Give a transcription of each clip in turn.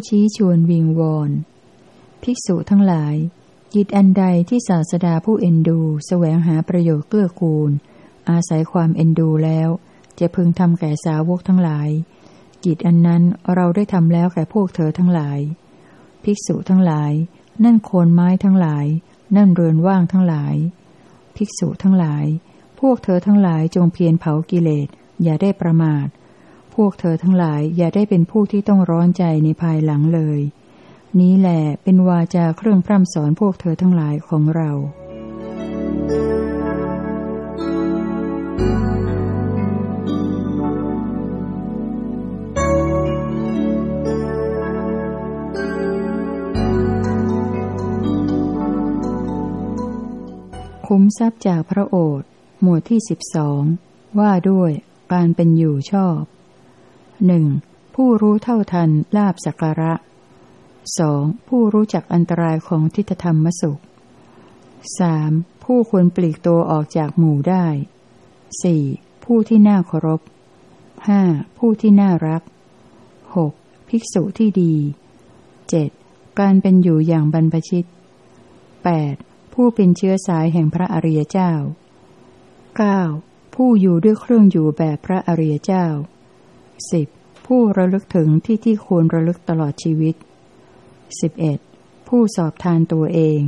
้ชี้ชวนวิงวอนภิกษุทั้งหลาย จิตอันใดที่ศาสดาผู้เอ็นดูแสวงหาประโยชน์เกื้อกูล อาศัยความเอ็นดูแล้ว จะพึงทำแก่สาวกทั้งหลาย จิตอันนั้นเราได้ทำแล้วแก่พวกเธอทั้งหลาย ภิกษุทั้งหลาย นั่นโคนไม้ทั้งหลาย นั่นเรือนว่างทั้งหลาย ภิกษุทั้งหลาย พวกเธอทั้งหลายจงเพียรเผากิเลสอย่าได้ประมาท วกเธอทั้งหลายอย่าได้เป็นผู้ที่ต้องร้อนใจในภายหลังเลย นี้แหละเป็นวาจาเครื่องพร่ำสอนพวกเธอทั้งหลายของเราคุ้มทรัพย์จากพระโอษฐ์หมวดที่สิบสองว่าด้วยการเป็นอยู่ชอบ หนึ่งผู้รู้เท่าทันลาบสักการะสองผู้รู้จักอันตรายของทิฏฐธรรมสุขสามผู้ควรปลีกตัวออกจากหมู่ได้สี่ผู้ที่น่าเคารพห้าผู้ที่น่ารักหกภิกษุที่ดีเจ็ดการเป็นอยู่อย่างบรรพชิตแปดผู้เป็นเชื้อสายแห่งพระอริยเจ้า 9. ผู้อยู่ด้วยเครื่องอยู่แบบพระอริยเจ้า 10. ผู้ระลึกถึงที่ที่ควรระลึกตลอดชีวิต 11. ผู้สอบทานตัวเอง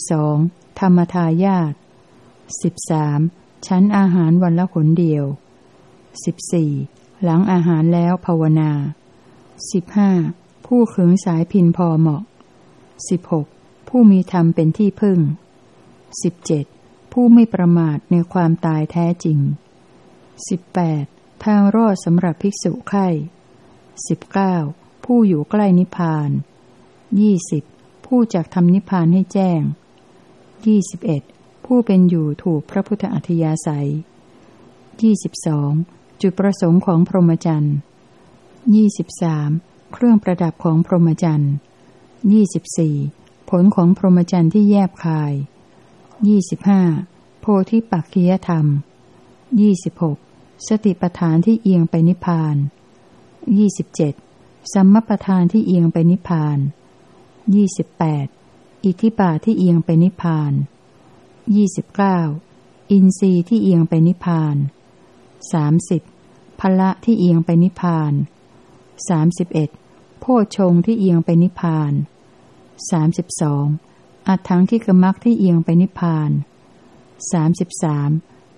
12. ธรรมทายาท 13. ชั้นอาหารวันละหนเดียว 14. หลังอาหารแล้วภาวนา 15. ผู้ขึงสายพินพอเหมาะ 16. ผู้มีธรรมเป็นที่พึ่งสิบเจ็ดผู้ไม่ประมาทในความตายแท้จริงสิบแปด ทางรอดสำหรับภิกษุไข่สิบเก้าผู้อยู่ใกล้นิพพานยี่สิบผู้จักทำนิพพานให้แจ้งยี่สิบเอ็ดผู้เป็นอยู่ถูกพระพุทธอัธยาศัยยี่สิบสองจุดประสงค์ของพรหมจรรย์ยี่สิบสามเครื่องประดับของพรหมจรรย์ยี่สิบสี่ผลของพรหมจรรย์ที่แยบคายยี่สิบห้าโพธิปักคียธรรมยี่ สติปทานที่เอียงไปนิพพานยี่สิบเจ็ดสัมมปทานที่เอียงไปนิพพานยี่สิบแปดอิทธิบาทที่เอียงไปนิพพานยี่สิบเก้าอินทรีย์ที่เอียงไปนิพพานสามสิบพละที่เอียงไปนิพพานสามสิบเอ็ดโพชงที่เอียงไปนิพพานสามสิบสองอัดทั้งที่กมักที่เอียงไปนิพพานสามสิบสาม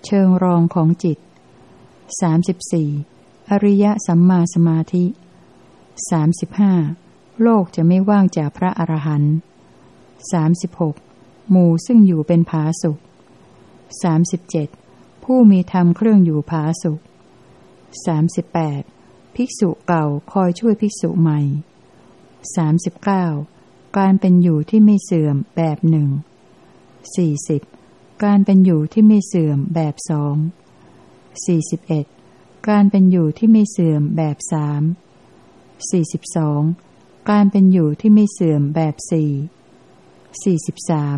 เชิงรองของจิต สามสิบสี่อริยสัมมาสมาธิสามสิบห้าโลกจะไม่ว่างจากพระอรหันต์สามสิบหกหมู่ซึ่งอยู่เป็นผาสุขสามสิบเจ็ดผู้มีธรรมเครื่องอยู่ผาสุขสามสิบแปดภิกษุเก่าคอยช่วยภิกษุใหม่สามสิบเก้าการเป็นอยู่ที่ไม่เสื่อมแบบหนึ่งสี่สิบการเป็นอยู่ที่ไม่เสื่อมแบบสอง สี่สิบเอ็ดการเป็นอยู่ที่ไม่เสื่อมแบบสามสี่สิบสองการเป็นอยู่ที่ไม่เสื่อมแบบสี่สี่สิบสาม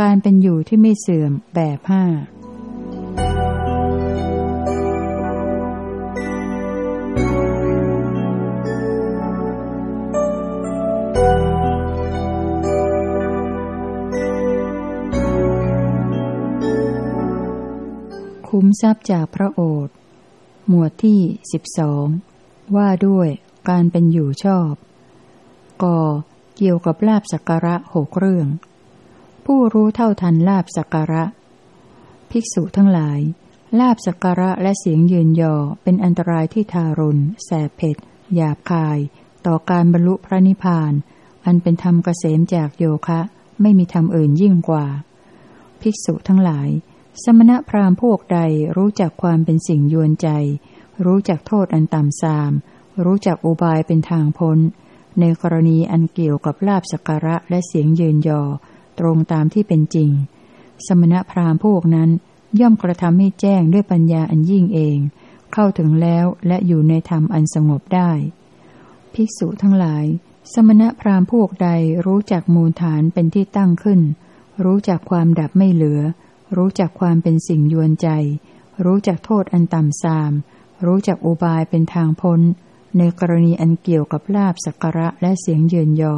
การเป็นอยู่ที่ไม่เสื่อมแบบห้า คุ้มทรัพย์จากพระโอษฐ์หมวดที่สิบสองว่าด้วยการเป็นอยู่ชอบกเกี่ยวกับลาบสักการะหกเรื่อง ผู้รู้เท่าทันลาบสักการะ ภิกษุทั้งหลาย ลาบสักการะและเสียงยืนยอเป็นอันตรายที่ทารุณแสบเผ็ดหยาบคาย ต่อการบรรลุพระนิพพาน อันเป็นธรรมเกษมจากโยคะ ไม่มีธรรมอื่นยิ่งกว่า ภิกษุทั้งหลาย สมณพราหมณ์พวกใดรู้จักความเป็นสิ่งยวนใจ รู้จักโทษอันต่ำทราม รู้จักอุบายเป็นทางพ้น ในกรณีอันเกี่ยวกับลาบสักการะและเสียงยืนยอ ตรงตามที่เป็นจริง สมณพราหมณ์พวกนั้นย่อมกระทำให้แจ้งด้วยปัญญาอันยิ่งเอง เข้าถึงแล้วและอยู่ในธรรมอันสงบได้ ภิกษุทั้งหลาย สมณพราหมณ์พวกใดรู้จักมูลฐานเป็นที่ตั้งขึ้น รู้จักความดับไม่เหลือ รู้จักความเป็นสิ่งยวนใจ รู้จักโทษอันต่ำทราม รู้จักอุบายเป็นทางพ้น ในกรณีอันเกี่ยวกับลาบสักการะและเสียงเยินยอ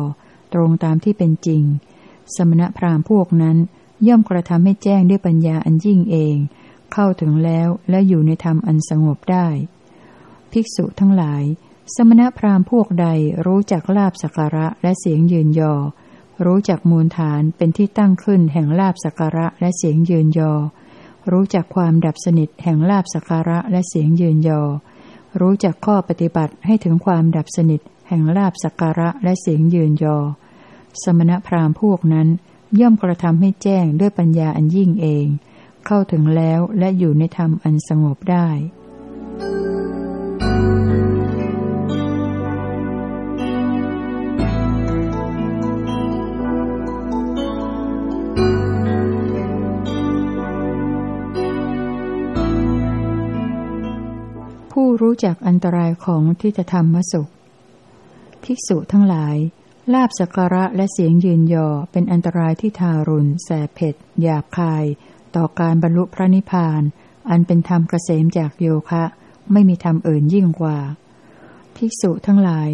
ตรงตามที่เป็นจริง สมณพราหมณ์พวกนั้น ย่อมกระทำให้แจ้งด้วยปัญญาอันยิ่งเอง เข้าถึงแล้วและอยู่ในธรรมอันสงบได้ ภิกษุทั้งหลาย สมณพราหมณ์พวกใดรู้จักลาบสักการะและเสียงเยืนยอ รู้จักมูลฐานเป็นที่ตั้งขึ้นแห่งลาบสักการะและเสียงยืนยอ รู้จักความดับสนิทแห่งลาบสักการะและเสียงยืนยอ รู้จักข้อปฏิบัติให้ถึงความดับสนิทแห่งลาบสักการะและเสียงยืนยอ สมณพราหมณ์พวกนั้นย่อมกระทำให้แจ้งด้วยปัญญาอันยิ่งเอง เข้าถึงแล้วและอยู่ในธรรมอันสงบได้ รู้จักอันตรายของทิฏฐธรรมสุข ภิกษุทั้งหลาย ลาบสักการะและเสียงยืนยอเป็นอันตรายที่ทารุณแสบเผ็ดหยาบคาย ต่อการบรรลุพระนิพพาน อันเป็นธรรมเกษมจากโยคะ ไม่มีธรรมอื่นยิ่งกว่า ภิกษุทั้งหลาย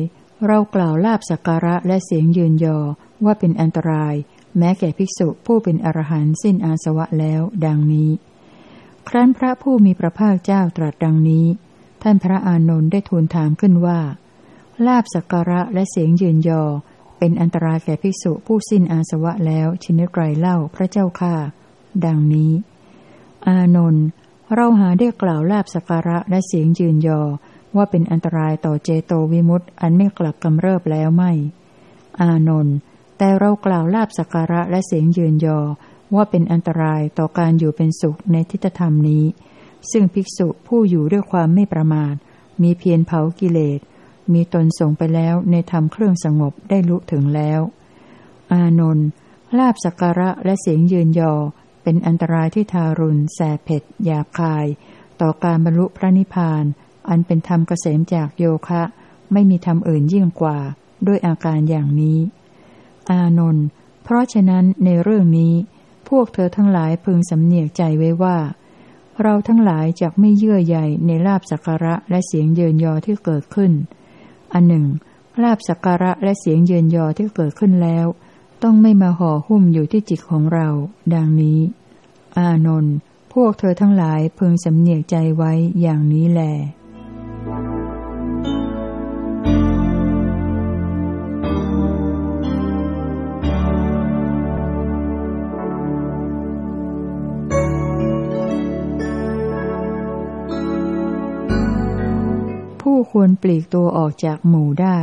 เรากล่าวลาบสักการะและเสียงยืนยอว่าเป็นอันตราย แม้แก่ภิกษุผู้เป็นอรหันต์สิ้นอาสวะแล้ว ดังนี้ ครั้นพระผู้มีพระภาคเจ้าตรัสดังนี้ ท่านพระอานนท์ได้ทูลถามขึ้นว่า ลาบสักการะและเสียงยืนยอ เป็นอันตรายแก่ภิกษุผู้สิ้นอาสวะแล้วชนิดไรเล่าพระเจ้าค่าดังนี้ อานนท์เราหาได้กล่าวลาบสการะและเสียงยืนยอว่าเป็นอันตรายต่อเจโตวิมุตต์อันไม่กลับกำเริบแล้วไม่ อานนท์แต่เรากล่าวลาบสการะและเสียงยืนยอว่าเป็นอันตรายต่อการอยู่เป็นสุขในทิฏฐธรรมนี้ ซึ่งภิกษุผู้อยู่ด้วยความไม่ประมาท มีเพียรเผากิเลส มีตนส่งไปแล้วในธรรมเครื่องสงบได้ลุถึงแล้ว อานนท์ลาบสักการะและเสียงยืนยอ เป็นอันตรายที่ทารุณแสบเผ็ดหยาบคาย ต่อการบรรลุพระนิพพาน อันเป็นธรรมเกษมจากโยคะ ไม่มีธรรมอื่นยิ่งกว่า ด้วยอาการอย่างนี้ อานนท์เพราะฉะนั้นในเรื่องนี้ พวกเธอทั้งหลายพึงสำเนียกใจไว้ว่า เราทั้งหลายจะไม่เยื่อใยในลาบสักการะและเสียงเยินยอที่เกิดขึ้น อันหนึ่ง ลาบสักการะและเสียงเยินยอที่เกิดขึ้นแล้ว ต้องไม่มาห่อหุ้มอยู่ที่จิตของเรา ดังนี้ อานนท์ พวกเธอทั้งหลายพึงสำเนียกใจไว้อย่างนี้แหละ ควรปลีกตัวออกจากหมู่ได้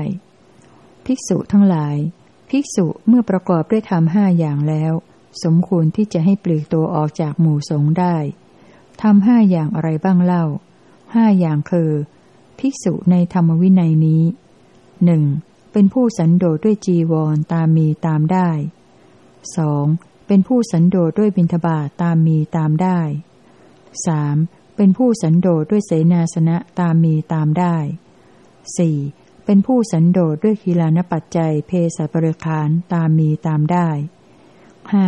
ภิกษุทั้งหลาย ภิกษุเมื่อประกอบด้วยธรรมห้าอย่างแล้ว สมควรที่จะให้ปลีกตัวออกจากหมู่สงได้ทำห้าอย่างอะไรบ้างเล่าห้าอย่างคือ ภิกษุในธรรมวินัยนี้หนึ่งเป็นผู้สันโดษด้วยจีวรตามมีตามได้สองเป็นผู้สันโดษด้วยบิณฑบาตตามมีตามได้สาม เป็นผู้สันโดษด้วยเสนาสนะตามมีตามได้สี่เป็นผู้สันโดษด้วยคีลานปัจจัยเพศบริคารตามมีตามได้ห้า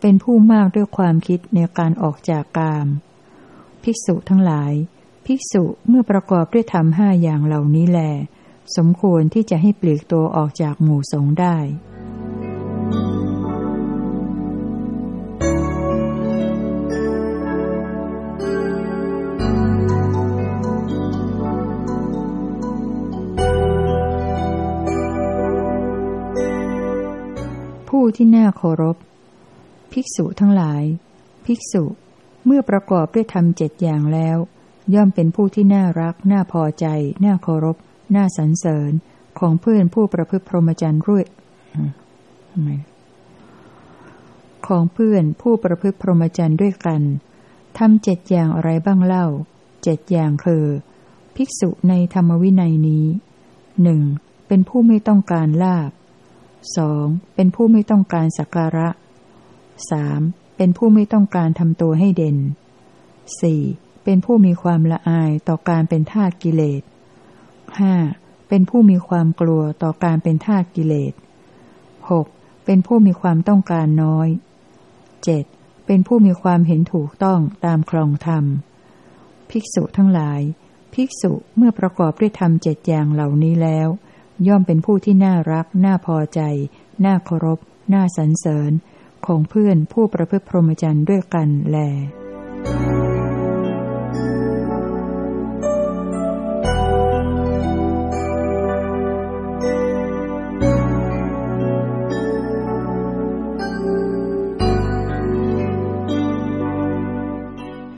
เป็นผู้มากด้วยความคิดในการออกจากกาม ภิกษุทั้งหลาย ภิกษุเมื่อประกอบด้วยธรรมห้าอย่างเหล่านี้แล สมควรที่จะให้ปลีกตัวออกจากหมู่สงได้ ที่น่าเคารพ ภิกษุทั้งหลาย ภิกษุเมื่อประกอบด้วยธรรมเจ็ดอย่างแล้ว ย่อมเป็นผู้ที่น่ารัก น่าพอใจ น่าเคารพ น่าสรรเสริญของเพื่อนผู้ประพฤติพรหมจรรย์รุ่ยของเพื่อนผู้ประพฤติพรหมจรรย์ด้วยกันทำเจ็ดอย่างอะไรบ้างเล่า เจ็ดอย่างคือ ภิกษุในธรรมวินัยนี้หนึ่งเป็นผู้ไม่ต้องการลาบ สองเป็นผู้ไม่ต้องการสักการะสามเป็นผู้ไม่ต้องการทำตัวให้เด่นสี่เป็นผู้มีความละอายต่อการเป็นทาสกิเลสห้าเป็นผู้มีความกลัวต่อการเป็นทาสกิเลสหกเป็นผู้มีความต้องการน้อยเจ็ดเป็นผู้มีความเห็นถูกต้องตามครองธรรม ภิกษุทั้งหลาย ภิกษุเมื่อประกอบด้วยธรรมเจ็ดอย่างเหล่านี้แล้ว ย่อมเป็นผู้ที่น่ารัก น่าพอใจ น่าเคารพ น่าสรรเสริญ ของเพื่อนผู้ประพฤติพรหมจรรย์ด้วยกันแล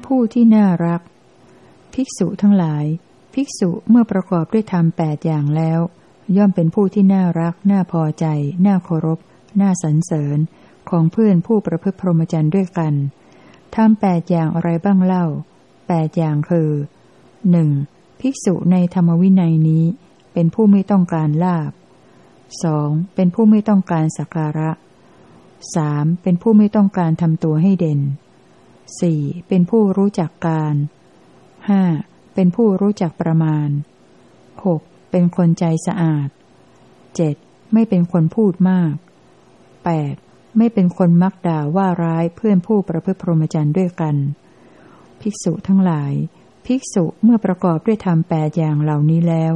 ผู้ที่น่ารัก ภิกษุทั้งหลาย ภิกษุเมื่อประกอบด้วยธรรมแปดอย่างแล้ว ย่อมเป็นผู้ที่น่ารัก น่าพอใจ น่าเคารพ น่าสรรเสริญ ของเพื่อนผู้ประพฤติพรหมจรรย์ด้วยกันทำแปดอย่างอะไรบ้างเล่าแปดอย่างคือหนึ่งภิกษุในธรรมวินัยนี้ เป็นผู้ไม่ต้องการลาบสองเป็นผู้ไม่ต้องการสักการะสามเป็นผู้ไม่ต้องการทำตัวให้เด่นสี่เป็นผู้รู้จักการห้าเป็นผู้รู้จักประมาณหก เป็นคนใจสะอาดเจ็ดไม่เป็นคนพูดมากแปดไม่เป็นคนมักด่าว่าร้ายเพื่อนผู้ประพฤติพรหมจรรย์ด้วยกัน ภิกษุทั้งหลาย ภิกษุเมื่อประกอบด้วยธรรมแปดอย่างเหล่านี้แล้ว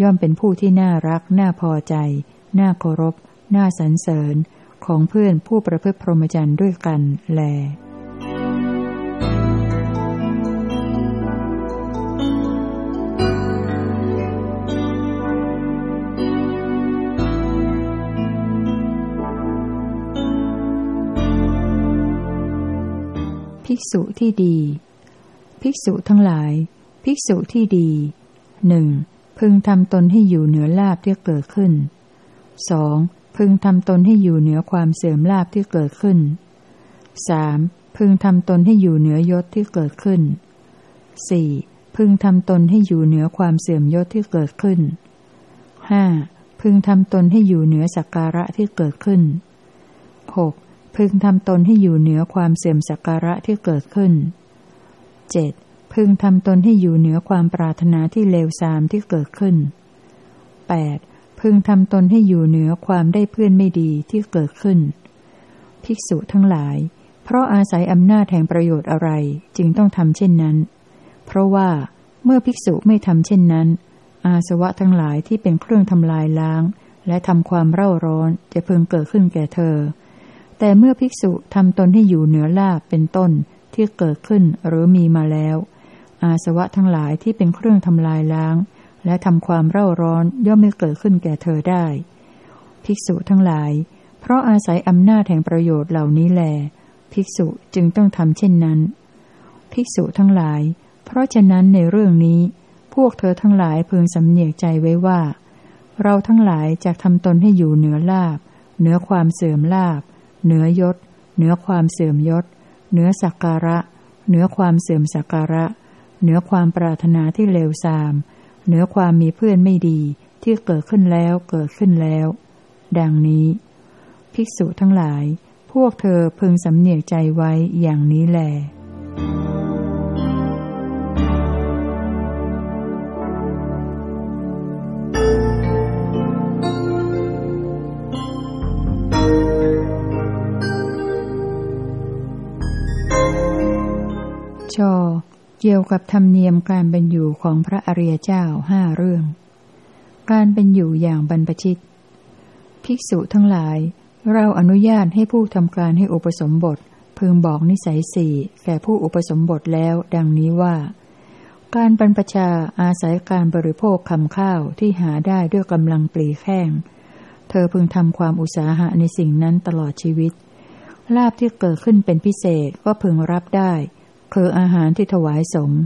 ย่อมเป็นผู้ที่น่ารัก น่าพอใจ น่าเคารพ น่าสรรเสริญ ของเพื่อนผู้ประพฤติพรหมจรรย์ด้วยกันแล กษุที่ดี ภิกษุทั้งหลาย ภิกษุที่ดีหนึ่งพึงทำตนให้อยู่เหนือลาบที่เกิดขึ้นสองพึงทำตนให้อยู่เหนือความเสื่อมลาบที่เกิดขึ้นสามพึงทำตนให้อยู่เหนือยศที่เกิดขึ้นสี่พึงทำตนให้อยู่เหนือความเสื่อมยศที่เกิดขึ้นห้าพึงทำตนให้อยู่เหนือสักการะที่เกิดขึ้นหก พึงทำตนให้อยู่เหนือความเสื่อมสักการะที่เกิดขึ้นเจ็ดพึงทำตนให้อยู่เหนือความปรารถนาที่เลวทรามที่เกิดขึ้นแปดพึงทำตนให้อยู่เหนือความได้เพื่อนไม่ดีที่เกิดขึ้น ภิกษุทั้งหลาย เพราะอาศัยอำนาจแห่งประโยชน์อะไรจึงต้องทำเช่นนั้น เพราะว่าเมื่อภิกษุไม่ทำเช่นนั้น อาสวะทั้งหลายที่เป็นเครื่องทำลายล้าง และทำความเร่าร้อนจะพึงเกิดขึ้นแก่เธอ แต่เมื่อภิกษุทำตนให้อยู่เหนือลาบเป็นต้นที่เกิดขึ้นหรือมีมาแล้ว อาสวะทั้งหลายที่เป็นเครื่องทำลายล้าง และทำความเร่าร้อนย่อมไม่เกิดขึ้นแก่เธอได้ ภิกษุทั้งหลาย เพราะอาศัยอำนาจแห่งประโยชน์เหล่านี้แล ภิกษุจึงต้องทำเช่นนั้น ภิกษุทั้งหลาย เพราะฉะนั้นในเรื่องนี้ พวกเธอทั้งหลายพึงสำเนียกใจไว้ว่า เราทั้งหลายจะทำตนให้อยู่เหนือลาบ เหนือความเสื่อมลาบ เหนือยศ เหนือความเสื่อมยศ เหนือสักการะ เหนือความเสื่อมสักการะ เหนือความปรารถนาที่เลวทราม เหนือความมีเพื่อนไม่ดีที่เกิดขึ้นแล้วเกิดขึ้นแล้ว ดังนี้ ภิกษุทั้งหลาย พวกเธอพึงสำเนียกใจไว้อย่างนี้แหละ เกี่ยวกับธรรมเนียมการเป็นอยู่ของพระอริยเจ้าห้าเรื่อง การเป็นอยู่อย่างบรรพชิต ภิกษุทั้งหลาย เราอนุญาตให้ผู้ทำการให้อุปสมบท พึงบอกนิสัยสี่แก่ผู้อุปสมบทแล้ว ดังนี้ว่า การบรรพชาอาศัยการบริโภคคำข้าวที่หาได้ด้วยกำลังปลีแข้ง เธอพึงทำความอุตสาหะในสิ่งนั้นตลอดชีวิต ลาบที่เกิดขึ้นเป็นพิเศษก็พึงรับได้ คืออาหารที่ถวายสงฆ์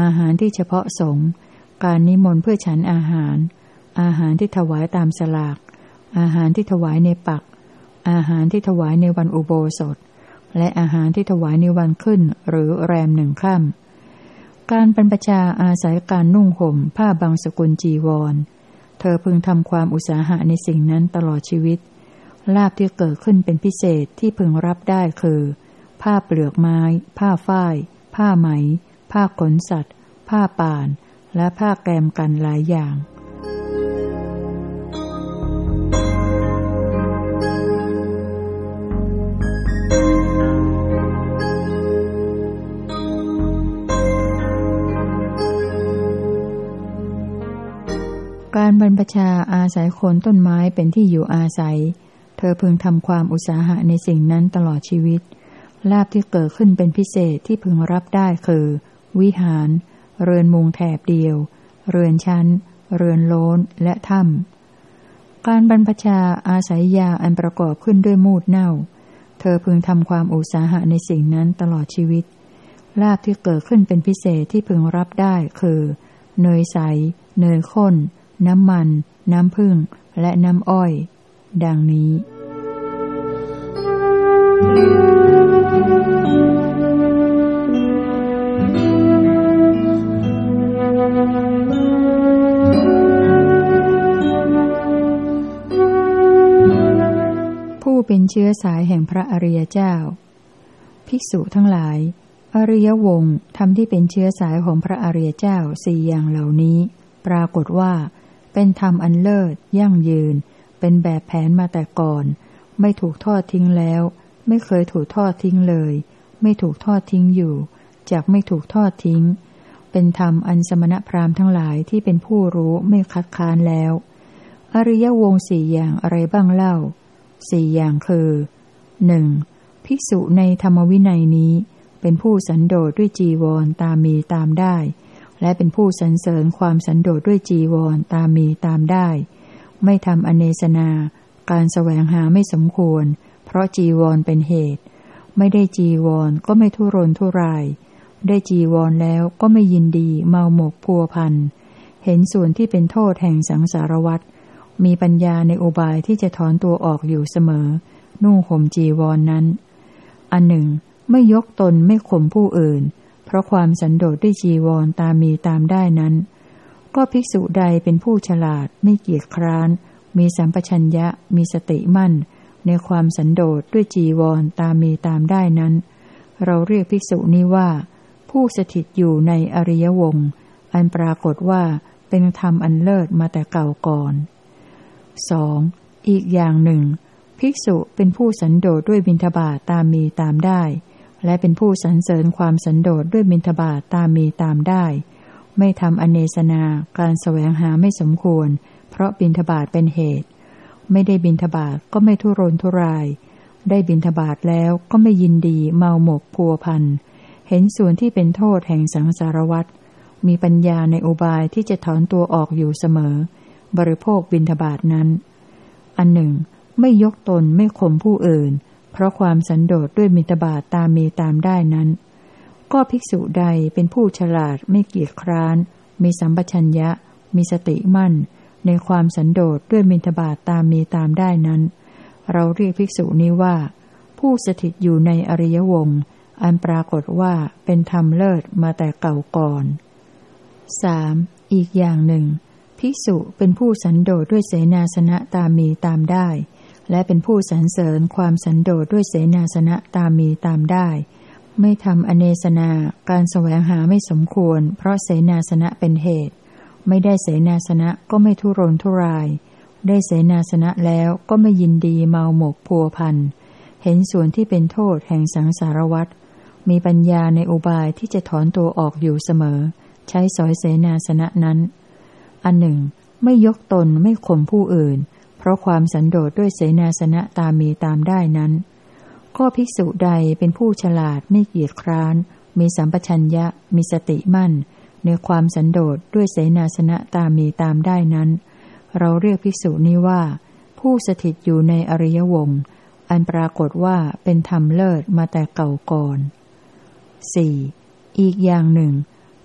อาหารที่เฉพาะสงฆ์การนิมนต์เพื่อฉันอาหาร อาหารที่ถวายตามสลาก อาหารที่ถวายในปัก อาหารที่ถวายในวันอุโบสถ และอาหารที่ถวายในวันขึ้นหรือแรมหนึ่งค่ำการบรรพชาอาศัยการนุ่งห่มผ้าบางสกุลจีวร เธอพึงทำความอุตสาหะในสิ่งนั้นตลอดชีวิตลาบที่เกิดขึ้นเป็นพิเศษที่พึงรับได้คือ ผ้าเปลือกไม้ ผ้าฝ้าย ผ้าไหม ผ้าขนสัตว์ ผ้าป่าน และผ้าแกมกันหลายอย่าง การบรรพชาอาศัยโคนต้นไม้เป็นที่อยู่อาศัย เธอพึงทำความอุตสาหะในสิ่งนั้นตลอดชีวิต ลาบที่เกิดขึ้นเป็นพิเศษที่พึงรับได้คือ วิหาร เรือนมุงแถบเดียว เรือนชั้น เรือนโลนและถ้ำการบรรพชาอาศัยยาอันประกอบขึ้นด้วยมูดเน่า เธอพึงทำความอุตสาหะในสิ่งนั้นตลอดชีวิต ลาบที่เกิดขึ้นเป็นพิเศษที่พึงรับได้คือ เนยใส เนยข้น น้ำมัน น้ำผึ้งและน้ำอ้อย ดังนี้ ผู้เป็นเชื้อสายแห่งพระอริยเจ้า ภิกษุทั้งหลาย อริยวงศ์ทำที่เป็นเชื้อสายของพระอริยเจ้าสี่อย่างเหล่านี้ ปรากฏว่า เป็นธรรมอันเลิศ ยั่งยืน เป็นแบบแผนมาแต่ก่อน ไม่ถูกทอดทิ้งแล้ว ไม่เคยถูกทอดทิ้งเลย ไม่ถูกทอดทิ้งอยู่จากไม่ถูกทอดทิ้ง เป็นธรรมอันสมณพราหมณ์ทั้งหลายที่เป็นผู้รู้ไม่คัดค้านแล้ว อริยวงสี่อย่างอะไรบ้างเล่าสี่อย่างคือหนึ่งภิกษุในธรรมวินัยนี้ เป็นผู้สันโดษด้วยจีวรตามมีตามได้ และเป็นผู้สรรเสริญความสันโดษด้วยจีวรตามมีตามได้ ไม่ทำอเนสนา การแสวงหาไม่สมควร เพราะจีวรเป็นเหตุ ไม่ได้จีวรก็ไม่ทุรนทุราย ได้จีวรแล้วก็ไม่ยินดีเมาหมกพัวพัน เห็นส่วนที่เป็นโทษแห่งสังสารวัตรมีปัญญาในอุบายที่จะถอนตัวออกอยู่เสมอ นุ่งห่มจีวรนนั้น อันหนึ่ง ไม่ยกตนไม่ข่มผู้อื่น เพราะความสันโดษด้วยจีวรตามมีตามได้นั้น ก็ภิกษุใดเป็นผู้ฉลาดไม่เกียจคร้าน มีสัมปชัญญะ มีสติมั่น ในความสันโดษด้วยจีวรตามมีตามได้นั้น เราเรียกภิกษุนี้ว่า ผู้สถิตอยู่ในอริยวงศ์อันปรากฏว่าเป็นธรรมอันเลิศมาแต่เก่าก่อนสองอีกอย่างหนึ่ง ภิกษุเป็นผู้สันโดษด้วยบิณฑบาตตามมีตามได้ และเป็นผู้สรรเสริญความสันโดษด้วยบิณฑบาตตามมีตามได้ ไม่ทำอเนสนาการแสวงหาไม่สมควร เพราะบิณฑบาตเป็นเหตุ ไม่ได้บิณฑบาตก็ไม่ทุรนทุราย ได้บิณฑบาตแล้วก็ไม่ยินดีเมาหมกพัวพัน เห็นส่วนที่เป็นโทษแห่งสังสารวัตรมีปัญญาในอุบายที่จะถอนตัวออกอยู่เสมอ บริโภคบิณฑบาตนั้น อันหนึ่ง ไม่ยกตนไม่ข่มผู้อื่น เพราะความสันโดษด้วยมิตรบาทตามมีตามได้นั้น ก็ภิกษุใดเป็นผู้ฉลาดไม่เกียจคร้าน มีสัมปชัญญะ มีสติมั่น ในความสันโดษด้วยมิตรบาทตามมีตามได้นั้น เราเรียกภิกษุนี้ว่า ผู้สถิตอยู่ในอริยวงศ์อันปรากฏว่าเป็นธรรมเลิศมาแต่เก่าก่อนสอีกอย่างหนึ่ง ภิกษุเป็นผู้สันโดษด้วยเสนาสนะตามมีตามได้ และเป็นผู้สรรเสริญความสันโดษด้วยเสนาสนะตามมีตามได้ ไม่ทำอเนสนาการแสวงหาไม่สมควร เพราะเสนาสนะเป็นเหตุ ไม่ได้เสนาสนะก็ไม่ทุรนทุราย ได้เสนาสนะแล้วก็ไม่ยินดีเมาหมกพัวพัน เห็นส่วนที่เป็นโทษแห่งสังสารวัตรมีปัญญาในอุบายที่จะถอนตัวออกอยู่เสมอ ใช้สอยเสนาสนะนั้น อันหนึ่ง ไม่ยกตนไม่ข่มผู้อื่น เพราะความสันโดษด้วยเสนาสนะตามมีตามได้นั้น ก็ภิกษุใดเป็นผู้ฉลาดไม่เกียจคร้าน มีสัมปชัญญะ มีสติมั่น ในความสันโดษด้วยเสนาสนะตามมีตามได้นั้น เราเรียกภิกษุนี้ว่า ผู้สถิตอยู่ในอริยวงศ์อันปรากฏว่าเป็นธรรมเลิศมาแต่เก่าก่อน 4. อีกอย่างหนึ่ง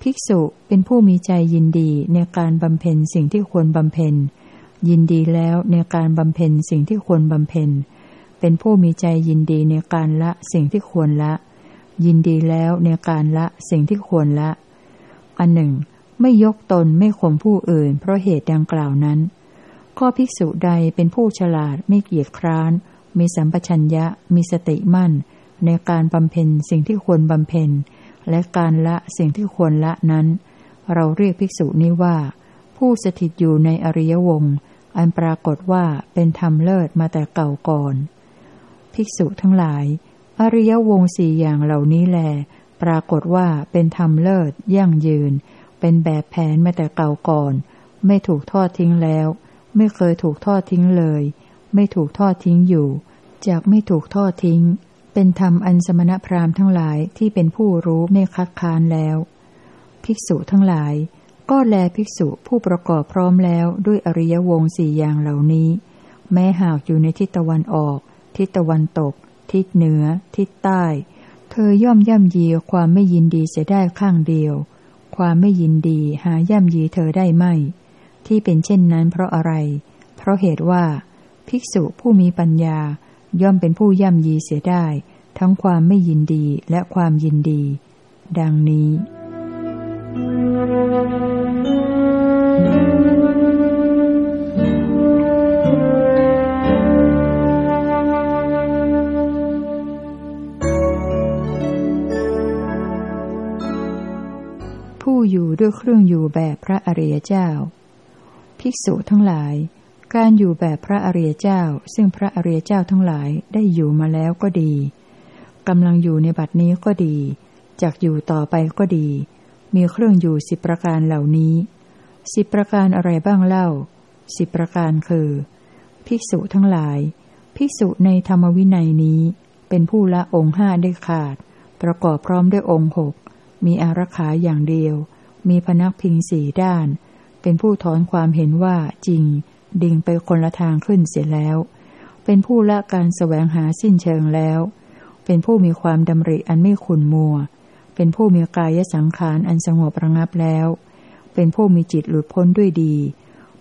ภิกษุเป็นผู้มีใจยินดีในการบำเพ็ญสิ่งที่ควรบำเพ็ญ ยินดีแล้วในการบำเพ็ญสิ่งที่ควรบำเพ็ญ เป็นผู้มีใจยินดีในการละสิ่งที่ควรละ ยินดีแล้วในการละสิ่งที่ควรละ อันหนึ่ง ไม่ยกตนไม่ข่มผู้อื่น เพราะเหตุดังกล่าวนั้นก็ภิกษุใดเป็นผู้ฉลาดไม่เกียจคร้าน มีสัมปชัญญะ มีสติมั่น ในการบำเพ็ญสิ่งที่ควรบำเพ็ญ และการละสิ่งที่ควรละนั้น เราเรียกภิกษุนี้ว่า ผู้สถิตอยู่ในอริยวงศ์อันปรากฏว่าเป็นธรรมเลิศมาแต่เก่าก่อน ภิกษุทั้งหลาย อริยวงสี่อย่างเหล่านี้แล ปรากฏว่าเป็นธรรมเลิศ ยั่งยืน เป็นแบบแผนมาแต่เก่าก่อน ไม่ถูกทอดทิ้งแล้ว ไม่เคยถูกทอดทิ้งเลย ไม่ถูกทอดทิ้งอยู่ จากไม่ถูกทอดทิ้ง เป็นธรรมอันสมณพราหมณ์ทั้งหลายที่เป็นผู้รู้ไม่คัดค้านแล้ว ภิกษุทั้งหลาย ก็แลภิกษุผู้ประกอบพร้อมแล้วด้วยอริยวงสี่อย่างเหล่านี้ แม้หากอยู่ในทิศตะวันออก ทิศตะวันตก ทิศเหนือ ทิศใต้ เธอย่อมย่ำยีความไม่ยินดีเสียได้ข้างเดียว ความไม่ยินดีหาย่ำยีเธอได้ไม่ ที่เป็นเช่นนั้นเพราะอะไร เพราะเหตุว่า ภิกษุผู้มีปัญญาย่อมเป็นผู้ย่ำยีเสียได้ ทั้งความไม่ยินดีและความยินดี ดังนี้ อยู่ด้วยเครื่องอยู่แบบพระอริยเจ้า ภิกษุทั้งหลาย การอยู่แบบพระอริยเจ้า ซึ่งพระอริยเจ้าทั้งหลายได้อยู่มาแล้วก็ดีกำลังอยู่ในบัดนี้ก็ดีจากอยู่ต่อไปก็ดี มีเครื่องอยู่สิบประการเหล่านี้สิบประการอะไรบ้างเล่าสิบประการคือ ภิกษุทั้งหลาย ภิกษุในธรรมวินัยนี้ เป็นผู้ละองค์ห้าได้ขาด ประกอบพร้อมด้วยองค์หกมีอารักขาอย่างเดียว มีพนักพิงสี่ด้าน เป็นผู้ถอนความเห็นว่าจริง ดิ่งไปคนละทางขึ้นเสียแล้ว เป็นผู้ละการแสวงหาสิ้นเชิงแล้ว เป็นผู้มีความดำริอันไม่ขุนมัว เป็นผู้มีกายสังขารอันสงบระงับแล้ว เป็นผู้มีจิตหลุดพ้นด้วยดี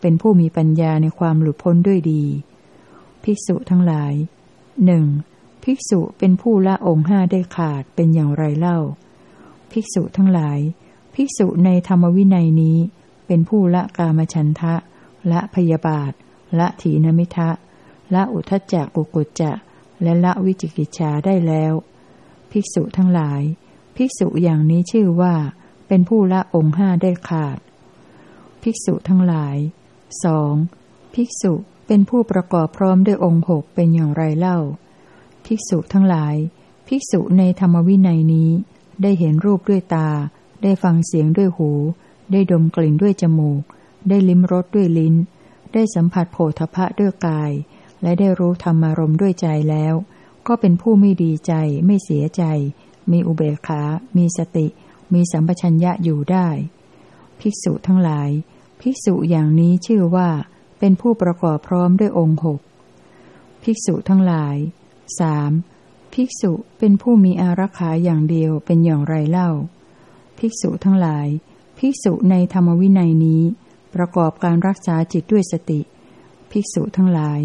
เป็นผู้มีปัญญาในความหลุดพ้นด้วยดี ภิกษุทั้งหลายหนึ่งภิกษุเป็นผู้ละองค์ห้าได้ขาดเป็นอย่างไรเล่า ภิกษุทั้งหลาย ภิกษุในธรรมวินัยนี้ เป็นผู้ละกามฉันทะ ละพยาบาท ละถีนมิทะ ละอุทจจะกุกุจจะ และละวิจิกิจชาได้แล้ว ภิกษุทั้งหลาย ภิกษุอย่างนี้ชื่อว่า เป็นผู้ละองค์ห้าได้ขาด ภิกษุทั้งหลายสองภิกษุเป็นผู้ประกอบพร้อมด้วยองค์หกเป็นอย่างไรเล่า ภิกษุทั้งหลาย ภิกษุในธรรมวินัยนี้ ได้เห็นรูปด้วยตา ได้ฟังเสียงด้วยหู ได้ดมกลิ่นด้วยจมูก ได้ลิ้มรสด้วยลิ้น ได้สัมผัสโผฏฐะด้วยกาย และได้รู้ธรรมารมด้วยใจแล้ว ก็เป็นผู้ไม่ดีใจ ไม่เสียใจ มีอุเบกขา มีสติ มีสัมปชัญญะอยู่ได้ ภิกษุทั้งหลาย ภิกษุอย่างนี้ชื่อว่า เป็นผู้ประกอบพร้อมด้วยองค์หกภิกษุทั้งหลายสามภิกษุเป็นผู้มีอารักขาอย่างเดียวเป็นอย่างไรเล่า ภิกษุทั้งหลาย ภิกษุในธรรมวินัยนี้ ประกอบการรักษาจิตด้วยสติ ภิกษุทั้งหลาย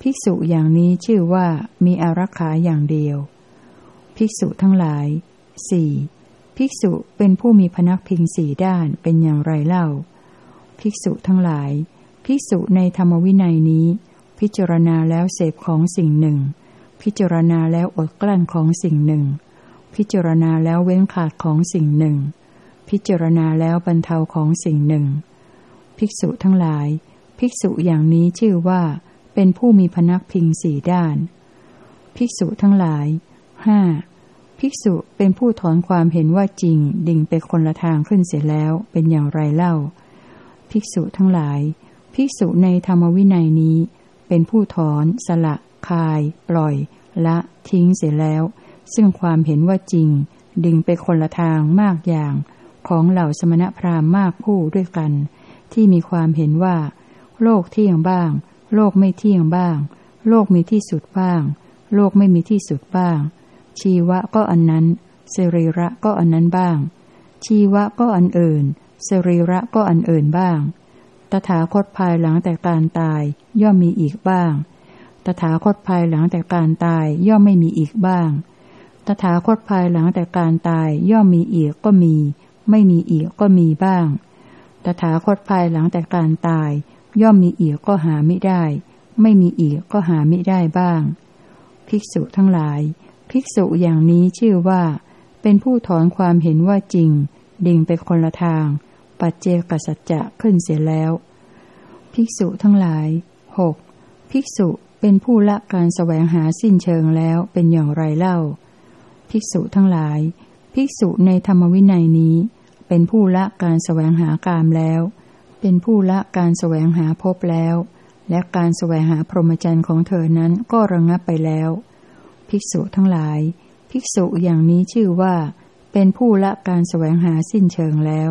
ภิกษุอย่างนี้ชื่อว่ามีอารักขาอย่างเดียว ภิกษุทั้งหลายสี่ภิกษุเป็นผู้มีพนักพิงสี่ด้านเป็นอย่างไรเล่า ภิกษุทั้งหลาย ภิกษุในธรรมวินัยนี้ พิจารณาแล้วเสพของสิ่งหนึ่ง พิจารณาแล้วอดกลั้นของสิ่งหนึ่งพิจารณาแล้วเว้นขาดของสิ่งหนึ่ง พิจารณาแล้วบรรเทาของสิ่งหนึ่ง ภิกษุทั้งหลาย ภิกษุอย่างนี้ชื่อว่า เป็นผู้มีพนักพิงสี่ด้าน ภิกษุทั้งหลายห้าภิกษุเป็นผู้ถอนความเห็นว่าจริง ดิ่งไปคนละทางขึ้นเสียแล้วเป็นอย่างไรเล่า ภิกษุทั้งหลาย ภิกษุในธรรมวินัยนี้ เป็นผู้ถอน สละ คาย ปล่อย ละ ทิ้งเสียแล้ว ซึ่งความเห็นว่าจริง ดิ่งไปคนละทางมากอย่าง ของเหล่าสมณพราหมณ์มากผู้ด้วยกัน ที่มีความเห็นว่า โลกเที่ยงบ้าง โลกไม่เที่ยงบ้าง โลกมีที่สุดบ้าง โลกไม่มีที่สุดบ้าง ชีวะก็อันนั้นสรีระก็อันนั้นบ้าง ชีวะก็อันอื่นสรีระก็อันอื่นบ้าง ตถาคตภายหลังแต่การตายย่อมมีอีกบ้าง ตถาคตภายหลังแต่การตายย่อมไม่มีอีกบ้าง ตถาคตภายหลังแต่การตายย่อมมีอีกก็มี ไม่มีอีกก็มีบ้าง ตถาคตภายหลังแต่การตาย ย่อมมีอีกก็หาไม่ได้ ไม่มีอีกก็หาไม่ได้บ้าง ภิกษุทั้งหลาย ภิกษุอย่างนี้ชื่อว่า เป็นผู้ถอนความเห็นว่าจริง ดิ่งไปคนละทาง ปัจเจกสัจจะขึ้นเสียแล้ว ภิกษุทั้งหลายหกภิกษุเป็นผู้ละการแสวงหาสิ้นเชิงแล้วเป็นอย่างไรเล่า ภิกษุทั้งหลาย ภิกษุในธรรมวินัยนี้ เป็นผู้ละการแสวงหากามแล้ว เป็นผู้ละการแสวงหาพบแล้ว และการแสวงหาพรหมจรรย์ของเธอนั้นก็ระงงับไปแล้ว ภิกษุทั้งหลาย ภิกษุอย่างนี้ชื่อว่า เป็นผู้ละการแสวงหาสิ้นเชิงแล้ว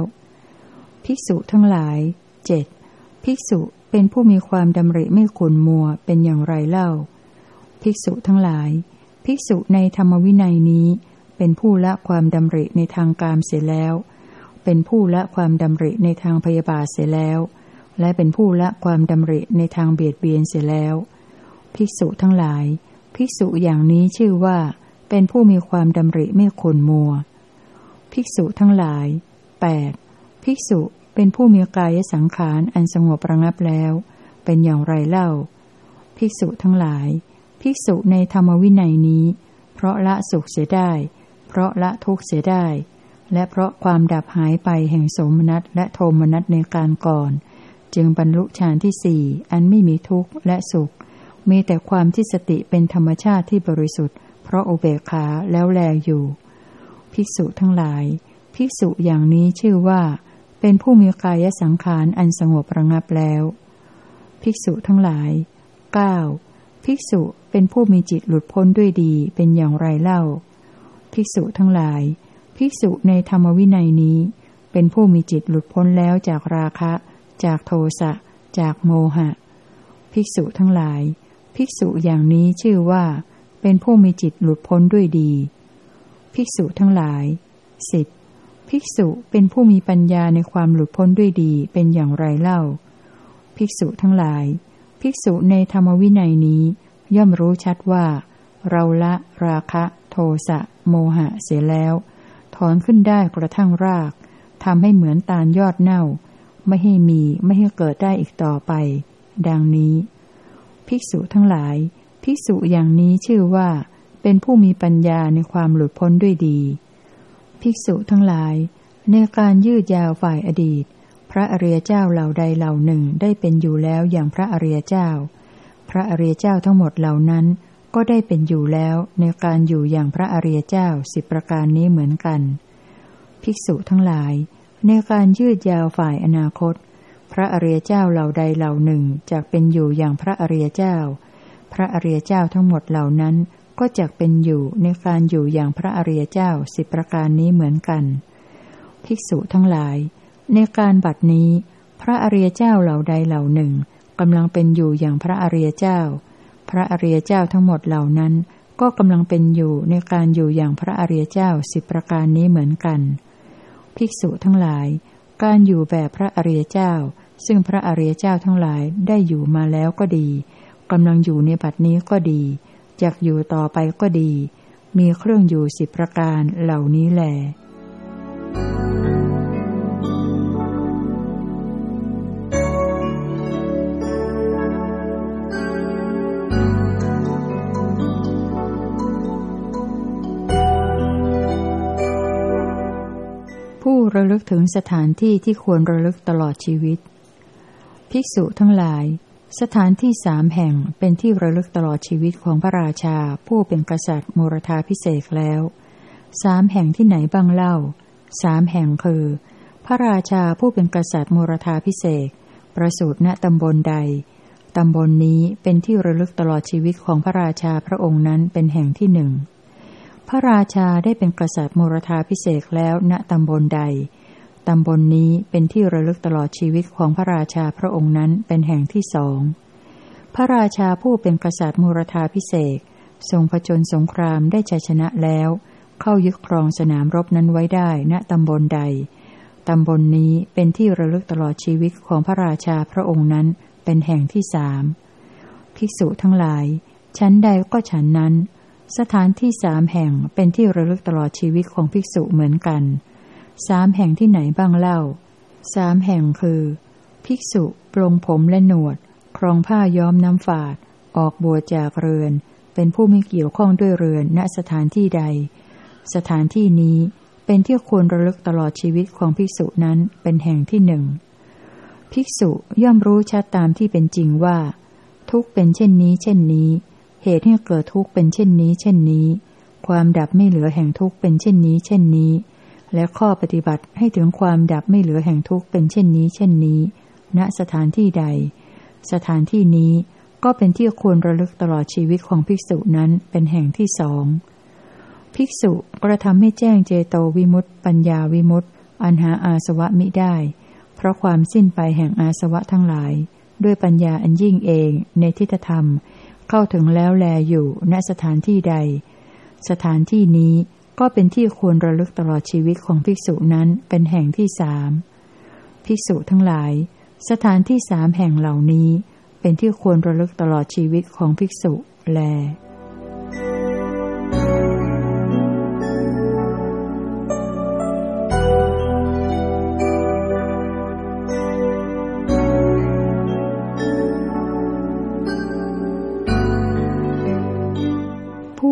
ภิกษุทั้งหลายเจ็ดภิกษุเป็นผู้มีความดำริไม่ขุนมัวเป็นอย่างไรเล่า ภิกษุทั้งหลาย ภิกษุในธรรมวินัยนี้ เป็นผู้ละความดำริในทางกามเสียแล้ว เป็นผู้ละความดำริในทางพยาบาทเสียแล้ว และเป็นผู้ละความดำริในทางเบียดเบียนเสียแล้ว ภิกษุทั้งหลาย ภิกษุอย่างนี้ชื่อว่า เป็นผู้มีความดำริไม่ขนมัว ภิกษุทั้งหลาย 8. ภิกษุเป็นผู้มีกายสังขารอันสงบระงับแล้ว เป็นอย่างไรเล่า ภิกษุทั้งหลาย ภิกษุในธรรมวินัยนี้ เพราะละสุขเสียได้ เพราะละทุกข์เสียได้ และเพราะความดับหายไปแห่งสมนัตและโทมนัตในการก่อน จึงบรรลุฌานที่สี่อันไม่มีทุกข์และสุข มีแต่ความที่สติเป็นธรรมชาติที่บริสุทธิ์ เพราะอุเบกขาแล้วแลอยู่ ภิกษุทั้งหลาย ภิกษุอย่างนี้ชื่อว่า เป็นผู้มีกายสังขารอันสงบระงับแล้ว ภิกษุทั้งหลาย 9. ภิกษุเป็นผู้มีจิตหลุดพ้นด้วยดีเป็นอย่างไรเล่า ภิกษุทั้งหลาย ภิกษุในธรรมวินัยนี้ เป็นผู้มีจิตหลุดพ้นแล้วจากราคะ จากโทสะ จากโมหะ ภิกษุทั้งหลาย ภิกษุอย่างนี้ชื่อว่า เป็นผู้มีจิตหลุดพ้นด้วยดี ภิกษุทั้งหลายสิบภิกษุเป็นผู้มีปัญญาในความหลุดพ้นด้วยดีเป็นอย่างไรเล่า ภิกษุทั้งหลาย ภิกษุในธรรมวินัยนี้ ย่อมรู้ชัดว่า เราละราคะ โทสะ โมหะเสียแล้ว ถอนขึ้นได้กระทั่งรากทำให้เหมือนตาลยอดเน่า ไม่ให้มีไม่ให้เกิดได้อีกต่อไป ดังนี้ ภิกษุทั้งหลาย ภิกษุอย่างนี้ชื่อว่า เป็นผู้มีปัญญาในความหลุดพ้นด้วยดี ภิกษุทั้งหลาย ในการยืดยาวฝ่ายอดีต พระอริยเจ้าเหล่าใดเหล่าหนึ่งได้เป็นอยู่แล้วอย่างพระอริยเจ้า พระอริยเจ้าทั้งหมดเหล่านั้น ก็ได้เป็นอยู่แล้วในการอยู่อย่างพระอริยเจ้าสิบประการนี้เหมือนกัน ภิกษุทั้งหลาย ในการยืดยาวฝ่ายอนาคต พระอริยเจ้าเหล่าใดเหล่าหนึ่งจะเป็นอยู่อย่างพระอริยเจ้า พระอริยเจ้าทั้งหมดเหล่านั้นก็จะเป็นอยู่ในการอยู่อย่างพระอริยเจ้าสิบประการนี้เหมือนกัน ภิกษุทั้งหลาย ในการบัดนี้ พระอริยเจ้าเหล่าใดเหล่าหนึ่งกำลังเป็นอยู่อย่างพระอริยเจ้า พระอริยเจ้าทั้งหมดเหล่านั้น ก็กำลังเป็นอยู่ในการอยู่อย่างพระอริยเจ้าสิบประการนี้เหมือนกัน ภิกษุทั้งหลาย การอยู่แบบพระอริยเจ้า ซึ่งพระอริยเจ้าทั้งหลายได้อยู่มาแล้วก็ดีกำลังอยู่ในบัดนี้ก็ดีจากอยู่ต่อไปก็ดี มีเครื่องอยู่สิบประการเหล่านี้แหลผู้ ระลึกถึงสถานที่ที่ควรระลึกตลอดชีวิต ภิกษุทั้งหลาย สถานที่สามแห่งเป็นที่ระลึกตลอดชีวิตของพระราชา ผู้เป็นกษัตริย์มรธาพิเศษแล้วสามแห่งที่ไหนบ้างเล่าสามแห่งคือ พระราชาผู้เป็นกษัตริย์มรธาพิเศษประสูติณตำบลใดตำบลนนี้เป็นที่ระลึกตลอดชีวิตของพระราชาพระองค์นั้นเป็นแห่งที่หนึ่ง พระราชาได้เป็นกษัตริย์มรธาพิเศษแล้วณตำบลใด ตำบลนนี้เป็นที่ระลึกตลอดชีวิตของพระราชาพระองค์นั้นเป็นแห่งที่สอง พระราชาผู้เป็นกษัตริย์มูรธาพิเศษทรงผจญสงครามได้ชัยชนะแล้ว เข้ายึดครองสนามรบนั้นไว้ได้ณตำบลใด ตำบลนนี้เป็นที่ระลึกตลอดชีวิตของพระราชาพระองค์นั้นเป็นแห่งที่สาม ภิกษุทั้งหลาย ชั้นใดก็ฉันนั้น สถานที่สามแห่งเป็นที่ระลึกตลอดชีวิตของภิกษุเหมือนกัน สามแห่งที่ไหนบ้างเล่า สามแห่งคือ ภิกษุปลงผมและหนวด ครองผ้าย้อมน้ำฝาด ออกบวชจากเรือน เป็นผู้ไม่เกี่ยวข้องด้วยเรือนณสถานที่ใด สถานที่นี้เป็นที่ควรระลึกตลอดชีวิตของภิกษุนั้นเป็นแห่งที่หนึ่ง ภิกษุย่อมรู้ชัดตามที่เป็นจริงว่า ทุกเป็นเช่นนี้เช่นนี้ เหตุให้เกิดทุกข์เป็นเช่นนี้ เช่นนี้ ความดับไม่เหลือแห่งทุกข์เป็นเช่นนี้ เช่นนี้ และข้อปฏิบัติให้ถึงความดับไม่เหลือแห่งทุกข์เป็นเช่นนี้ เช่นนี้ ณสถานที่ใดสสถานที่นี้ก็เป็นที่ควรระลึกตลอดชีวิตของภิกษุนั้นเป็นแห่งที่สอง ภิกษุกระทำให้แจ้งเจโตวิมุตต์ปัญญาวิมุตต์อันหาอาสวะมิได้ เพราะความสิ้นไปแห่งอาสวะทั้งหลาย ด้วยปัญญาอันยิ่งเองในทิฏฐธรรม เข้าถึงแล้วแลอยู่ณสถานที่ใด สถานที่นี้ก็เป็นที่ควรระลึกตลอดชีวิตของภิกษุนั้นเป็นแห่งที่สามภิกษุทั้งหลาย สถานที่สามแห่งเหล่านี้ เป็นที่ควรระลึกตลอดชีวิตของภิกษุแล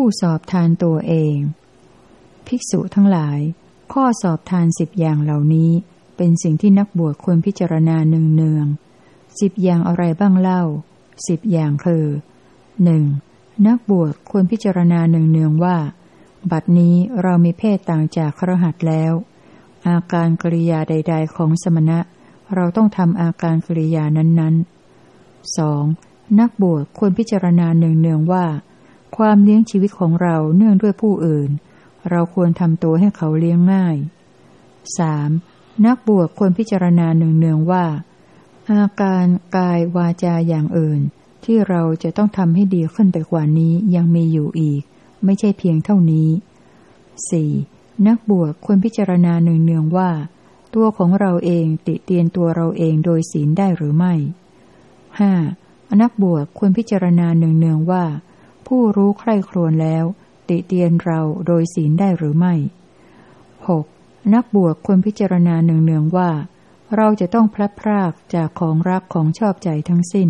ผู้สอบทานตัวเอง ภิกษุทั้งหลาย ข้อสอบทานสิบอย่างเหล่านี้ เป็นสิ่งที่นักบวชควรพิจารณาเนืองเนืองสิบอย่างอะไรบ้างเล่าสิบอย่างคือหนึ่งนักบวชควรพิจารณาเนืองเนืองว่า บัดนี้เรามีเพศต่างจากครหัสแล้ว อาการกริยาใด ๆ ของสมณะ เราต้องทำอาการกริยานั้นๆสองนักบวชควรพิจารณาเนืองเนืองว่า ความเลี้ยงชีวิตของเราเนื่องด้วยผู้อื่น เราควรทำตัวให้เขาเลี้ยงง่ายสามนักบวชควรพิจารณาเนืองๆว่า อาการกายวาจาอย่างอื่น ที่เราจะต้องทำให้ดีขึ้นไปกว่านี้ยังมีอยู่อีก ไม่ใช่เพียงเท่านี้ 4. นักบวชควรพิจารณาเนืองๆว่า ตัวของเราเองติเตียนตัวเราเองโดยศีลได้หรือไม่ 5. นักบวชควรพิจารณาเนืองๆว่า ผู้รู้ใคร่ครวญแล้ว ติเตียนเราโดยศีลได้หรือไม่ 6. นักบวชควรพิจารณาเนืองๆว่า เราจะต้องพลัดพรากจากของรักของชอบใจทั้งสิ้น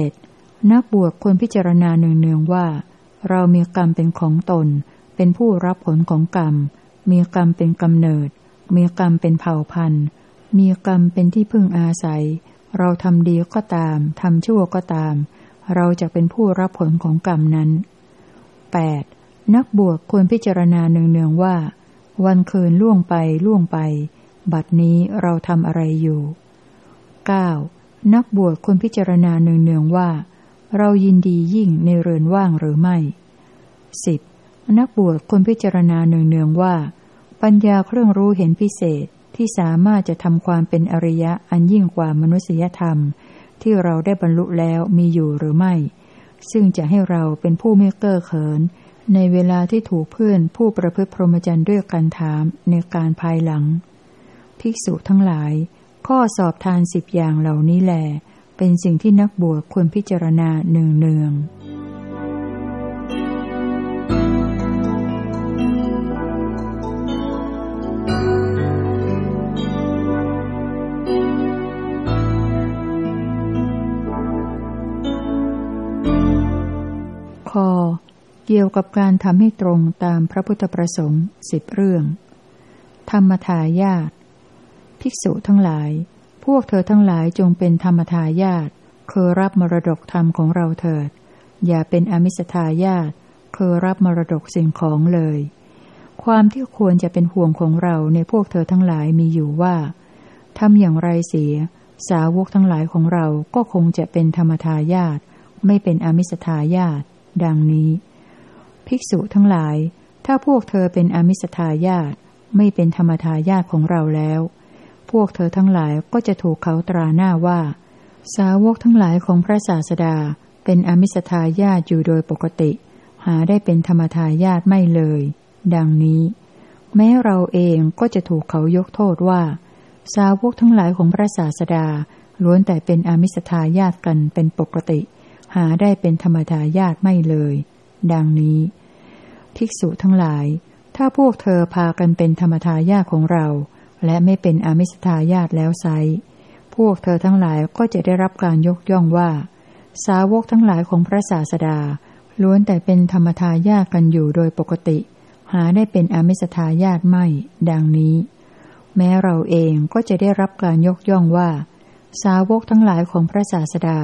7. นักบวชควรพิจารณาเนืองๆว่า เรามีกรรมเป็นของตน เป็นผู้รับผลของกรรม มีกรรมเป็นกำเนิด มีกรรมเป็นเผ่าพันธุ์ มีกรรมเป็นที่พึ่งอาศัย เราทำดีก็ตาม ทำชั่วก็ตาม เราจะเป็นผู้รับผลของกรรมนั้น 8. นักบวชควรพิจารณาเนืองๆว่า วันคืนล่วงไปล่วงไป บัดนี้เราทำอะไรอยู่ 9. นักบวชควรพิจารณาเนืองๆว่า เรายินดียิ่งในเรือนว่างหรือไม่ 10. นักบวชควรพิจารณาเนืองๆว่า ปัญญาเครื่องรู้เห็นพิเศษที่สามารถจะทำความเป็นอริยะอันยิ่งกว่ามนุษยธรรม ที่เราได้บรรลุแล้วมีอยู่หรือไม่ ซึ่งจะให้เราเป็นผู้ไม่เก้อเขิน ในเวลาที่ถูกเพื่อนผู้ประพฤติพรหมจรรย์ด้วยการถามในการภายหลัง ภิกษุทั้งหลาย ข้อสอบทานสิบอย่างเหล่านี้แหลเป็นสิ่งที่นักบวชควรพิจารณาเนืองเนือง เกี่ยวกับการทำให้ตรงตามพระพุทธประสงค์สิบเรื่อง ธรรมทายาทภิกษุทั้งหลาย พวกเธอทั้งหลายจงเป็นธรรมทายาทคือรับมรดกธรรมของเราเถิด อย่าเป็นอมิสทายาทคือรับมรดกสิ่งของเลย ความที่ควรจะเป็นห่วงของเราในพวกเธอทั้งหลายมีอยู่ว่าทำอย่างไรเสีย สาวกทั้งหลายของเราก็คงจะเป็นธรรมทายาทไม่เป็นอมิสทายาทดังนี้ ภิกษุทั้งหลาย ถ้าพวกเธอเป็นอมิสทายาตไม่เป็นธรรมทายาตของเราแล้ว พวกเธอทั้งหลายก็จะถูกเขาตราหน้าว่า สาวกทั้งหลายของพระศาสดา เป็นอมิสทายาตอยู่โดยปกติ หาได้เป็นธรรมทายาตไม่เลย ดังนี้ แม้เราเองก็จะถูกเขายกโทษว่า สาวกทั้งหลายของพระศาสดาล้วนแต่เป็นอมิสทายาตกันเป็นปกติ หาได้เป็นธรรมทายาตไม่เลย ดังนี้ ภิกษุทั้งหลาย ถ้าพวกเธอพากันเป็นธรรมทายาของเรา และไม่เป็นอมิสทายาตแล้วไซพวกเธอทั้งหลายก็จะได้รับการยกย่องว่า สาวกทั้งหลายของพระศาสดา ล้วนแต่เป็นธรรมทายากันอยู่โดยปกติ หาได้เป็นอมิสทายาตไม่ ดังนี้ แม้เราเองก็จะได้รับการยกย่องว่า สาวกทั้งหลายของพระศาสดา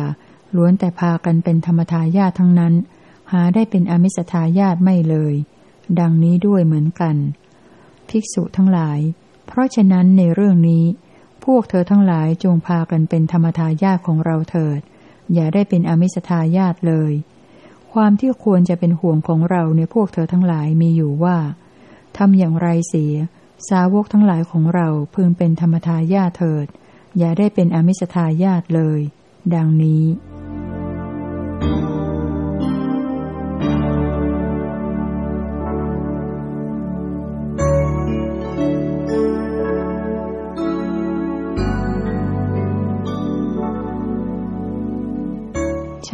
ล้วนแต่พากันเป็นธรรมทายาทั้งนั้น หาได้เป็นอมิสทายาตไม่เลย ดังนี้ด้วยเหมือนกัน ภิกษุทั้งหลาย เพราะฉะนั้นในเรื่องนี้ พวกเธอทั้งหลายจงพากันเป็นธรรมทายาทของเราเถิด อย่าได้เป็นอมิสทายาทเลย ความที่ควรจะเป็นห่วงของเราในพวกเธอทั้งหลายมีอยู่ว่าทำอย่างไรเสีย สาวกทั้งหลายของเราพึงเป็นธรรมทายาทเถิด อย่าได้เป็นอมิสทายาทเลย ดังนี้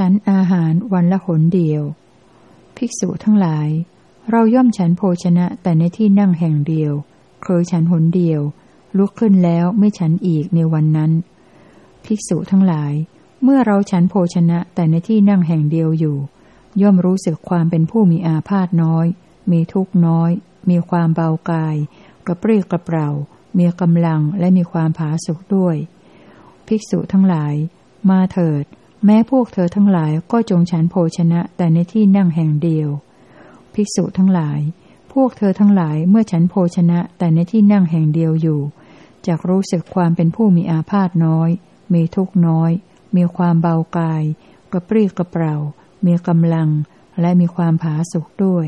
ฉันอาหารวันละหนเดียว ภิกษุทั้งหลาย เราย่อมฉันโภชนะแต่ในที่นั่งแห่งเดียว เคยฉันหนเดียว ลุกขึ้นแล้วไม่ฉันอีกในวันนั้น ภิกษุทั้งหลาย เมื่อเราฉันโภชนะแต่ในที่นั่งแห่งเดียวอยู่ ย่อมรู้สึกความเป็นผู้มีอาพาธน้อย มีทุกน้อย มีความเบากาย กระปรี้กระเปร่า มีกำลังและมีความผาสุกด้วย ภิกษุทั้งหลาย มาเถิด แม้พวกเธอทั้งหลายก็จงฉันโภชนะแต่ในที่นั่งแห่งเดียว ภิกษุทั้งหลาย พวกเธอทั้งหลายเมื่อฉันโภชนะแต่ในที่นั่งแห่งเดียวอยู่จกรู้สึกความเป็นผู้มีอาพาธน้อย มีทุกน้อย มีความเบากาย กระปรี้กระเปร่า มีกำลัง และมีความผาสุกด้วย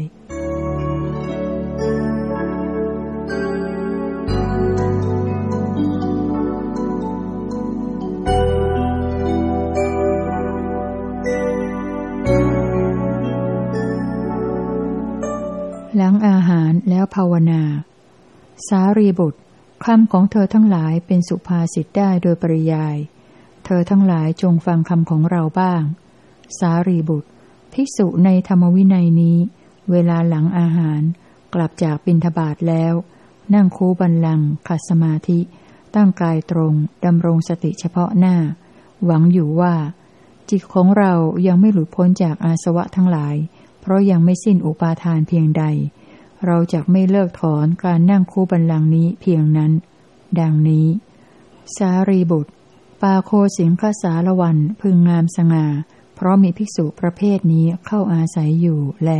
ารแล้วภาวนา สารีบุตรคำของเธอทั้งหลายเป็นสุภาษิตได้โดยปริยาย เธอทั้งหลายจงฟังคำของเราบ้าง สารีบุตร ภิกษุในธรรมวินัยนี้ เวลาหลังอาหารกลับจากบินทบาทแล้ว นั่งคูบันลังขัดสมาธิ ตั้งกายตรงดำรงสติเฉพาะหน้า หวังอยู่ว่า จิตของเรายังไม่หลุดพ้นจากอาสวะทั้งหลาย เพราะยังไม่สิ้นอุปาทานเพียงใด เราจะไม่เลิกถอนการนั่งคู่บันลังนี้เพียงนั้น ดังนี้ สารีบุตร ปาโคสิงคสารวันพึงงามสง่า เพราะมีภิกษุประเภทนี้เข้าอาศัยอยู่แล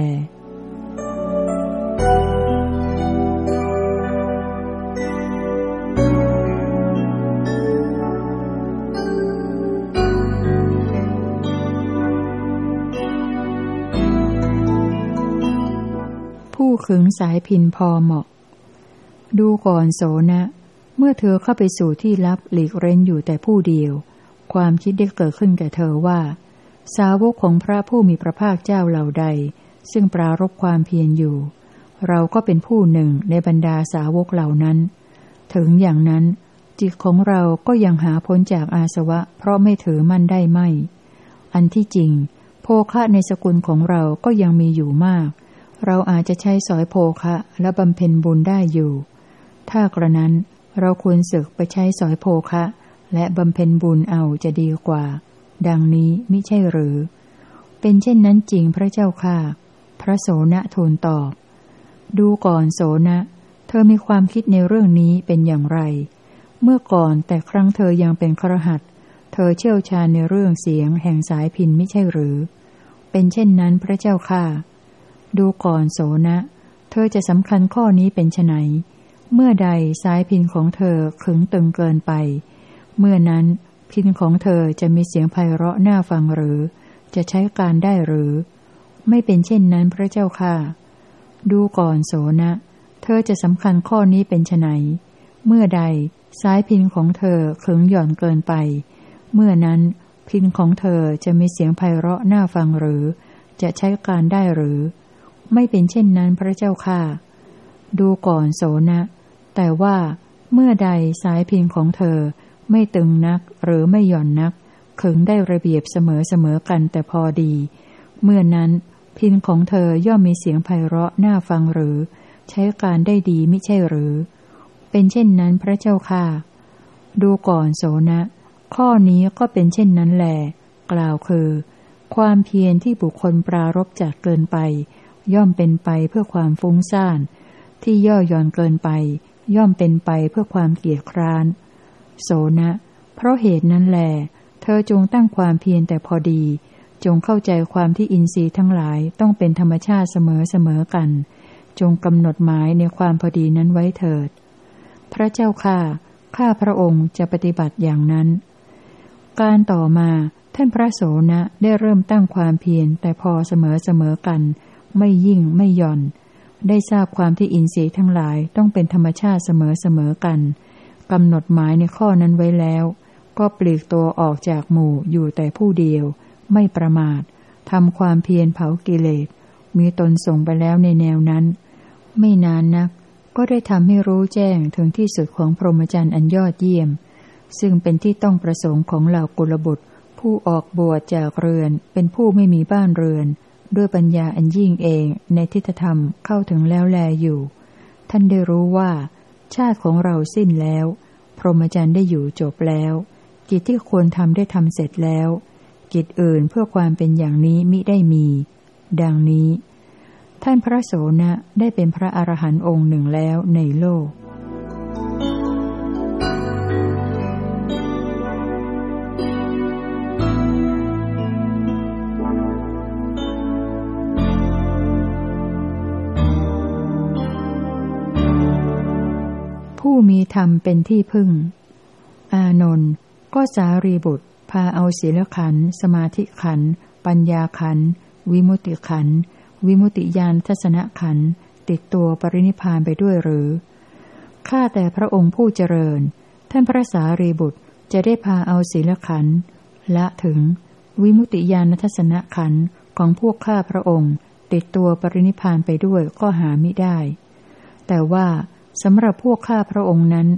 ขึงสายพินพอเหมาะ ดูก่อนโสนะ เมื่อเธอเข้าไปสู่ที่ลับหลีกเร้นอยู่แต่ผู้เดียว ความคิดได้เกิดขึ้นแก่เธอว่า สาวกของพระผู้มีพระภาคเจ้าเหล่าใด ซึ่งปรารบความเพียรอยู่ เราก็เป็นผู้หนึ่งในบรรดาสาวกเหล่านั้น ถึงอย่างนั้น จิตของเราก็ยังหาพ้นจากอาสวะ เพราะไม่ถือมั่นได้ไม่ อันที่จริง โภคะในสกุลของเราก็ยังมีอยู่มาก เราอาจจะใช้สอยโภคะและบำเพ็ญบุญได้อยู่ ถ้ากระนั้นเราควรศึกไปใช้สอยโภคะ และบำเพ็ญบุญเอาจะดีกว่า ดังนี้มิใช่หรือ เป็นเช่นนั้นจริงพระเจ้าค่ะ พระโสนะทูลตอบ ดูก่อนโสนะ เธอมีความคิดในเรื่องนี้เป็นอย่างไร เมื่อก่อนแต่ครั้งเธอยังเป็นครหัสเธอเชี่ยวชาญในเรื่องเสียงแห่งสายพินไม่ใช่หรือ เป็นเช่นนั้นพระเจ้าค่ะ ดูก่อนโสนะ เธอจะสำคัญข้อนี้เป็นไนเมื่อใดสายพินของเธอขึงตึงเกินไป เมื่อนั้นพินของเธอจะมีเสียงไพเราะน่าฟังหรือ จะใช้การได้หรือ ไม่เป็นเช่นนั้นพระเจ้าค่ะ ดูก่อนโสนะ เธอจะสำคัญข้อนี้เป็นไนเมื่อใดสายพินของเธอขึงหย่อนเกินไป เมื่อนั้นพินของเธอจะมีเสียงไพเราะน่าฟังหรือ จะใช้การได้หรือ ไม่เป็นเช่นนั้นพระเจ้าค่ะ ดูก่อนโสนะ แต่ว่าเมื่อใดสายพินของเธอไม่ตึงนักหรือไม่หย่อนนักขึงได้ระเบียบเสมอเสมอกันแต่พอดี เมื่อนั้นพินของเธอย่อมมีเสียงไพเราะน่าฟังหรือ ใช้การได้ดีไม่ใช่หรือ เป็นเช่นนั้นพระเจ้าค่ะ ดูก่อนโสนะ ข้อนี้ก็เป็นเช่นนั้นแหลกล่าวคือ ความเพียรที่บุคคลปรารบจากเกินไป ย่อมเป็นไปเพื่อความฟุ้งซ่าน ที่ย่อหย่อนเกินไป ย่อมเป็นไปเพื่อความเกียดคร้าน โสนะ เพราะเหตุนั้นแหลเธอจงตั้งความเพียรแต่พอดี จงเข้าใจความที่อินทรีย์ทั้งหลายต้องเป็นธรรมชาติเสมอเสมอกัน จงกำหนดหมายในความพอดีนั้นไว้เถิด พระเจ้าค่ะข้าพระองค์จะปฏิบัติอย่างนั้น การต่อมาท่านพระโสนะได้เริ่มตั้งความเพียรแต่พอเสมอเสมอกัน ไม่ยิ่งไม่ย่อน ได้ทราบความที่อินทรีย์ทั้งหลายต้องเป็นธรรมชาติเสมอเสมอกันกำหนดหมายในข้อนั้นไว้แล้ว ก็ปลีกตัวออกจากหมู่อยู่แต่ผู้เดียว ไม่ประมาททำความเพียรเผากิเลส มีตนส่งไปแล้วในแนวนั้น ไม่นานนัก ก็ได้ทำให้รู้แจ้งถึงที่สุดของพรหมจรรย์อันยอดเยี่ยม ซึ่งเป็นที่ต้องประสงค์ของเหล่ากุลบุตร ผู้ออกบวชจากเรือน เป็นผู้ไม่มีบ้านเรือน ด้วยปัญญาอันยิ่งเองในทิฏฐธรรมเข้าถึงแล้วแลอยู่ ท่านได้รู้ว่า ชาติของเราสิ้นแล้ว พรหมจรรย์ได้อยู่จบแล้ว กิจที่ควรทำได้ทำเสร็จแล้ว กิจอื่นเพื่อความเป็นอย่างนี้มิได้มี ดังนี้ ท่านพระโสนะได้เป็นพระอรหันต์องค์หนึ่งแล้วในโลก มีธรรมเป็นที่พึ่ง อานนท์ก็สารีบุตร พาเอาศีลขัน สมาธิขัน ปัญญาขัน วิมุติขัน วิมุติยานทัศนขัน ติดตัวปรินิพานไปด้วยหรือ ข้าแต่พระองค์ผู้เจริญ ท่านพระสารีบุตรจะได้พาเอาศีลขันละถึง วิมุติยานทัศนขันของพวกข้าพระองค์ ติดตัวปรินิพานไปด้วยก็หาไม่ได้ แต่ว่า สำหรับพวกข้าพระองค์นั้น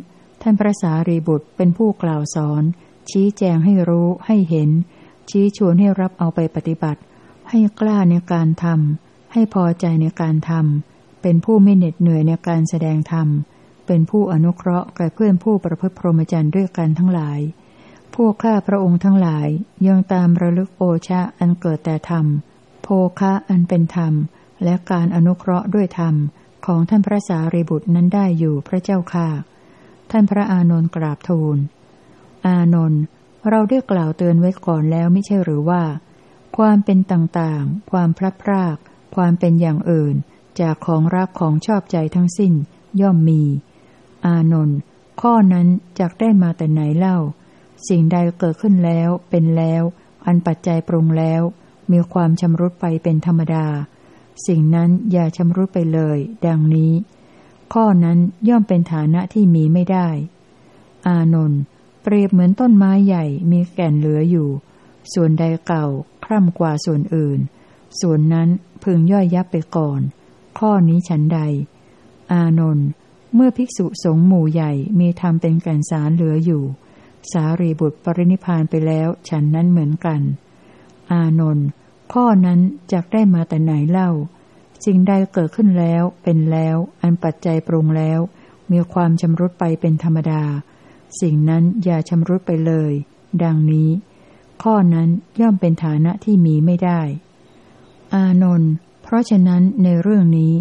ท่านพระสารีบุตรเป็นผู้กล่าวสอน ชี้แจงให้รู้ให้เห็น ชี้ชวนให้รับเอาไปปฏิบัติ ให้กล้าในการทำให้พอใจในการทำเป็นผู้ไม่เหน็ดเหนื่อยในการแสดงธรรมเป็นผู้อนุเคราะห์แก่เพื่อนผู้ประพฤติพรหมจรรย์ด้วยกันทั้งหลาย พวกข้าพระองค์ทั้งหลายยังตามระลึกโอชะอันเกิดแต่ธรรม โภคะอันเป็นธรรม และการอนุเคราะห์ด้วยธรรม ของท่านพระสารีบุตรนั้นได้อยู่พระเจ้าค่ะ ท่านพระอานนท์กราบทูล อานนท์เราได้กล่าวเตือนไว้ก่อนแล้วไม่ใช่หรือว่า ความเป็นต่างๆ ความพลัดพราก ความเป็นอย่างอื่น จากของรักของชอบใจทั้งสิ้น ย่อมมี อานนท์ข้อนั้นจกได้มาแต่ไหนเล่า สิ่งใดเกิดขึ้นแล้วเป็นแล้ว อันปัจจัยปรุงแล้ว มีความชำรุดไปเป็นธรรมดา สิ่งนั้นอย่าชำรุดไปเลย ดังนี้ ข้อนั้นย่อมเป็นฐานะที่มีไม่ได้ อานนท์เปรียบเหมือนต้นไม้ใหญ่มีแก่นเหลืออยู่ ส่วนใดเก่าคร่ำกว่าส่วนอื่น ส่วนนั้นพึงย่อยยับไปก่อน ข้อนี้ฉันใด อานนท์เมื่อภิกษุสงฆ์หมู่ใหญ่มีธรรมเป็นแก่นสารเหลืออยู่ สารีบุตรปรินิพานไปแล้วฉันนั้นเหมือนกัน อานนท์ ข้อนั้นจกได้มาแต่ไหนเล่า สิ่งใดเกิดขึ้นแล้ว เป็นแล้ว อันปัจจัยปรุงแล้ว มีความชำรุดไปเป็นธรรมดา สิ่งนั้นอย่าชำรุดไปเลย ดังนี้ ข้อนั้นย่อมเป็นฐานะที่มีไม่ได้ อานนท์เพราะฉะนั้นในเรื่องนี้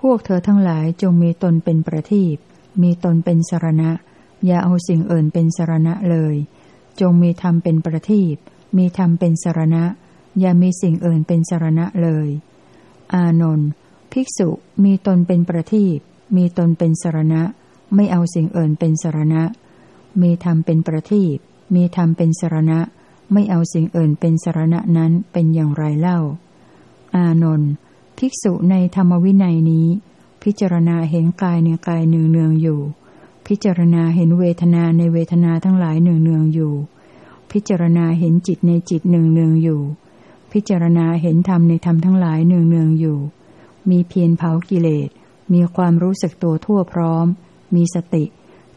พวกเธอทั้งหลายจงมีตนเป็นประทีปมีตนเป็นสารณะ อย่าเอาสิ่งอื่นเป็นสารณะเลย จงมีธรรมเป็นประทีปมีธรรมเป็นสารณะ อย่ามีสิ่งอื่นเป็นสารณะเลย อานนท์ภิกษุมีตนเป็นประทีปมีตนเป็นสารณะ ไม่เอาสิ่งอื่นเป็นสารณะ มีธรรมเป็นประทีปมีธรรมเป็นสารณะ ไม่เอาสิ่งอื่นเป็นสารณะนั้นเป็นอย่างไรเล่า อานนท์ภิกษุในธรรมวินัยนี้ พิจารณาเห็นกายในกายเนืองเนืองอยู่ พิจารณาเห็นเวทนาในเวทนาทั้งหลายเนืองเนืองอยู่ พิจารณาเห็นจิตในจิตเนืองเนืองอยู่ พิจารณาเห็นธรรมในธรรมทั้งหลายเนืองเนืองอยู่ มีเพียรเผากิเลส มีความรู้สึกตัวทั่วพร้อม มีสติ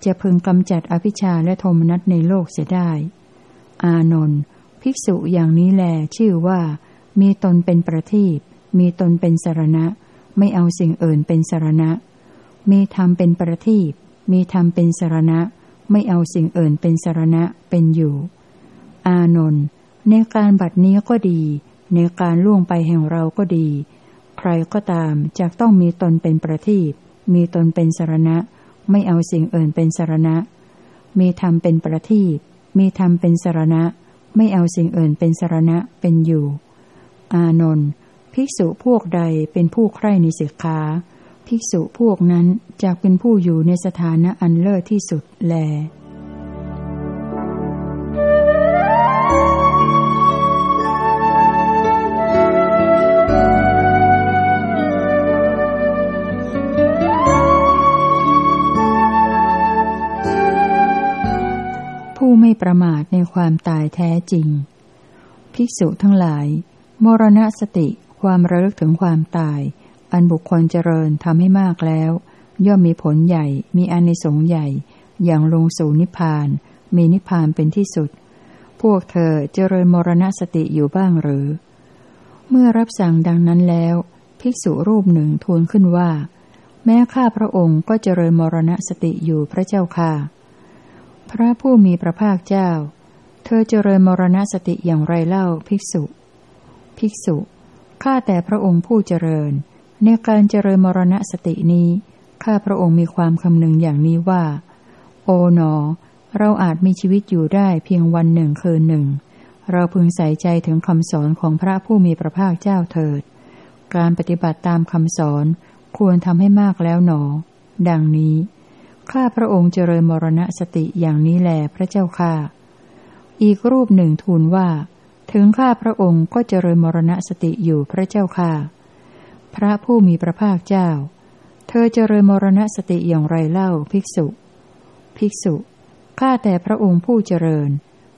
จะพึงกำจัดอภิชาและโทมนัสในโลกเสียได้ อานนท์ภิกษุอย่างนี้แลชื่อว่า มีตนเป็นประทีปมีตนเป็นสารณะ ไม่เอาสิ่งอื่นเป็นสารณะ มีธรรมเป็นประทีปมีธรรมเป็นสารณะ ไม่เอาสิ่งอื่นเป็นสารณะเป็นอยู่ อานนท์ในการบัดนี้ก็ดี ในการล่วงไปแห่งเราก็ดี ใครก็ตามจะต้องมีตนเป็นประทีปมีตนเป็นสารณะ ไม่เอาสิ่งอื่นเป็นสารณะ มีธรรมเป็นประทีปมีธรรมเป็นสารณะ ไม่เอาสิ่งอื่นเป็นสารณะเป็นอยู่ อานนท์ภิกษุพวกใดเป็นผู้ใคร่ในศิกขาภิกษุพวกนั้นจะเป็นผู้อยู่ในสถานะอันเลิศที่สุดแล ประมาทในความตายแท้จริง ภิกษุทั้งหลาย มรณสติความระลึกถึงความตาย อันบุคคลเจริญทำให้มากแล้ว ย่อมมีผลใหญ่ มีอานิสงส์ใหญ่ อย่างลงสู่นิพพาน มีนิพพานเป็นที่สุด พวกเธอเจริญมรณสติอยู่บ้างหรือ เมื่อรับสั่งดังนั้นแล้ว ภิกษุรูปหนึ่งทูลขึ้นว่า แม้ข้าพระองค์ก็เจริญมรณสติอยู่พระเจ้าค่ะ พระผู้มีพระภาคเจ้า เธอเจริญมรณสติอย่างไรเล่าภิกษุ ภิกษุ ข้าแต่พระองค์ผู้เจริญ ในการเจริญมรณสตินี้ ข้าพระองค์มีความคำนึงอย่างนี้ว่า โอ๋หนอ เราอาจมีชีวิตอยู่ได้เพียงวันหนึ่งคืนหนึ่ง เราพึงใส่ใจถึงคำสอนของพระผู้มีพระภาคเจ้าเถิด การปฏิบัติตามคำสอนควรทำให้มากแล้วหนอ ดังนี้ ข้าพระองค์เจริญมรณสติอย่างนี้แลพระเจ้าค่ะ อีกรูปหนึ่งทูลว่า ถึงข้าพระองค์ก็เจริญมรณสติอยู่พระเจ้าค่ะ พระผู้มีพระภาคเจ้า เธอเจริญมรณสติอย่างไรเล่าภิกษุ ภิกษุ ข้าแต่พระองค์ผู้เจริญ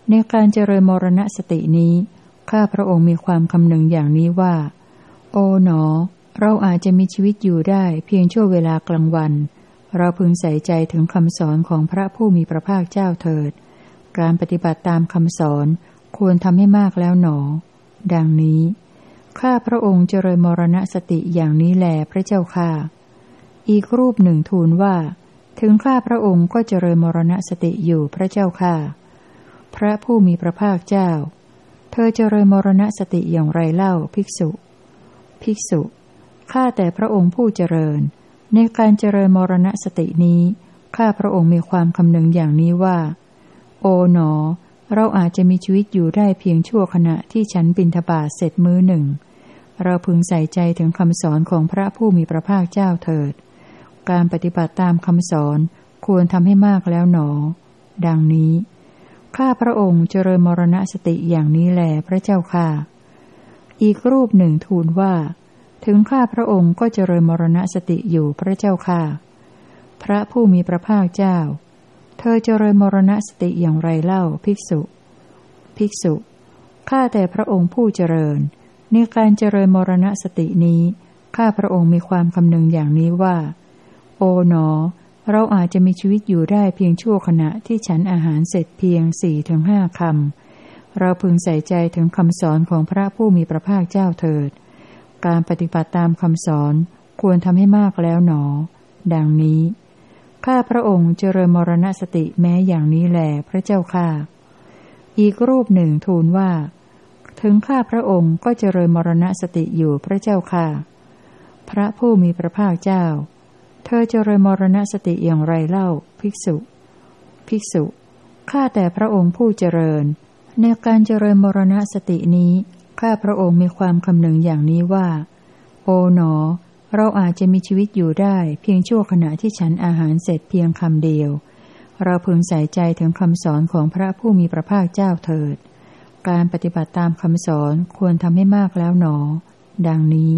ในการเจริญมรณสตินี้ ข้าพระองค์มีความคำนึงอย่างนี้ว่า โอ๋หนอ เราอาจจะมีชีวิตอยู่ได้เพียงชั่วเวลากลางวัน เราพึงใส่ใจถึงคำสอนของพระผู้มีพระภาคเจ้าเถิด การปฏิบัติตามคำสอนควรทำให้มากแล้วหนอ ดังนี้ ข้าพระองค์เจริญมรณสติอย่างนี้แลพระเจ้าค่ะ อีกรูปหนึ่งทูลว่า ถึงข้าพระองค์ก็เจริญมรณสติอยู่พระเจ้าค่ะ พระผู้มีพระภาคเจ้า เธอเจริญมรณสติอย่างไรเล่าภิกษุ ภิกษุ ข้าแต่พระองค์ผู้เจริญ ในการเจริญมรณสตินี้ ข้าพระองค์มีความคำนึงอย่างนี้ว่า โอ๋หนอ เราอาจจะมีชีวิตอยู่ได้เพียงชั่วขณะที่ฉันบินทบาทเสร็จมื้อหนึ่ง เราพึงใส่ใจถึงคำสอนของพระผู้มีพระภาคเจ้าเถิด การปฏิบัติตามคำสอนควรทำให้มากแล้วหนอ ดังนี้ ข้าพระองค์เจริญมรณสติอย่างนี้แหลพระเจ้าค่ะ อีกรูปหนึ่งทูลว่า ถึงข้าพระองค์ก็เจริญมรณสติอยู่พระเจ้าค่ะ พระผู้มีพระภาคเจ้า เธอเจริญมรณสติอย่างไรเล่าภิกษุ ภิกษุ ข้าแต่พระองค์ผู้เจริญ ในการเจริญมรณสตินี้ ข้าพระองค์มีความคำนึงอย่างนี้ว่า โอ๋หนอ เราอาจจะมีชีวิตอยู่ได้เพียงชั่วขณะที่ฉันอาหารเสร็จเพียงสี่ถึงห้าคำเราพึงใส่ใจถึงคำสอนของพระผู้มีพระภาคเจ้าเถิด การปฏิบัติตามคำสอนควรทำให้มากแล้วหนอ ดังนี้ ข้าพระองค์เจริญมรณสติแม้อย่างนี้แหลพระเจ้าค่ะอีกรูปหนึ่งทูลว่า ถึงข้าพระองค์ก็เจริญมรณสติอยู่พระเจ้าค่ะ พระผู้มีพระภาคเจ้า เธอเจริญมรณสติอย่างไรเล่า ภิกษุ ภิกษุ ข้าแต่พระองค์ผู้เจริญ ในการเจริญมรณสตินี้ ข้าพระองค์มีความคำนึงอย่างนี้ว่า โอ๋หนอ เราอาจจะมีชีวิตอยู่ได้เพียงชั่วขณะที่ฉันอาหารเสร็จเพียงคำเดียว เราพึงใส่ใจถึงคำสอนของพระผู้มีพระภาคเจ้าเถิด การปฏิบัติตามคำสอนควรทำให้มากแล้วหนอ ดังนี้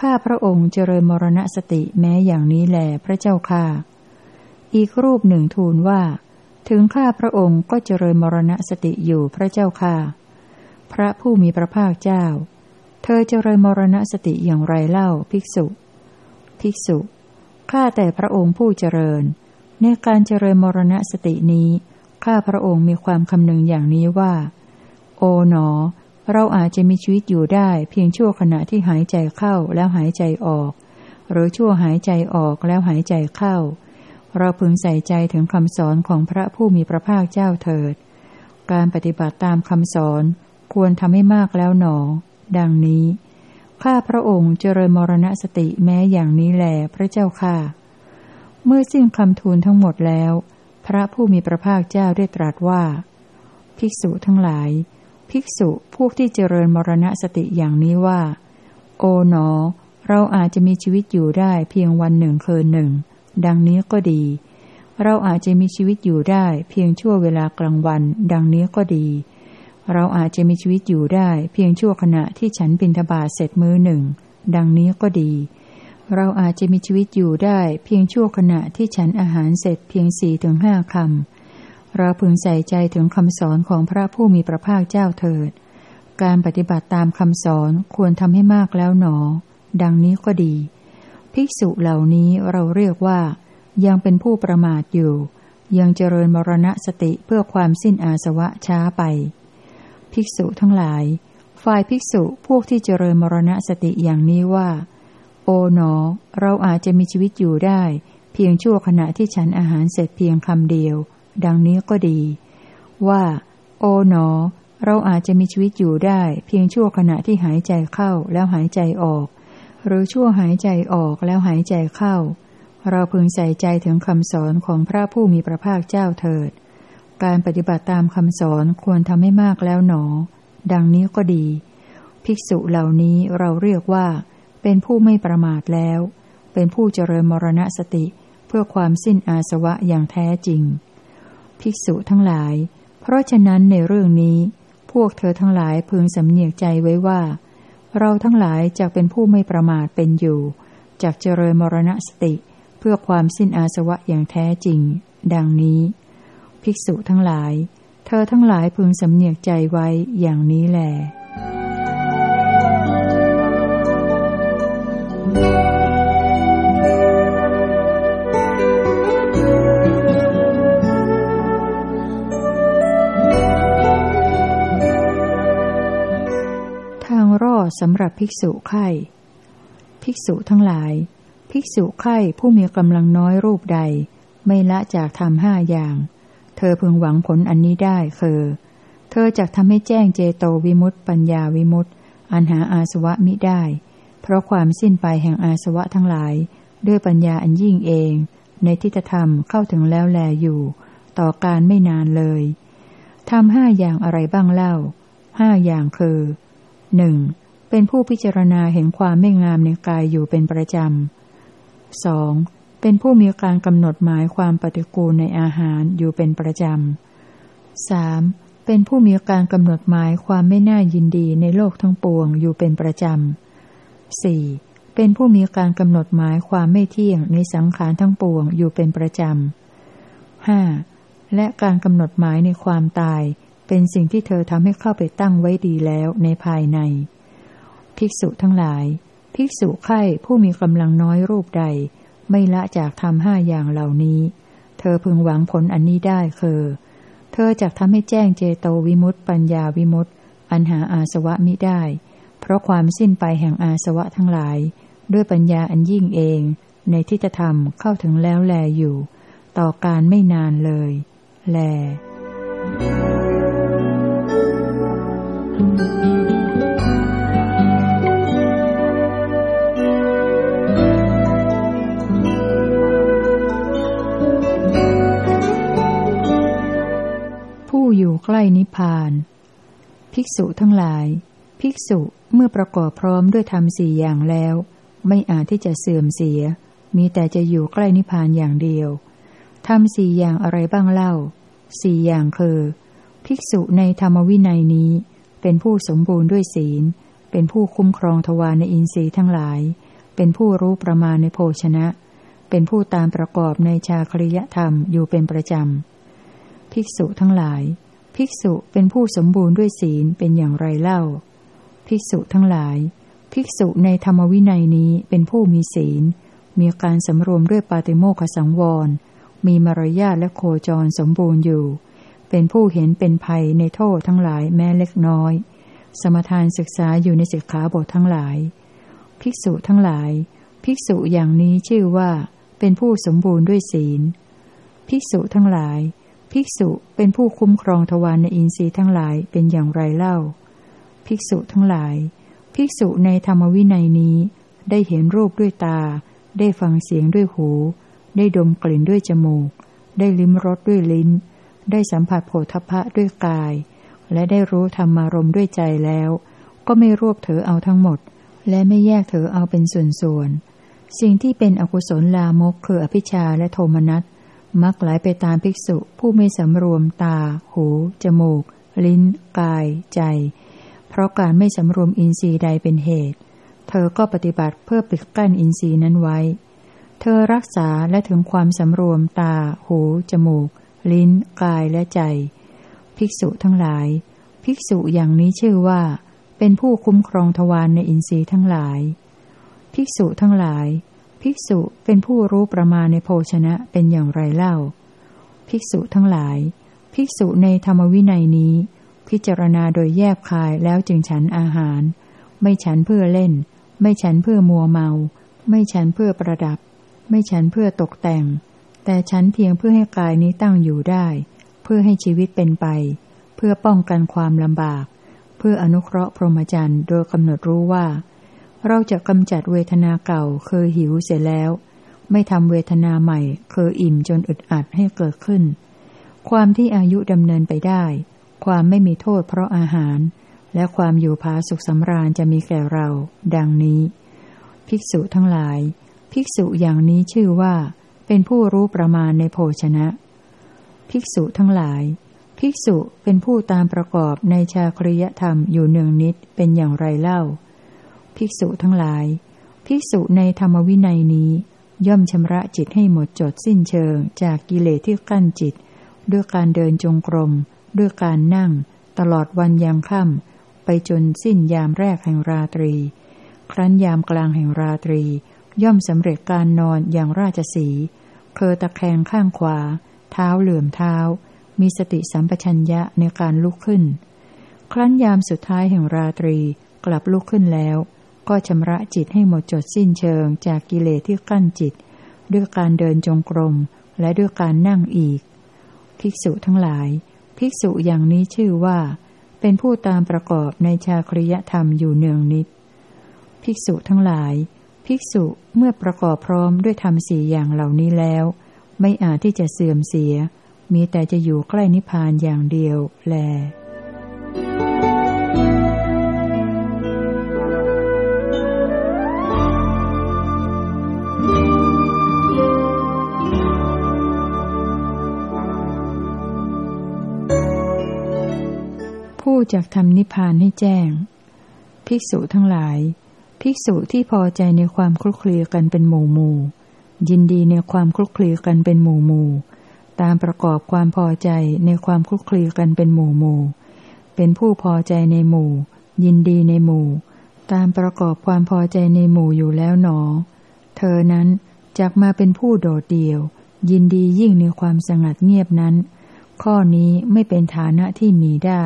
ข้าพระองค์เจริญมรณสติแม้อย่างนี้แหลพระเจ้าค่ะ อีกรูปหนึ่งทูลว่า ถึงข้าพระองค์ก็เจริญมรณสติอยู่พระเจ้าค่ะ พระผู้มีพระภาคเจ้า เธอเจริญมรณสติอย่างไรเล่าภิกษุ ภิกษุ ข้าแต่พระองค์ผู้เจริญ ในการเจริญมรณสตินี้ ข้าพระองค์มีความคำนึงอย่างนี้ว่า โอ๋หนอ เราอาจจะมีชีวิตอยู่ได้เพียงชั่วขณะที่หายใจเข้าแล้วหายใจออก หรือชั่วหายใจออกแล้วหายใจเข้า เราพึงใส่ใจถึงคำสอนของพระผู้มีพระภาคเจ้าเถิด การปฏิบัติตามคำสอน ควรทำให้มากแล้วหนอ ดังนี้ ข้าพระองค์เจริญมรณสติแม้อย่างนี้แหลพระเจ้าค่ะ เมื่อสิ้นคำทูลทั้งหมดแล้ว พระผู้มีพระภาคเจ้าได้ตรัสว่า ภิกษุทั้งหลาย ภิกษุพวกที่เจริญมรณสติอย่างนี้ว่า โอ๋หนอ เราอาจจะมีชีวิตอยู่ได้เพียงวันหนึ่งคืนหนึ่ง ดังนี้ก็ดี เราอาจจะมีชีวิตอยู่ได้เพียงชั่วเวลากลางวัน ดังนี้ก็ดี เราอาจจะมีชีวิตอยู่ได้ เพียงชั่วขณะที่ฉันบินทบาทเสร็จมือหนึ่ง ดังนี้ก็ดี เราอาจจะมีชีวิตอยู่ได้เพียงชั่วขณะที่ฉันอาหารเสร็จเพียงสี่ถึงห้าคำ เราพึงใส่ใจถึงคำสอนของพระผู้มีพระภาคเจ้าเถิด การปฏิบัติตามคำสอนควรทำให้มากแล้วหนอ ดังนี้ก็ดี ภิกษุเหล่านี้เราเรียกว่า ยังเป็นผู้ประมาทอยู่ ยังเจริญมรณะสติเพื่อความสิ้นอาสวะช้าไป ภิกษุทั้งหลาย ฝ่ายภิกษุพวกที่เจริญมรณะสติอย่างนี้ว่า โอ๋หนอ เราอาจจะมีชีวิตอยู่ได้ เพียงชั่วขณะที่ฉันอาหารเสร็จเพียงคำเดียว ดังนี้ก็ดี ว่า โอ๋หนอ เราอาจจะมีชีวิตอยู่ได้ เพียงชั่วขณะที่หายใจเข้าแล้วหายใจออก หรือชั่วหายใจออกแล้วหายใจเข้า เราพึงใส่ใจถึงคำสอนของพระผู้มีพระภาคเจ้าเถิด การปฏิบัติตามคำสอนควรทำให้มากแล้วหนอ ดังนี้ก็ดี ภิกษุเหล่านี้เราเรียกว่า เป็นผู้ไม่ประมาทแล้ว เป็นผู้เจริญมรณสติเพื่อความสิ้นอาสวะอย่างแท้จริง ภิกษุทั้งหลาย เพราะฉะนั้นในเรื่องนี้ พวกเธอทั้งหลายพึงสำเนียกใจไว้ว่า เราทั้งหลายจะเป็นผู้ไม่ประมาทเป็นอยู่จากเจริญมรณสติเพื่อความสิ้นอาสวะอย่างแท้จริง ดังนี้ ภิกษุทั้งหลาย เธอทั้งหลายพึงสำเนียกใจไว้อย่างนี้แหละสำหรับภิกษุไข่ภิกษุทั้งหลาย ภิกษุไข่ผู้มีกำลังน้อยรูปใด ไม่ละจากทำห้าอย่าง เธอพึงหวังผลอันนี้ได้คือ เธอจะทำให้แจ้งเจโตวิมุตต์ปัญญาวิมุตต์อันหาอาสวะมิได้ เพราะความสิ้นไปแห่งอาสวะทั้งหลาย ด้วยปัญญาอันยิ่งเอง ในทิฏฐธรรมเข้าถึงแล้วแลอยู่ ต่อการไม่นานเลยทำห้าอย่างอะไรบ้างเล่าห้าอย่างคือหนึ่งเป็นผู้พิจารณาเห็นความไม่งามในกายอยู่เป็นประจำสอง เป็นผู้มีการกำหนดหมายความปฏิกูลในอาหารอยู่เป็นประจำสามเป็นผู้มีการกำหนดหมายความไม่น่ายินดีในโลกทั้งปวงอยู่เป็นประจำสี่เป็นผู้มีการกำหนดหมายความไม่เที่ยงในสังขารทั้งปวงอยู่เป็นประจำห้าและการกำหนดหมายในความตาย เป็นสิ่งที่เธอทำให้เข้าไปตั้งไว้ดีแล้วในภายใน ภิกษุทั้งหลาย ภิกษุไข่ผู้มีกำลังน้อยรูปใด ไม่ละจากทำห้าอย่างเหล่านี้ เธอพึงหวังผลอันนี้ได้คือ เธอจะทำให้แจ้งเจโตวิมุตต์ปัญญาวิมุตต์อันหาอาสวะมิได้ เพราะความสิ้นไปแห่งอาสวะทั้งหลาย ด้วยปัญญาอันยิ่งเอง ในทิฏฐธรรมเข้าถึงแล้วแลอยู่ ต่อการไม่นานเลย แล Thank you. อยู่ใกล้นิพพาน ภิกษุทั้งหลาย ภิกษุเมื่อประกอบพร้อมด้วยธรรมสี่อย่างแล้ว ไม่อาจที่จะเสื่อมเสีย มีแต่จะอยู่ใกล้นิพพานอย่างเดียวทำสี่อย่างอะไรบ้างเล่า สี่อย่างคือ ภิกษุในธรรมวินัยนี้ เป็นผู้สมบูรณ์ด้วยศีล เป็นผู้คุ้มครองทวารในอินทรีย์ทั้งหลาย เป็นผู้รู้ประมาณในโภชนะ เป็นผู้ตามประกอบในชาคริยธรรมอยู่เป็นประจำ ภิกษุทั้งหลาย ภิกษุเป็นผู้สมบูรณ์ด้วยศีลเป็นอย่างไรเล่า ภิกษุทั้งหลาย ภิกษุในธรรมวินัยนี้เป็นผู้มีศีล มีการสำรวมด้วยปาติโมขสังวร มีมารยาทและโคจรสมบูรณ์อยู่ เป็นผู้เห็นเป็นภัยในโทษทั้งหลายแม้เล็กน้อย สมทานศึกษาอยู่ในศิกขาบททั้งหลาย ภิกษุทั้งหลาย ภิกษุอย่างนี้ชื่อว่า เป็นผู้สมบูรณ์ด้วยศีล ภิกษุทั้งหลาย ภิกษุเป็นผู้คุ้มครองทวารในอินทรีย์ทั้งหลายเป็นอย่างไรเล่า ภิกษุทั้งหลาย ภิกษุในธรรมวินัยนี้ ได้เห็นรูปด้วยตา ได้ฟังเสียงด้วยหู ได้ดมกลิ่นด้วยจมูก ได้ลิ้มรสด้วยลิ้น ได้สัมผัสโผฏฐะด้วยกาย และได้รู้ธรรมารมด้วยใจแล้ว ก็ไม่รวบเถอเอาทั้งหมด และไม่แยกเถอเอาเป็นส่วนๆ สิ่งที่เป็นอกุศลลามกคืออภิชาและโทมนัส มักไหลไปตามภิกษุผู้ไม่สำรวมตา หู จมูก ลิ้น กาย ใจ เพราะการไม่สำรวมอินทรีย์ใดเป็นเหตุ เธอก็ปฏิบัติเพื่อปิดกั้นอินทรีย์นั้นไว้ เธอรักษาและถึงความสำรวมตา หู จมูก ลิ้น กายและใจ ภิกษุทั้งหลาย ภิกษุอย่างนี้ชื่อว่า เป็นผู้คุ้มครองทวารในอินทรีย์ทั้งหลาย ภิกษุทั้งหลาย ภิกษุเป็นผู้รู้ประมาณในโภชนะเป็นอย่างไรเล่า ภิกษุทั้งหลาย ภิกษุในธรรมวินัยนี้ พิจารณาโดยแยบคายแล้วจึงฉันอาหาร ไม่ฉันเพื่อเล่น ไม่ฉันเพื่อมัวเมา ไม่ฉันเพื่อประดับ ไม่ฉันเพื่อตกแต่ง แต่ฉันเพียงเพื่อให้กายนี้ตั้งอยู่ได้ เพื่อให้ชีวิตเป็นไป เพื่อป้องกันความลำบาก เพื่ออนุเคราะห์พรหมจรรย์โดยกำหนดรู้ว่า เราจะกำจัดเวทนาเก่าเคยหิวเสร็จแล้ว ไม่ทำเวทนาใหม่เคยอิ่มจนอึดอัดให้เกิดขึ้น ความที่อายุดำเนินไปได้ ความไม่มีโทษเพราะอาหาร และความอยู่ผาสุขสำราญจะมีแก่เรา ดังนี้ ภิกษุทั้งหลาย ภิกษุอย่างนี้ชื่อว่า เป็นผู้รู้ประมาณในโภชนะ ภิกษุทั้งหลาย ภิกษุเป็นผู้ตามประกอบในชาคริยธรรมอยู่เนืองนิดเป็นอย่างไรเล่า ภิกษุทั้งหลาย ภิกษุในธรรมวินัยนี้ ย่อมชำระจิตให้หมดจดสิ้นเชิง จากกิเลสที่กั้นจิต ด้วยการเดินจงกรม ด้วยการนั่ง ตลอดวันยามค่ำไปจนสิ้นยามแรกแห่งราตรี ครั้นยามกลางแห่งราตรี ย่อมสำเร็จการนอนอย่างราชสีเคอตะแคงข้างขวา เท้าเหลื่อมเท้า มีสติสัมปชัญญะในการลุกขึ้น ครั้นยามสุดท้ายแห่งราตรีกลับลุกขึ้นแล้ว ก็ชำระจิตให้หมดจดสิ้นเชิงจากกิเลสที่กั้นจิต ด้วยการเดินจงกรม และด้วยการนั่งอีก ภิกษุทั้งหลาย ภิกษุอย่างนี้ชื่อว่า เป็นผู้ตามประกอบในชาคริยธรรมอยู่เนืองนิด ภิกษุทั้งหลาย ภิกษุเมื่อประกอบพร้อมด้วยธรรมสี่อย่างเหล่านี้แล้ว ไม่อาจที่จะเสื่อมเสีย มีแต่จะอยู่ใกล้นิพพานอย่างเดียวแล จักทำนิพพานให้แจ้ง ภิกษุทั้งหลาย ภิกษุที่พอใจในความคลุกคลีกันเป็นหมู่หมู่ยินดีในความคลุกคลีกันเป็นหมู่หมู่ตามประกอบความพอใจในความคลุกคลีกันเป็นหมู่หมู่เป็นผู้พอใจในหมู่ ยินดีในหมู่ ตามประกอบความพอใจในหมู่อยู่แล้วหนอ เธอนั้นจักมาเป็นผู้โดดเดี่ยว ยินดียิ่งในความสงัดเงียบนั้น ข้อนี้ไม่เป็นฐานะที่มีได้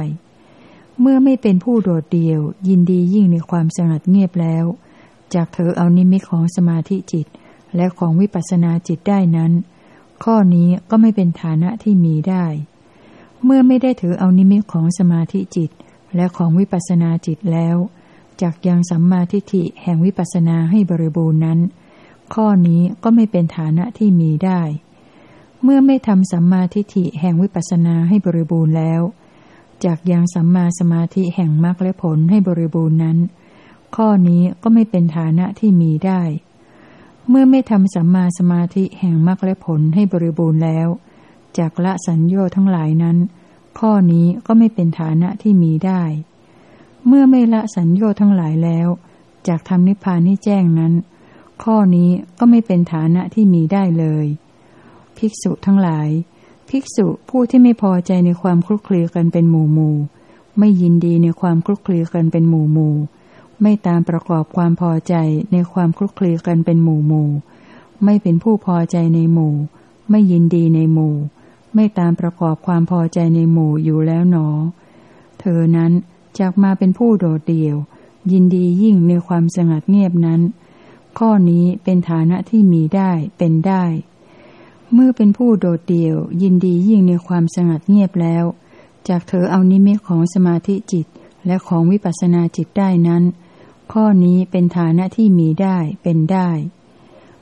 เมื่อไม่เป็นผู้โดดเดี่ยว ยินดียิ่งในความสงัดเงียบแล้ว จากเธอเอานิมิตของสมาธิจิต และของวิปัสสนาจิตได้นั้น ข้อนี้ก็ไม่เป็นฐานะที่มีได้ เมื่อไม่ได้ถือเอานิมิตของสมาธิจิต และของวิปัสสนาจิตแล้ว จากยังสัมมาทิฏฐิแห่งวิปัสสนาให้บริบูรณ์นั้น ข้อนี้ก็ไม่เป็นฐานะที่มีได้ เมื่อไม่ทำสัมมาทิฏฐิแห่งวิปัสสนาให้บริบูรณ์แล้ว จากยังสัมมาสมาธิแห่งมรรคและผลให้บริบูรณ์นั้น ข้อนี้ก็ไม่เป็นฐานะที่มีได้ เมื่อไม่ทำสัมมาสมาธิแห่งมรรคและผลให้บริบูรณ์แล้ว จากละสัญญาทั้งหลายนั้น ข้อนี้ก็ไม่เป็นฐานะที่มีได้ เมื่อไม่ละสัญญาทั้งหลายแล้ว จากทำนิพพานให้แจ้งนั้น ข้อนี้ก็ไม่เป็นฐานะที่มีได้เลย ภิกษุทั้งหลาย ภิกษุผู้ที่ไม่พอใจในความคลุกคลีกันเป็นหมู่หมู่ไม่ยินดีในความคลุกคลีกันเป็นหมู่หมู่ไม่ตามประกอบความพอใจในความคลุกคลีกันเป็นหมู่หมู่ไม่เป็นผู้พอใจในหมู่ ไม่ยินดีในหมู่ ไม่ตามประกอบความพอใจในหมู่อยู่แล้วหนอ เธอนั้นจากมาเป็นผู้โดดเดี่ยว ยินดียิ่งในความสงัดเงียบนั้น ข้อนี้เป็นฐานะที่มีได้เป็นได้ เมื่อเป็นผู้โดดเดี่ยว ยินดียิ่งในความสงัดเงียบแล้ว จากเธอเอานิมิตของสมาธิจิตและของวิปัสสนาจิตได้นั้น ข้อนี้เป็นฐานะที่มีได้เป็นได้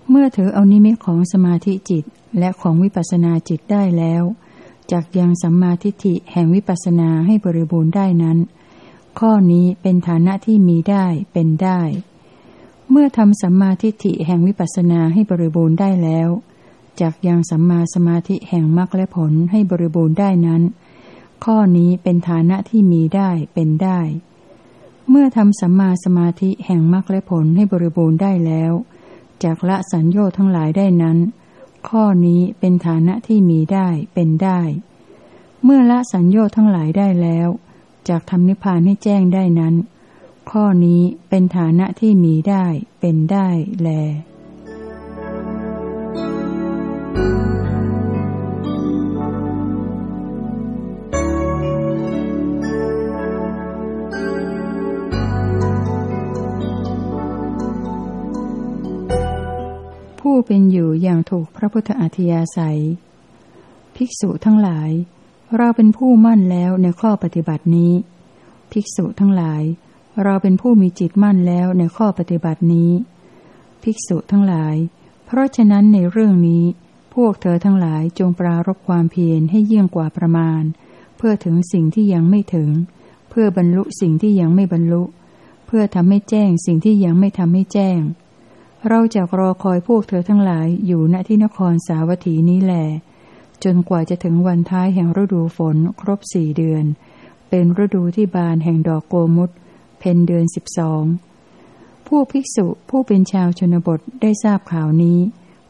เมื่อเธอเอานิมิตของสมาธิจิตและของวิปัสสนาจิตได้แล้วจากยังสัมมาทิฏฐิแห่งวิปัสสนาให้บริบูรณ์ได้นั้น ข้อนี้เป็นฐานะที่มีได้เป็นได้ เมื่อทำสัมมาทิฏฐิแห่งวิปัสสนาให้บริบูรณ์ได้แล้ว จากยังสัมมาสมาธิแห่งมรรคและผลให้บริบูรณ์ได้นั้น ข้อนี้เป็นฐานะที่มีได้เป็นได้ เมื่อทำสัมมาสมาธิแห่งมรรคและผลให้บริบูรณ์ได้แล้วจากละสัญญาทั้งหลายได้นั้น ข้อนี้เป็นฐานะที่มีได้เป็นได้ เมื่อละสัญญาทั้งหลายได้แล้วจากทำนิพพานให้แจ้งได้นั้น ข้อนี้เป็นฐานะที่มีได้เป็นได้แล ผู้เป็นอยู่อย่างถูกพระพุทธอัธยาศัย ภิกษุทั้งหลาย เราเป็นผู้มั่นแล้วในข้อปฏิบัตินี้ ภิกษุทั้งหลาย เราเป็นผู้มีจิตมั่นแล้วในข้อปฏิบัตินี้ ภิกษุทั้งหลาย เพราะฉะนั้นในเรื่องนี้ พวกเธอทั้งหลายจงปรารบความเพียรให้เยี่ยงกว่าประมาณ เพื่อถึงสิ่งที่ยังไม่ถึง เพื่อบรรลุสิ่งที่ยังไม่บรรลุ เพื่อทำให้แจ้งสิ่งที่ยังไม่ทำให้แจ้ง เราจะรอคอยพวกเธอทั้งหลายอยู่ณที่นครสาวัตถีนี้แหลจนกว่าจะถึงวันท้ายแห่งฤดูฝนครบสี่เดือน เป็นฤดูที่บานแห่งดอกโกมุตเพนเดือนสิบสองผู้ภิกษุผู้เป็นชาวชนบทได้ทราบข่าวนี้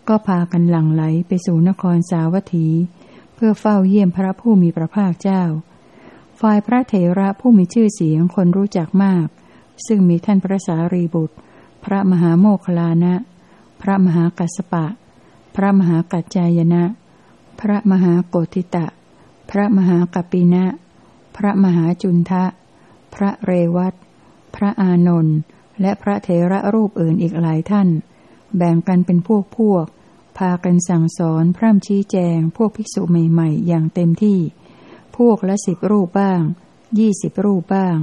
ก็พากันหลั่งไหลไปสู่นครสาวัตถี เพื่อเฝ้าเยี่ยมพระผู้มีพระภาคเจ้า ฝ่ายพระเถระผู้มีชื่อเสียงคนรู้จักมาก ซึ่งมีท่านพระสารีบุตร พระมหาโมคลานะ พระมหากัสปะ พระมหากัจจายนะ พระมหาโกติตะ พระมหากัปินะ พระมหาจุนทะ พระเรวัตพระอานนท์และพระเทระรูปอื่นอีกหลายท่าน แบ่งกันเป็นพวกพวก พากันสั่งสอนพร่ำชี้แจงพวกภิกษุใหม่ๆ อย่างเต็มที่ พวกละสิบรูปบ้าง ยี่สิบรูปบ้าง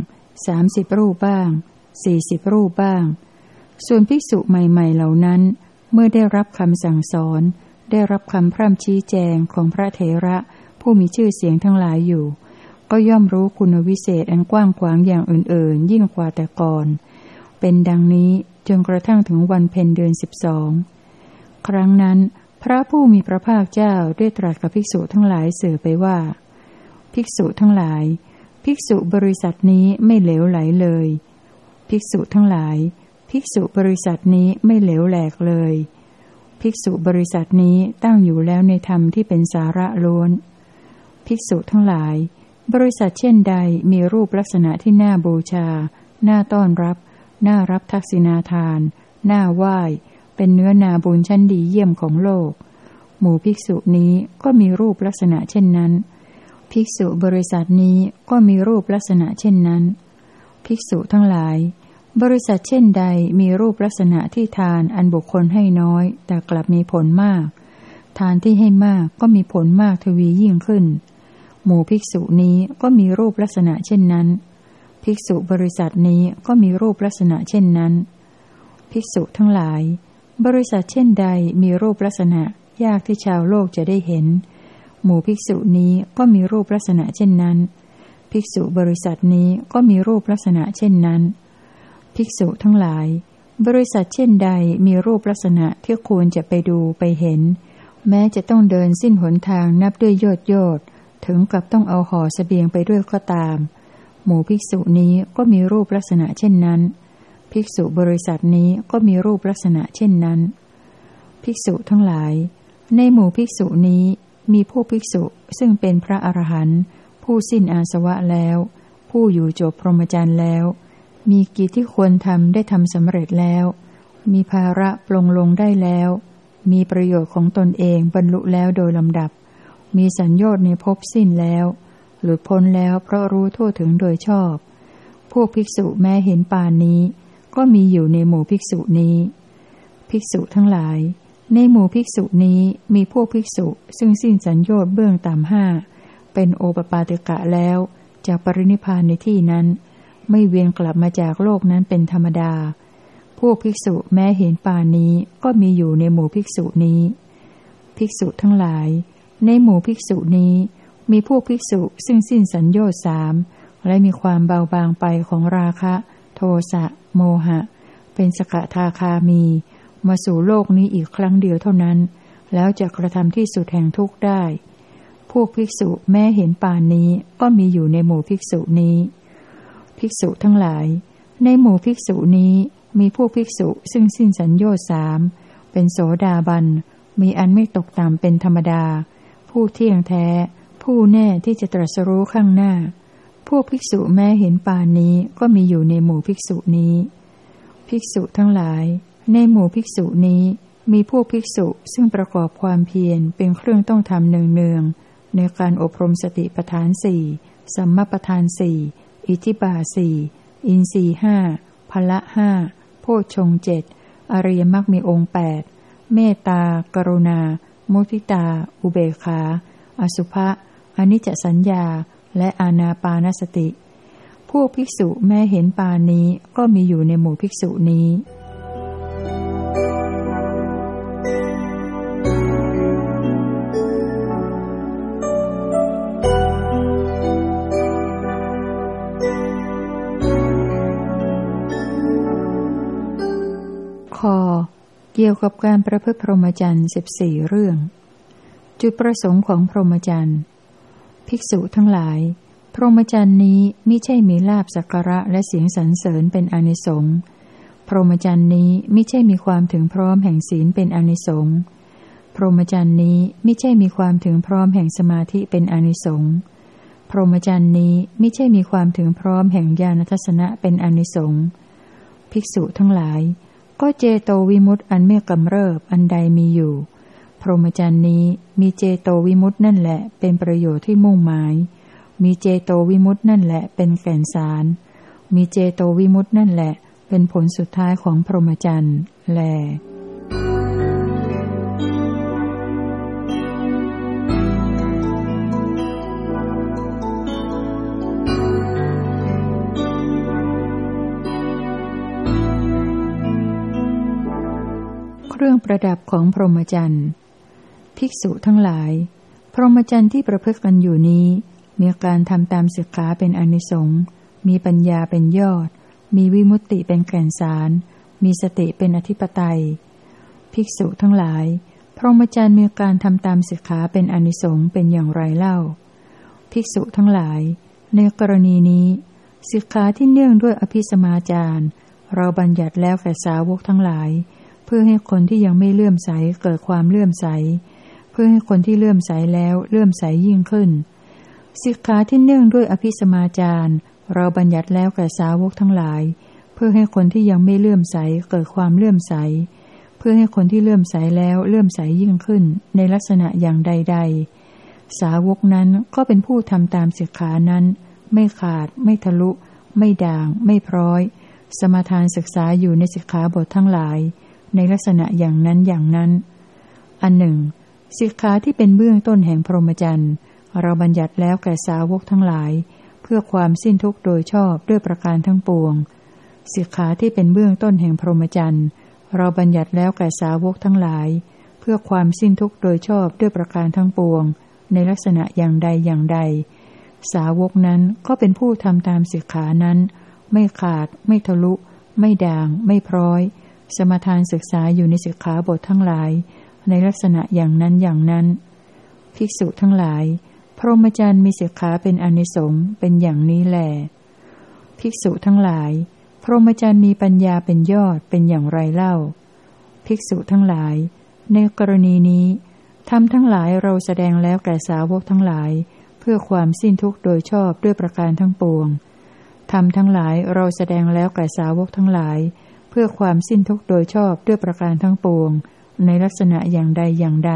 สามสิบรูปบ้าง สี่สิบรูปบ้าง ส่วนภิกษุใหม่ๆ เหล่านั้น เมื่อได้รับคำสั่งสอน ได้รับคำพร่ำชี้แจงของพระเถระผู้มีชื่อเสียงทั้งหลายอยู่ ก็ย่อมรู้คุณวิเศษอันกว้างขวางอย่างอื่นๆ ยิ่งกว่าแต่ก่อน เป็นดังนี้จนกระทั่งถึงวันเพ็ญเดือนสิบสอง ครั้งนั้น พระผู้มีพระภาคเจ้าได้ตรัสกับภิกษุทั้งหลายเสื่อไปว่า ภิกษุทั้งหลาย ภิกษุบริษัทนี้ไม่เหลวไหลเลย ภิกษุทั้งหลาย ภิกษุบริษัทนี้ไม่เหลวแหลกเลย ภิกษุบริษัทนี้ตั้งอยู่แล้วในธรรมที่เป็นสาระล้วน ภิกษุทั้งหลาย บริษัทเช่นใดมีรูปลักษณะที่น่าบูชา น่าต้อนรับ น่ารับทักษิณาทาน น่าไหว้ เป็นเนื้อนาบุญชั้นดีเยี่ยมของโลก หมู่ภิกษุนี้ก็มีรูปลักษณะเช่นนั้น ภิกษุบริษัทนี้ก็มีรูปลักษณะเช่นนั้น ภิกษุทั้งหลาย บริษัทเช่นใดมีรูปลักษณะที่ทานอันบุคคลให้น้อย แต่กลับมีผลมาก ทานที่ให้มากก็มีผลมากทวียิ่งขึ้น หมู่ภิกษุนี้ก็มีรูปลักษณะเช่นนั้น ภิกษุบริษัทนี้ก็มีรูปลักษณะเช่นนั้น ภิกษุทั้งหลาย บริษัทเช่นใดมีรูปลักษณะ ยากที่ชาวโลกจะได้เห็น หมู่ภิกษุนี้ก็มีรูปลักษณะเช่นนั้น ภิกษุบริษัทนี้ก็มีรูปลักษณะเช่นนั้น ภิกษุทั้งหลาย บริษัทเช่นใดมีรูปลักษณะที่ควรจะไปดูไปเห็น แม้จะต้องเดินสิ้นหนทางนับด้วยยอดยอดถึงกับต้องเอาห่อสเสบียงไปด้วยก็ตาม หมู่ภิกษุนี้ก็มีรูปลักษณะเช่นนั้น ภิกษุบริษัทนี้ก็มีรูปลักษณะเช่นนั้น ภิกษุทั้งหลาย ในหมู่ภิกษุนี้มีผู้ภิกษุซึ่งเป็นพระอรหันต์ผู้สิ้นอาสวะแล้ว ผู้อยู่จบพรหมจรรย์แล้ว มีกิจที่ควรทำได้ทำสำเร็จแล้ว มีภาระปลงลงได้แล้ว มีประโยชน์ของตนเองบรรลุแล้วโดยลำดับ มีสัญญาณในภพสิ้นแล้ว หลุดพ้นแล้วเพราะรู้ทั่วถึงโดยชอบ พวกภิกษุแม้เห็นปานนี้ ก็มีอยู่ในหมู่ภิกษุนี้ ภิกษุทั้งหลาย ในหมู่ภิกษุนี้มีพวกภิกษุซึ่งสิ้นสัญญาณเบื้องต่ำห้าเป็นโอปปาติกะแล้วจากปรินิพานในที่นั้น ไม่เวียนกลับมาจากโลกนั้นเป็นธรรมดา พวกภิกษุแม้เห็นป่านี้ก็มีอยู่ในหมู่ภิกษุนี้ ภิกษุทั้งหลาย ในหมู่ภิกษุนี้มีพวกภิกษุซึ่งสิ้นสัญญาสามและมีความเบาบางไปของราคะ โทสะ โมหะ เป็นสกทาคามี มาสู่โลกนี้อีกครั้งเดียวเท่านั้น แล้วจะกระทำที่สุดแห่งทุกข์ได้ พวกภิกษุแม้เห็นป่านนี้ก็มีอยู่ในหมู่ภิกษุนี้ ภิกษุทั้งหลาย ในหมู่ภิกษุนี้มีผู้ภิกษุซึ่งสิ้นสัญญาสาม เป็นโสดาบัน มีอันไม่ตกต่ำเป็นธรรมดา ผู้เที่ยงแท้ ผู้แน่ที่จะตรัสรู้ข้างหน้า พวกภิกษุแม้เห็นป่านนี้ก็มีอยู่ในหมู่ภิกษุนี้ ภิกษุทั้งหลาย ในหมู่ภิกษุนี้มีพวกภิกษุซึ่งประกอบความเพียรเป็นเครื่องต้องทำเนืองๆในการอบรมสติปัฏฐานสี่สัมมาปัฏฐานสี่อิทิบาสี่อินทรีห้าพละห้าโพชงเจ็ดอริยมรรคมีองค์แปดเมตตา กรุณา มุทิตา อุเบกขา อสุภะอนิจจสัญญา และอานาปานสติ พวกภิกษุแม้เห็นปานี้ก็มีอยู่ในหมู่ภิกษุนี้เกี่ยวกับการประพฤติพรหมจรรย์สิบสี่เรื่อง จุดประสงค์ของพรหมจรรย์ ภิกษุทั้งหลาย พรหมจรรย์นี้ไม่ใช่มีลาบสักการะและเสียงสรรเสริญเป็นอนิสงส์ พรหมจรรย์นี้ไม่ใช่มีความถึงพร้อมแห่งศีลเป็นอนิสงส์ พรหมจรรย์นี้ไม่ใช่มีความถึงพร้อมแห่งสมาธิเป็นอนิสงส์ พรหมจรรย์นี้ไม่ใช่มีความถึงพร้อมแห่งญาณทัศนะเป็นอนิสงส์ ภิกษุทั้งหลาย ก็เจโตวิมุตต์อันไม่กำเริบอันใดมีอยู่ พรหมจรรย์นี้มีเจโตวิมุตต์นั่นแหละ เป็นประโยชน์ที่มุ่งหมาย มีเจโตวิมุตต์นั่นแหละ เป็นแก่นสาร มีเจโตวิมุตต์นั่นแหละ เป็นผลสุดท้ายของพรหมจรรย์แลเครื่องประดับของพรหมจรรย์ ภิกษุทั้งหลาย พรหมจรรย์ที่ประพฤติกันอยู่นี้ มีการทำตามศึกษาเป็นอนิสงส์มีปัญญาเป็นยอด มีวิมุตติเป็นแก่นสาร มีสติเป็นอธิปไตย ภิกษุทั้งหลาย พรหมจรรย์มีการทำตามศึกษาเป็นอนิสงส์เป็นอย่างไรเล่า ภิกษุทั้งหลาย ในกรณีนี้ศึกษาที่เนื่องด้วยอภิสมาจารเราบัญญัติแล้วแก่สาวกทั้งหลาย เพื่อให้คนที่ยังไม่เลื่อมใสเกิดความเลื่อมใส เพื่อให้คนที่เลื่อมใสแล้วเลื่อมใสยิ่งขึ้น สิกขาที่เนื่องด้วยอภิสมาจารเราบัญญัติแล้วแก่สาวกทั้งหลาย เพื่อให้คนที่ยังไม่เลื่อมใสเกิดความเลื่อมใส เพื่อให้คนที่เลื่อมใสแล้วเลื่อมใสยิ่งขึ้น ในลักษณะอย่างใด ๆ สาวกนั้นก็เป็นผู้ทำตามสิกขานั้น ไม่ขาด ไม่ทะลุ ไม่ด่าง ไม่พร้อย สมาทานศึกษาอยู่ในสิกขาบททั้งหลาย ในลักษณะอย่างนั้นอย่างนั้น อันหนึ่ง สิกขาที่เป็นเบื้องต้นแห่งพรหมจรรย์ เราบัญญัติแล้วแก่สาวกทั้งหลาย เพื่อความสิ้นทุกข์โดยชอบด้วยประการทั้งปวง สิกขาที่เป็นเบื้องต้นแห่งพรหมจรรย์เราบัญญัติแล้วแก่สาวกทั้งหลาย เพื่อความสิ้นทุกข์โดยชอบด้วยประการทั้งปวง ในลักษณะอย่างใดอย่างใด สาวกนั้นก็เป็นผู้ทำตามสิกขานั้น ไม่ขาด ไม่ทะลุ ไม่ด่าง ไม่พร้อย สมทานศึกษาอยู่ในสิกขาบททั้งหลาย ในลักษณะอย่างนั้นอย่างนั้น ภิกษุทั้งหลาย พรหมจรรย์มีสิกขาเป็นอนิสงส์เป็นอย่างนี้แหลภิกษุทั้งหลาย พรหมจรรย์มีปัญญาเป็นยอดเป็นอย่างไรเล่า ภิกษุทั้งหลาย ในกรณีนี้ทำทั้งหลายเราแสดงแล้วแก่สาวกทั้งหลาย เพื่อความสิ้นทุกข์โดยชอบด้วยประการทั้งปวงทำทั้งหลายเราแสดงแล้วแก่สาวกทั้งหลาย เพื่อความสิ้นทุกข์โดยชอบด้วยประการทั้งปวง ในลักษณะอย่างใดอย่างใด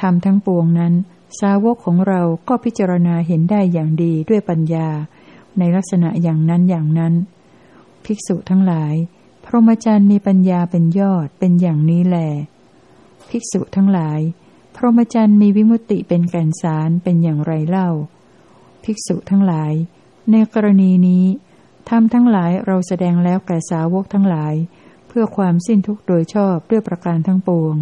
ทำทั้งปวงนั้น สาวกของเราก็พิจารณาเห็นได้อย่างดีด้วยปัญญา ในลักษณะอย่างนั้นอย่างนั้น ภิกษุทั้งหลาย พรหมจรรย์มีปัญญาเป็นยอดเป็นอย่างนี้แหลภิกษุทั้งหลาย พรหมจรรย์มีวิมุตติเป็นแก่นสารเป็นอย่างไรเล่า ภิกษุทั้งหลาย ในกรณีนี้ธรรมทั้งหลายเราแสดงแล้วแก่สาวกทั้งหลาย พื่อความสิ้นทุกข์โดยชอบด้วยประการทั้งปวง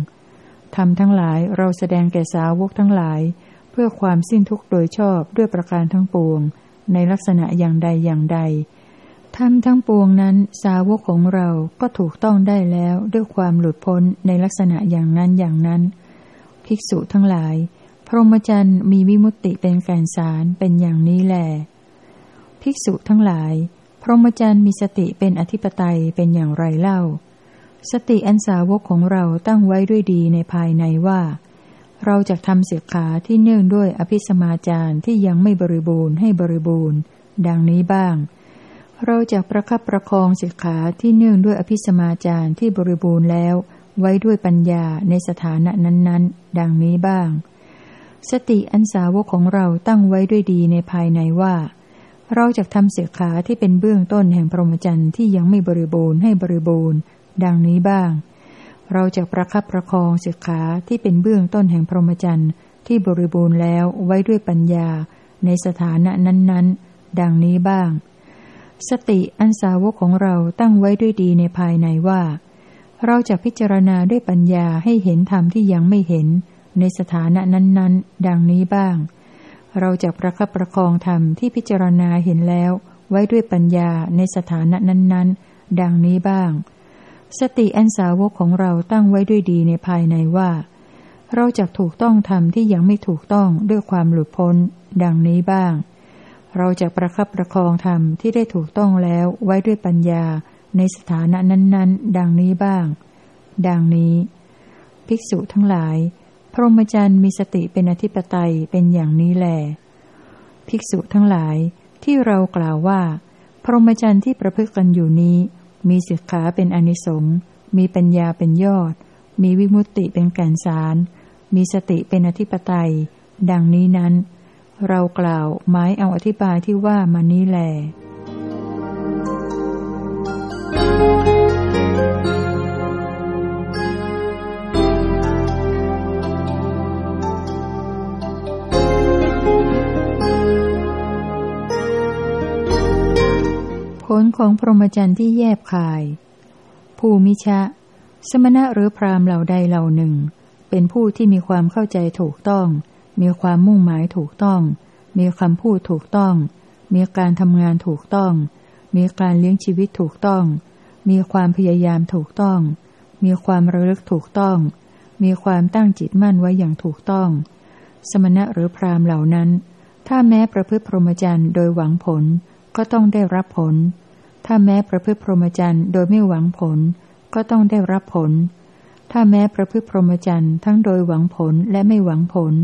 ธรรมทั้งหลายเราแสดงแก่สาวกทั้งหลาย เพื่อความสิ้นทุกข์โดยชอบด้วยประการทั้งปวง ในลักษณะอย่างใดอย่างใดธรรมทั้งปวงนั้นสาวกของเราก็ถูกต้องได้แล้วด้วยความหลุดพ้นในลักษณะอย่างนั้นอย่างนั้น ภิกษุทั้งหลาย พรหมจรรย์มีวิมุตติเป็นแก่นสารเป็นอย่างนี้แหลภิกษุทั้งหลาย พรหมจรรย์มีสติเป็นอธิปไตยเป็นอย่างไรเล่า สติอันสาวกของเราตั้งไว้ด้วยดีในภายในว่า เราจะทำเสียขาที่เนื่องด้วยอภิสมาจารที่ยังไม่บริบูรณ์ให้บริบูรณ์ ดังนี้บ้าง เราจะประคับประคองเสียขาที่เนื่องด้วยอภิสมาจารที่บริบูรณ์แล้ว ไว้ด้วยปัญญาในสถานะนั้น ๆ ดังนี้บ้าง สติอันสาวกของเราตั้งไว้ด้วยดีในภายในว่า เราจะทำเสียขาที่เป็นเบื้องต้นแห่งพรหมจรรย์ที่ยังไม่บริบูรณ์ให้บริบูรณ์ ดังนี้บ้าง เราจะประคับประคองศิกขาที่เป็นเบื้องต้นแห่งพรหมจรรย์ที่บริบูรณ์แล้วไว้ด้วยปัญญา ในสถานะนั้นๆ ดังนี้บ้าง สติอันสาวกของเราตั้งไว้ด้วยดีในภายในว่า เราจะพิจารณาด้วยปัญญาให้เห็นธรรมที่ยังไม่เห็น ในสถานะนั้นๆ ดังนี้บ้าง เราจะประคับประคองธรรมที่พิจารณาเห็นแล้ว ไว้ด้วยปัญญาในสถานะนั้น ๆ ดังนี้บ้าง สติอันสาวกของเราตั้งไว้ด้วยดีในภายในว่า เราจะถูกต้องทำที่ยังไม่ถูกต้องด้วยความหลุดพ้น ดังนี้บ้าง เราจะประคับประคองธรรมที่ได้ถูกต้องแล้วไว้ด้วยปัญญาในสถานะนั้น ๆ ดังนี้บ้าง ดังนี้ ภิกษุทั้งหลาย พรหมจรรย์มีสติเป็นอธิปไตยเป็นอย่างนี้แหลภิกษุทั้งหลายที่เรากล่าวว่า พรหมจรรย์ที่ประพฤติกันอยู่นี้ มีสิกขาเป็นอนิสงส์มีปัญญาเป็นยอด มีวิมุตติเป็นแก่นสาร มีสติเป็นอธิปไตย ดังนี้นั้น เรากล่าวหมายเอาอธิบายที่ว่ามานี้แหล ผลของพรหมจรรย์ที่แยบคาย ภูมิชะ สมณะหรือพรามเหล่าใดเหล่าหนึ่ง เป็นผู้ที่มีความเข้าใจถูกต้อง มีความมุ่งหมายถูกต้อง มีคำพูดถูกต้อง มีการทำงานถูกต้อง มีการเลี้ยงชีวิตถูกต้อง มีความพยายามถูกต้อง มีความระลึกถูกต้อง มีความตั้งจิตมั่นไว้อย่างถูกต้อง สมณะหรือพรามเหล่านั้น ถ้าแม้ประพฤติพรหมจรรย์โดยหวังผล ก็ต้องได้รับผล ถ้าแม้ประพฤติพรหมจรรย์โดยไม่หวังผล ก็ต้องได้รับผล ถ้าแม้ประพฤติพรหมจรรย์ทั้งโดยหวังผลและไม่หวังผล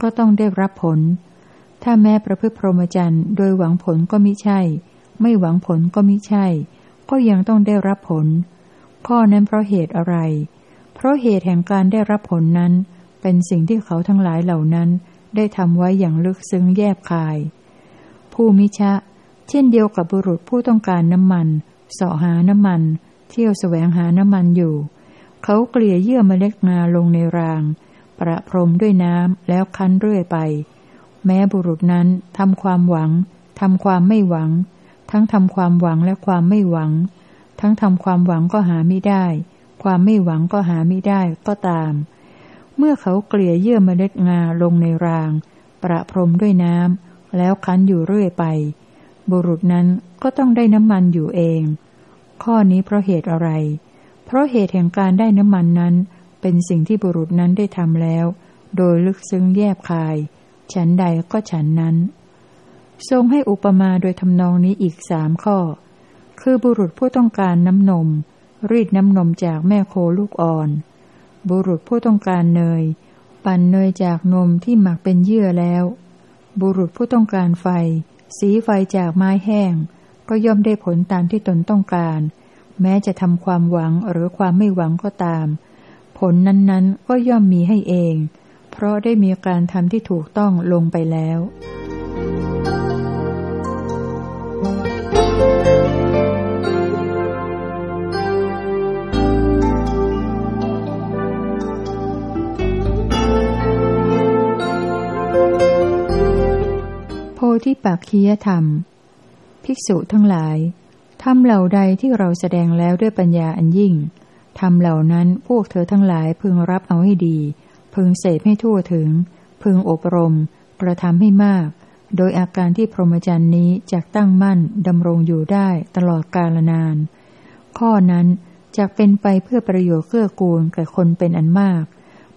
ก็ต้องได้รับผล ถ้าแม้ประพฤติพรหมจรรย์โดยหวังผลก็มิใช่ ไม่หวังผลก็มิใช่ ก็ยังต้องได้รับผล ข้อนั้นเพราะเหตุอะไร เพราะเหตุแห่งการได้รับผลนั้น เป็นสิ่งที่เขาทั้งหลายเหล่านั้นได้ทำไว้อย่างลึกซึ้งแยบคาย ผู้มิชะ เช่นเดียวกับบุรุษผู้ต้องการน้ำมันเสาะหาน้ำมัน เที่ยวแสวงหาน้ำมันอยู่ เขาเกลี่ยเยื่อมเมล็ดงาลงในราง ประพรมด้วยน้ำแล้วคั้นเรื่อยไป แม้บุรุษนั้นทำความหวังทำความไม่หวัง ทั้งทำความหวังและความไม่หวัง ทั้งทำความหวังก็หาไม่ได้ ความไม่หวังก็หาไม่ได้ก็ตาม เมื่อเขาเกลี่ยเยื่อเมล็ดงาลงในราง ประพรมด้วยน้ำแล้วคั้นอยู่เรื่อยไป บุรุษนั้นก็ต้องได้น้ำมันอยู่เอง ข้อนี้เพราะเหตุอะไร เพราะเหตุแห่งการได้น้ำมันนั้น เป็นสิ่งที่บุรุษนั้นได้ทำแล้ว โดยลึกซึ้งแยบคาย ฉันใดก็ฉันนั้น ทรงให้อุปมาโดยทำนองนี้อีกสามข้อ คือบุรุษผู้ต้องการน้ำนม รีดน้ำนมจากแม่โคลูกอ่อน บุรุษผู้ต้องการเนย ปั่นเนยจากนมที่หมักเป็นเยื่อแล้ว บุรุษผู้ต้องการไฟ สีไฟจากไม้แห้ง ก็ย่อมได้ผลตามที่ตนต้องการ แม้จะทำความหวังหรือความไม่หวังก็ตาม ผลนั้นๆก็ย่อมมีให้เอง เพราะได้มีการทำที่ถูกต้องลงไปแล้ว ธิปักคียธรรม ภิกษุทั้งหลายทำเหล่าใดที่เราแสดงแล้วด้วยปัญญาอันยิ่งทำเหล่านั้นพวกเธอทั้งหลายพึงรับเอาให้ดี พึงเสพให้ทั่วถึง พึงอบรม กระทำให้มาก โดยอาการที่พรหมจรรย์นี้จะตั้งมั่นดำรงอยู่ได้ตลอดกาลนาน ข้อนั้นจะเป็นไปเพื่อประโยชน์เกื้อกูลแก่คนเป็นอันมาก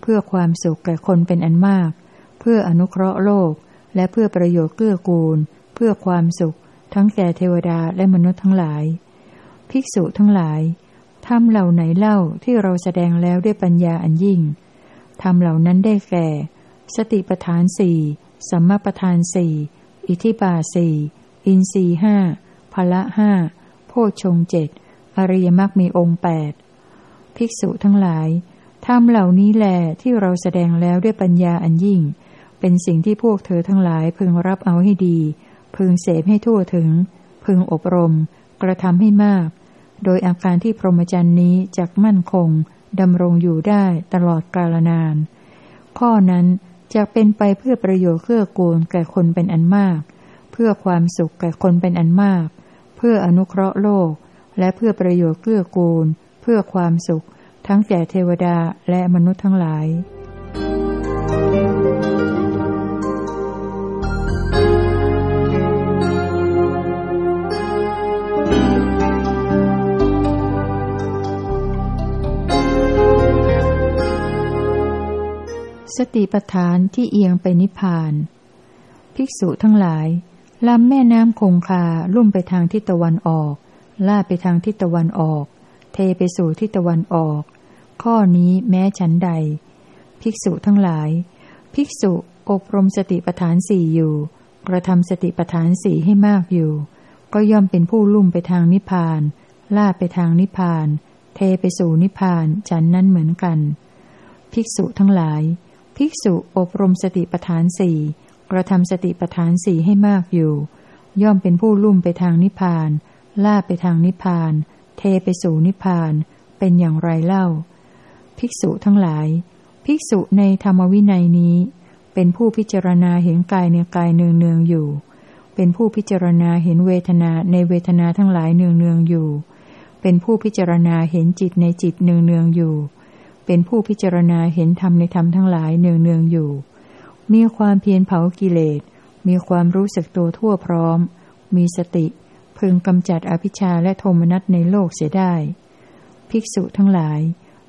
เพื่อความสุขแก่คนเป็นอันมาก เพื่ออนุเคราะห์โลก และเพื่อประโยชน์เกื้อกูล เพื่อความสุข ทั้งแก่เทวดาและมนุษย์ทั้งหลาย ภิกษุทั้งหลายธรรมเหล่าไหนเล่าที่เราแสดงแล้วด้วยปัญญาอันยิ่งธรรมเหล่านั้นได้แก่ สติปทานสี่สัมมาปทานสี่อิทิบาสี่อินรีห้าพละห้าโพชงเจ็ดอริยมรรคมีองค์แปดภิกษุทั้งหลายธรรมเหล่านี้แหลที่เราแสดงแล้วด้วยปัญญาอันยิ่ง เป็นสิ่งที่พวกเธอทั้งหลายพึงรับเอาให้ดี พึงเสพให้ทั่วถึง พึงอบรม กระทำให้มาก โดยอาการที่พรหมจรรย์นี้จักมั่นคงดำรงอยู่ได้ตลอดกาลนาน ข้อนั้นจะเป็นไปเพื่อประโยชน์เพื่อกูลแก่คนเป็นอันมาก เพื่อความสุขแก่คนเป็นอันมาก เพื่ออนุเคราะห์โลก และเพื่อประโยชน์เพื่อกูล เพื่อความสุข ทั้งแก่เทวดาและมนุษย์ทั้งหลาย สติปทานที่เอียงไปนิพพาน ภิกษุทั้งหลายลำแม่น้ำคงคาลุ่มไปทางทิศตะวันออก ล่าไปทางทิศตะวันออก เทไปสู่ทิศตะวันออก ข้อนี้แม้ฉันใด ภิกษุทั้งหลาย ภิกษุอบรมสติปทานสี่อยู่ กระทำสติปทานสี่ให้มากอยู่ ก็ย่อมเป็นผู้ลุ่มไปทางนิพพาน ล่าไปทางนิพพาน เทไปสู่นิพพานฉันนั้นเหมือนกัน ภิกษุทั้งหลาย ภิกษุอบรมสติปทานสี่กระทำสติปทานสี่ให้มากอยู่ ย่อมเป็นผู้ลุ่มไปทางนิพพาน ล่าไปทางนิพพาน เทไปสู่นิพพาน เป็นอย่างไรเล่า ภิกษุทั้งหลาย ภิกษุในธรรมวินัยนี้ เป็นผู้พิจารณาเห็นกายในกายเนืองเนืองอยู่ เป็นผู้พิจารณาเห็นเวทนาในเวทนาทั้งหลายเนืองเนืองอยู่ เป็นผู้พิจารณาเห็นจิตในจิตเนืองเนืองอยู่ เป็นผู้พิจารณาเห็นธรรมในธรรมทั้งหลายเนืองเนืองอยู่ มีความเพียรเผากิเลส มีความรู้สึกตัวทั่วพร้อม มีสติ พึงกำจัดอภิชาและโทมนัสในโลกเสียได้ ภิกษุทั้งหลาย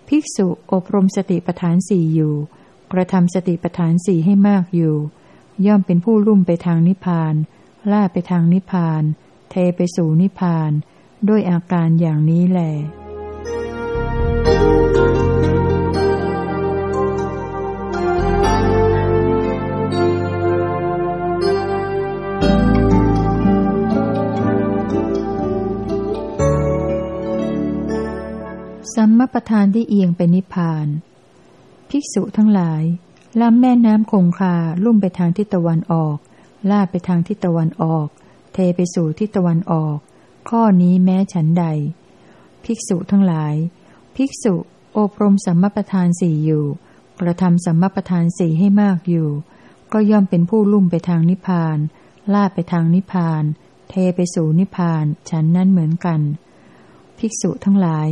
ภิกษุอบรมสติปทานสี่อยู่ กระทำสติปทานสี่ให้มากอยู่ ย่อมเป็นผู้ลุ่มไปทางนิพพาน ล่าไปทางนิพพาน เทไปสู่นิพพาน ด้วยอาการอย่างนี้แหละ ประธานที่เอียงไปนิพพาน ภิกษุทั้งหลายลำแม่น้ำคงคาลุ่มไปทางทิศตะวันออก ลาดไปทางทิศตะวันออก เทไปสู่ทิศตะวันออก ข้อนี้แม้ฉันใด ภิกษุทั้งหลาย ภิกษุโอบรมสัมมประธานสี่อยู่ กระทำสัมมประธานสี่ให้มากอยู่ ก็ย่อมเป็นผู้ลุ่มไปทางนิพพาน ลาดไปทางนิพพาน เทไปสู่นิพพาน ฉันนั้นเหมือนกัน ภิกษุทั้งหลาย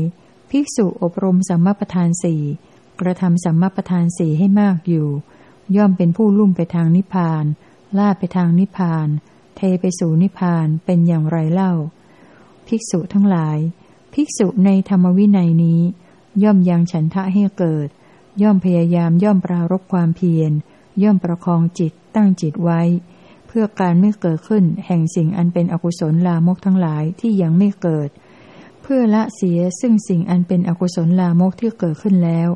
ภิกษุอบรมสัมมาประธานสี่กระทำสัมมาประธานสี่ให้มากอยู่ ย่อมเป็นผู้ลุ่มไปทางนิพพานลาไปทางนิพพาน เทไปสู่นิพพานเป็นอย่างไรเล่า ภิกษุทั้งหลาย ภิกษุในธรรมวินัยนี้ ย่อมยังฉันทะให้เกิด ย่อมพยายามย่อมปรารบความเพียร ย่อมประคองจิตตั้งจิตไว้ เพื่อการไม่เกิดขึ้นแห่งสิ่งอันเป็นอกุศลลามกทั้งหลายที่ยังไม่เกิด เพื่อละเสียซึ่งสิ่งอันเป็นอกุศลลามกที่เกิดขึ้นแล้ว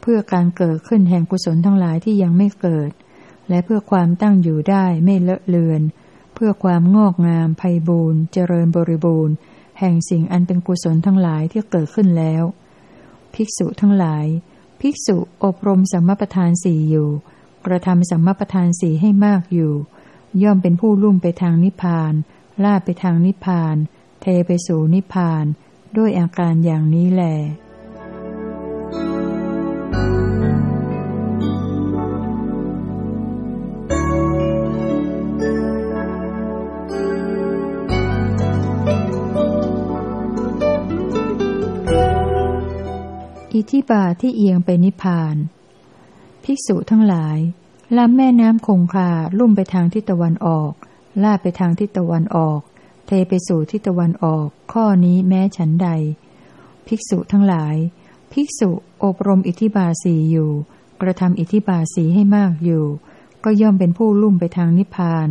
เพื่อการเกิดขึ้นแห่งกุศลทั้งหลายที่ยังไม่เกิด และเพื่อความตั้งอยู่ได้ไม่เลอะเลือน เพื่อความงอกงามไพบูรณ์เจริญบริบูรณ์ แห่งสิ่งอันเป็นกุศลทั้งหลายที่เกิดขึ้นแล้ว ภิกษุทั้งหลาย ภิกษุอบรมสัมมาประธานสี่อยู่ กระทำสัมมาประธานสี่ให้มากอยู่ ย่อมเป็นผู้ลุ่มไปทางนิพพานล่าไปทางนิพพาน เทไปสู่นิพพานด้วยอาการอย่างนี้แหลอิทิบาที่เอียงไปนิพพาน ภิกษุทั้งหลายลำแม่น้ำคงคาลุ่มไปทางทิศตะวันออก ลาดไปทางทิศตะวันออก เทไปสู่ทิศตะวันออก ข้อนี้แม้ฉันใด ภิกษุทั้งหลาย ภิกษุอบรมอิทธิบาสีอยู่ กระทำอิทธิบาสีให้มากอยู่ ก็ย่อมเป็นผู้ลุ่มไปทางนิพพาน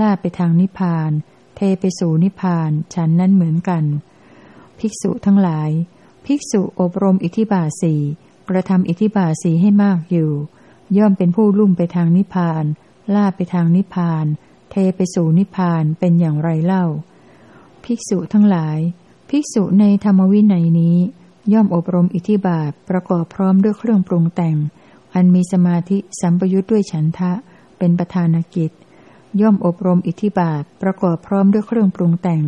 ลาไปทางนิพพาน เทไปสู่นิพพาน ฉันนั้นเหมือนกัน ภิกษุทั้งหลายภภิกษุอบรมอิทิบาสีกระทำอิทิบาสีให้มากอยู่ ย่อมเป็นผู้ลุ่มไปทางนิพพาน ล่าไปทางนิพพาน เทไปสู่นิพพานเป็นอย่างไรเล่า ภิกษุทั้งหลาย ภิกษุในธรรมวินัยนี้ ย่อมอบรมอิทิบาทประกอบพร้อมด้วยเครื่องปรุงแต่ง อันมีสมาธิสัมปยุทธ์ด้วยฉันทะ เป็นประธานกิจ ย่อมอบรมอิทิบาทประกอบพร้อมด้วยเครื่องปรุงแต่ง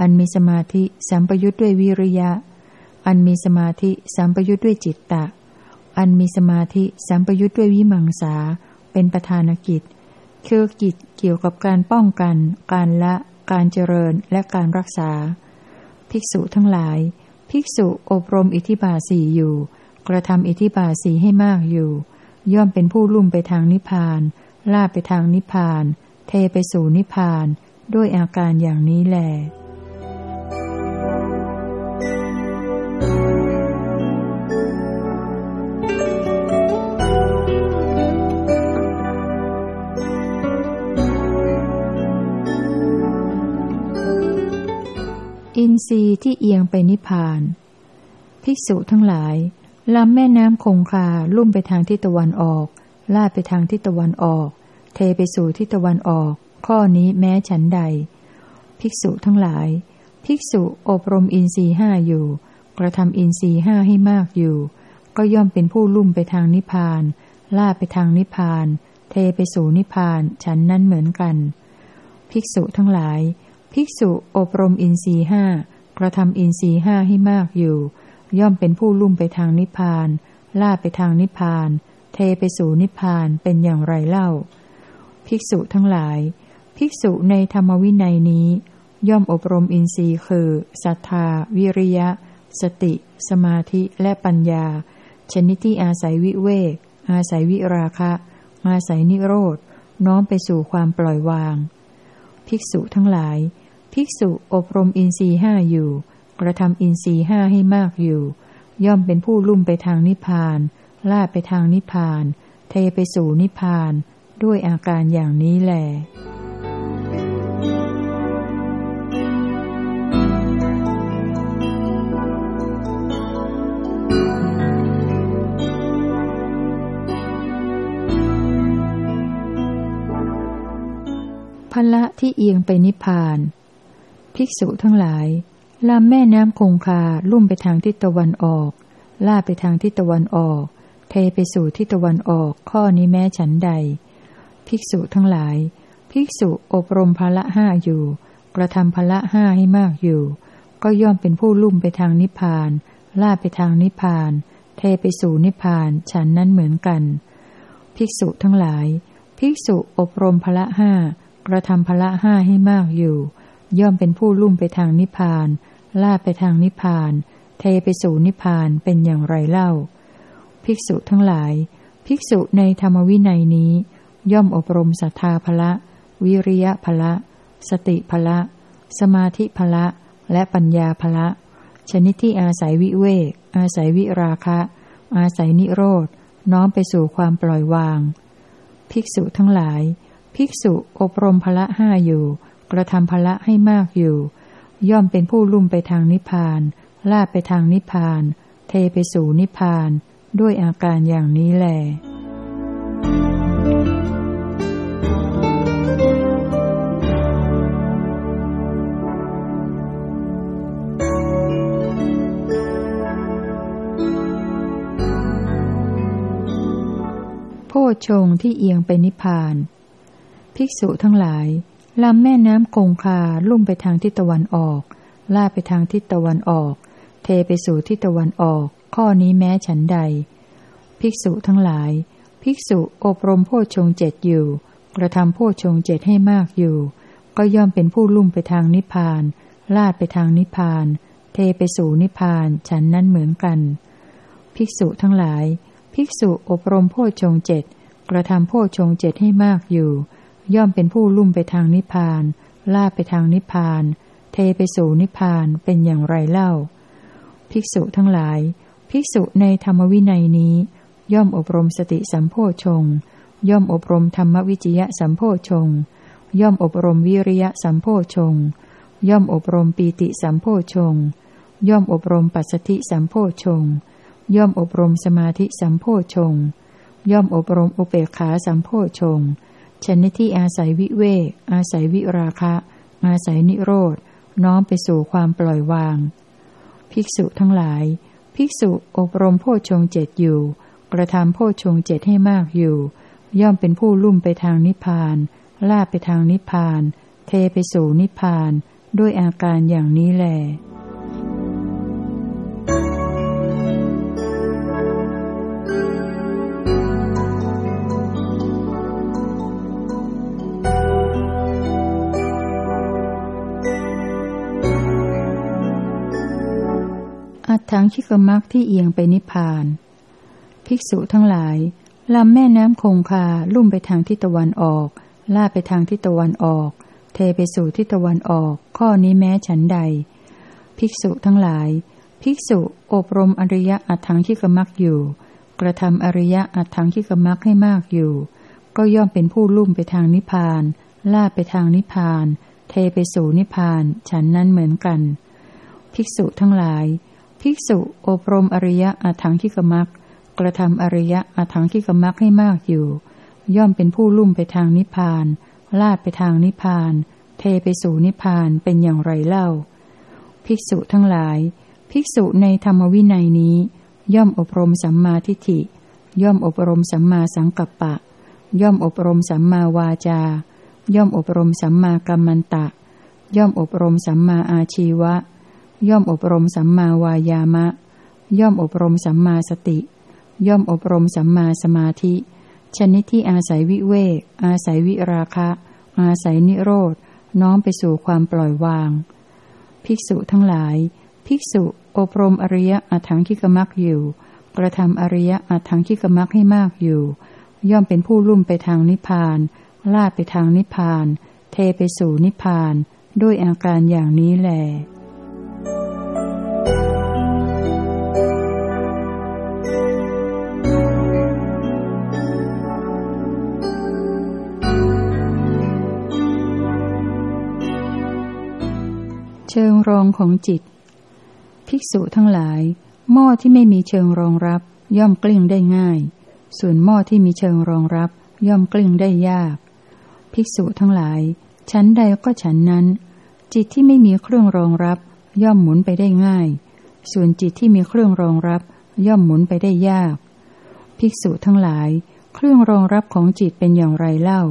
อันมีสมาธิสัมปยุทธ์ด้วยวิริยะ อันมีสมาธิสัมปยุทธ์ด้วยจิตตะ อันมีสมาธิสัมปยุทธ์ด้วยวิมังสา เป็นประธานกิจคือกิจเกี่ยวกับการป้องกัน การละ การเจริญและการรักษา ภิกษุทั้งหลาย ภิกษุอบรมอิทิบาสีอยู่ กระทำอิทิบาสีให้มากอยู่ ย่อมเป็นผู้ลุ่มไปทางนิพพาน ล่าไปทางนิพพาน เทไปสู่นิพพาน ด้วยอาการอย่างนี้แหละ ทรีย์ที่เอียงไปนิพพาน ภิกษุทั้งหลายลำแม่น้ำคงคาลุ่มไปทางทิศตะวันออก ลาดไปทางทิศตะวันออก เทไปสู่ทิศตะวันออก ข้อนี้แม้ฉันใด ภิกษุทั้งหลาย ภิกษุอบรมอินทรีห้าอยู่ กระทำอินทรีห้าให้มากอยู่ ก็ย่อมเป็นผู้ลุ่มไปทางนิพพาน ลาดไปทางนิพพาน เทไปสู่นิพพานฉันนั้นเหมือนกัน ภิกษุทั้งหลาย ภิกษุอบรมอินทรีห้า กระทำอินทรีห้าให้มากอยู่ ย่อมเป็นผู้ลุ่มไปทางนิพพาน ล่าไปทางนิพพาน เทไปสู่นิพพานเป็นอย่างไรเล่า ภิกษุทั้งหลาย ภิกษุในธรรมวินัยนี้ ย่อมอบรมอินทรีย์คือศรัทธา วิริยะ สติ สมาธิและปัญญา ชนิดที่อาศัยวิเวก อาศัยวิราคะ อาศัยนิโรธน้อมไปสู่ความปล่อยวาง ภิกษุทั้งหลาย ภิกษุอบรมอินทรีห้าอยู่ กระทำอินทรีห้าให้มากอยู่ ย่อมเป็นผู้ลุ่มไปทางนิพพาน ล่าไปทางนิพพาน เทไปสู่นิพพาน ด้วยอาการอย่างนี้แหละพละที่เอียงไปนิพพาน ภิกษุทั้งหลายลำแม่น้ำคงคาลุ่มไปทางทิศตะวันออก ล่าไปทางทิศตะวันออก เทไปสู่ทิศตะวันออกข้อนี้แม้ฉันใด ภิกษุทั้งหลาย ภิกษุอบรมพละห้าอยู่ กระทำพละห้าให้มากอยู่ ก็ย่อมเป็นผู้ลุ่มไปทางนิพพาน ล่าไปทางนิพพาน เทไปสู่นิพพานฉันนั้นเหมือนกัน ภิกษุทั้งหลาย ภิกษุอบรมพละห้ากระทำพละห้าให้มากอยู่ ย่อมเป็นผู้ลุ่มไปทางนิพพาน ล่าไปทางนิพพาน เทไปสู่นิพพานเป็นอย่างไรเล่า ภิกษุทั้งหลาย ภิกษุในธรรมวินัยนี้ ย่อมอบรมศรัทธาภละ วิริยะภละ สติภละ สมาธิภละ และปัญญาภละ ชนิดที่อาศัยวิเวก อาศัยวิราคะ อาศัยนิโรธ น้อมไปสู่ความปล่อยวาง ภิกษุทั้งหลาย ภิกษุอบรมภละห้าอยู่ กระทำภละให้มากอยู่ ย่อมเป็นผู้ลุ่มไปทางนิพพาน ลาไปทางนิพพาน เทไปสู่นิพพาน ด้วยอาการอย่างนี้แหละโพชงที่เอียงไปนิพพาน ภิกษุทั้งหลาย ลำแม่น้ำคงคาลุ่มไปทางทิศตะวันออกล่าไปทางทิศตะวันออก เทไปสู่ทิศตะวันออก ข้อนี้แม้ฉันใด ภิกษุทั้งหลาย ภิกษุอบรมโพชงเจ็ดอยู่ กระทำโพชงเจ็ดให้มากอยู่ ก็ย่อมเป็นผู้ลุ่มไปทางนิพพาน ลาดไปทางนิพพาน เทไปสู่นิพพาน ฉันนั้นเหมือนกัน ภิกษุทั้งหลาย ภิกษุอบรมโพชงเจ็ดกระทำโพชงเจ็ดให้มากอยู่ ย่อมเป็นผู้ลุ่มไปทางนิพพาน ล่าไปทางนิพพาน เทไปสู่นิพพานเป็นอย่างไรเล่า ภิกษุทั้งหลาย ภิกษุในธรรมวินัยนี้ ย่อมอบรมสติสัมโพชง ย่อมอบรมธรรมวิจยะสัมโพชง ย่อมอบรมวิริยะสัมโพชง ย่อมอบรมปีติสัมโพชง ย่อมอบรมปัสสติสัมโพชง ย่อมอบรมสมาธิสัมโพชง ย่อมอบรมอุเบกขาสัมโพชง ชนิดที่อาศัยวิเวกอาศัยวิราคะ อาศัยนิโรธน้อมไปสู่ความปล่อยวาง ภิกษุทั้งหลาย ภิกษุอบรมโพชงเจ็ดอยู่ กระทำโพชงเจ็ดให้มากอยู่ ย่อมเป็นผู้ลุ่มไปทางนิพพาน ล่าไปทางนิพพาน เทไปสู่นิพพาน ด้วยอาการอย่างนี้แหละ อัตถังชิกมักที่เอียงไปนิพพาน ภิกษุทั้งหลายลำแม่น้ำคงคาลุ่มไปทางทิศตะวันออก ล่าไปทางทิศตะวันออก เทไปสู่ทิศตะวันออก ข้อนี้แม้ฉันใด ภิกษุทั้งหลาย ภิกษุอบรมอริยะอัตถังชิกมักอยู่ กระทำอริยะอัตถังชิกมักให้มากอยู่ ก็ย่อมเป็นผู้ลุ่มไปทางนิพพาน ล่าไปทางนิพพาน เทไปสู่นิพพาน ฉันนั้นเหมือนกัน ภิกษุทั้งหลาย ภิกษุอบรมอริยะอัถังคิกมักกระทำอริยะอัถังคิกมักให้มากอยู่ ย่อมเป็นผู้ลุ่มไปทางนิพพาน ลาดไปทางนิพพาน เทไปสู่นิพพานเป็นอย่างไรเล่า ภิกษุทั้งหลาย ภิกษุในธรรมวินัยนี้ ย่อมอบรมสัมมาทิฏฐิ ย่อมอบรมสัมมาสังกัปปะ ย่อมอบรมสัมมาวาจา ย่อมอบรมสัมมากัมมันตะ ย่อมอบรมสัมมาอาชีวะ ย่อมอบรมสัมมาวายามะ ย่อมอบรมสัมมาสติ ย่อมอบรมสัมมาสมาธิ ชนิดที่อาศัยวิเวก อาศัยวิราคะ อาศัยนิโรธ น้อมไปสู่ความปล่อยวาง ภิกษุทั้งหลาย ภิกษุอบรมอริยะอัถังคิกมักอยู่ กระทำอริยะอัถังคิกมักให้มากอยู่ ย่อมเป็นผู้ลุ่มไปทางนิพพาน ลาดไปทางนิพพาน เทไปสู่นิพพาน ด้วยอาการอย่างนี้แหละ เชิงรองของจิต ภิกษุทั้งหลาย หม้อที่ไม่มีเชิงรองรับ ย่อมกลิ้งได้ง่าย ส่วนหม้อที่มีเชิงรองรับ ย่อมกลิ้งได้ยาก ภิกษุทั้งหลาย ชั้นใดก็ฉันนั้น จิตที่ไม่มีเครื่องรองรับ ย่อมหมุนไปได้ง่าย ส่วนจิตที่มีเครื่องรองรับ ย่อมหมุนไปได้ยาก ภิกษุทั้งหลาย เครื่องรองรับของจิตเป็นอย่างไรเล่า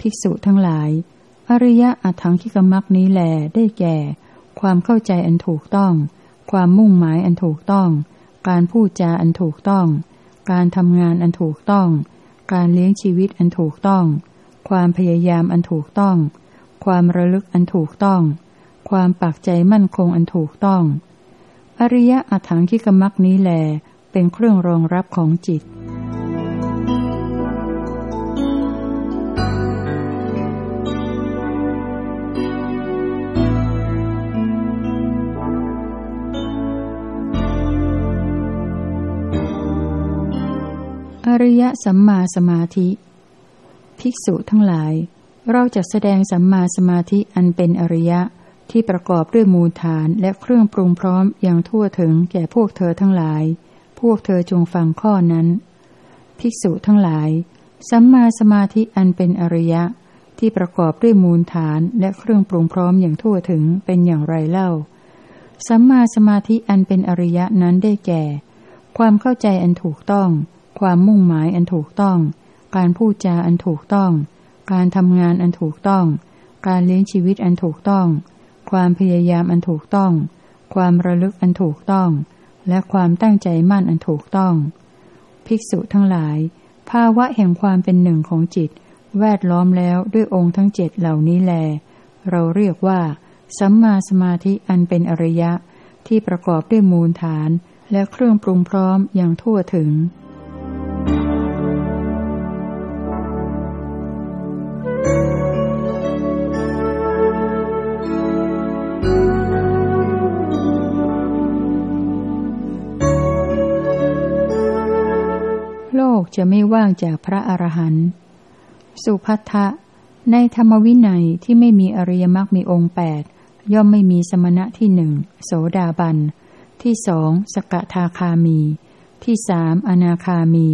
ภิกษุทั้งหลาย อริยะอัถังคิกมักนี้แลได้แก่ ความเข้าใจอันถูกต้อง ความมุ่งหมายอันถูกต้อง การพูดจาอันถูกต้อง การทำงานอันถูกต้อง การเลี้ยงชีวิตอันถูกต้อง ความพยายามอันถูกต้อง ความระลึกอันถูกต้อง ความปักใจมั่นคงอันถูกต้อง อริยะอัถังคิกมักนี้แลเป็นเครื่องรองรับของจิต ริยสัมมาสมาธิ ภิกษุทั้งหลาย เราจะแสดงสัมมาสมาธิอันเป็นอริยะที่ประกอบด้วยมูลฐานและเครื่องปรุงพร้อมอย่างทั่วถึงแก่พวกเธอทั้งหลาย พวกเธอจงฟังข้อนั้น ภิกษุทั้งหลาย สัมมาสมาธิอันเป็นอริยะที่ประกอบด้วยมูลฐานและเครื่องปรุงพร้อมอย่างทั่วถึงเป็นอย่างไรเล่า สัมมาสมาธิอันเป็นอริยะนั้นได้แก่ ความเข้าใจอันถูกต้อง ความมุ่งหมายอันถูกต้อง การพูดจาอันถูกต้อง การทำงานอันถูกต้อง การเลี้ยงชีวิตอันถูกต้อง ความพยายามอันถูกต้อง ความระลึกอันถูกต้อง และความตั้งใจมั่นอันถูกต้อง ภิกษุทั้งหลาย ภาวะแห่งความเป็นหนึ่งของจิต แวดล้อมแล้วด้วยองค์ทั้งเจ็ดเหล่านี้แล เราเรียกว่า สัมมาสมาธิอันเป็นอริยะที่ประกอบด้วยมูลฐานและเครื่องปรุงพร้อมอย่างทั่วถึง กจะไม่ว่างจากพระอรหันต์ สุพัทธะ ในธรรมวินัยที่ไม่มีอริยมรรคมีองค์แปดย่อมไม่มีสมณะที่หนึ่งโสดาบัน ที่สองสกทาคามี ที่สามอนาคามี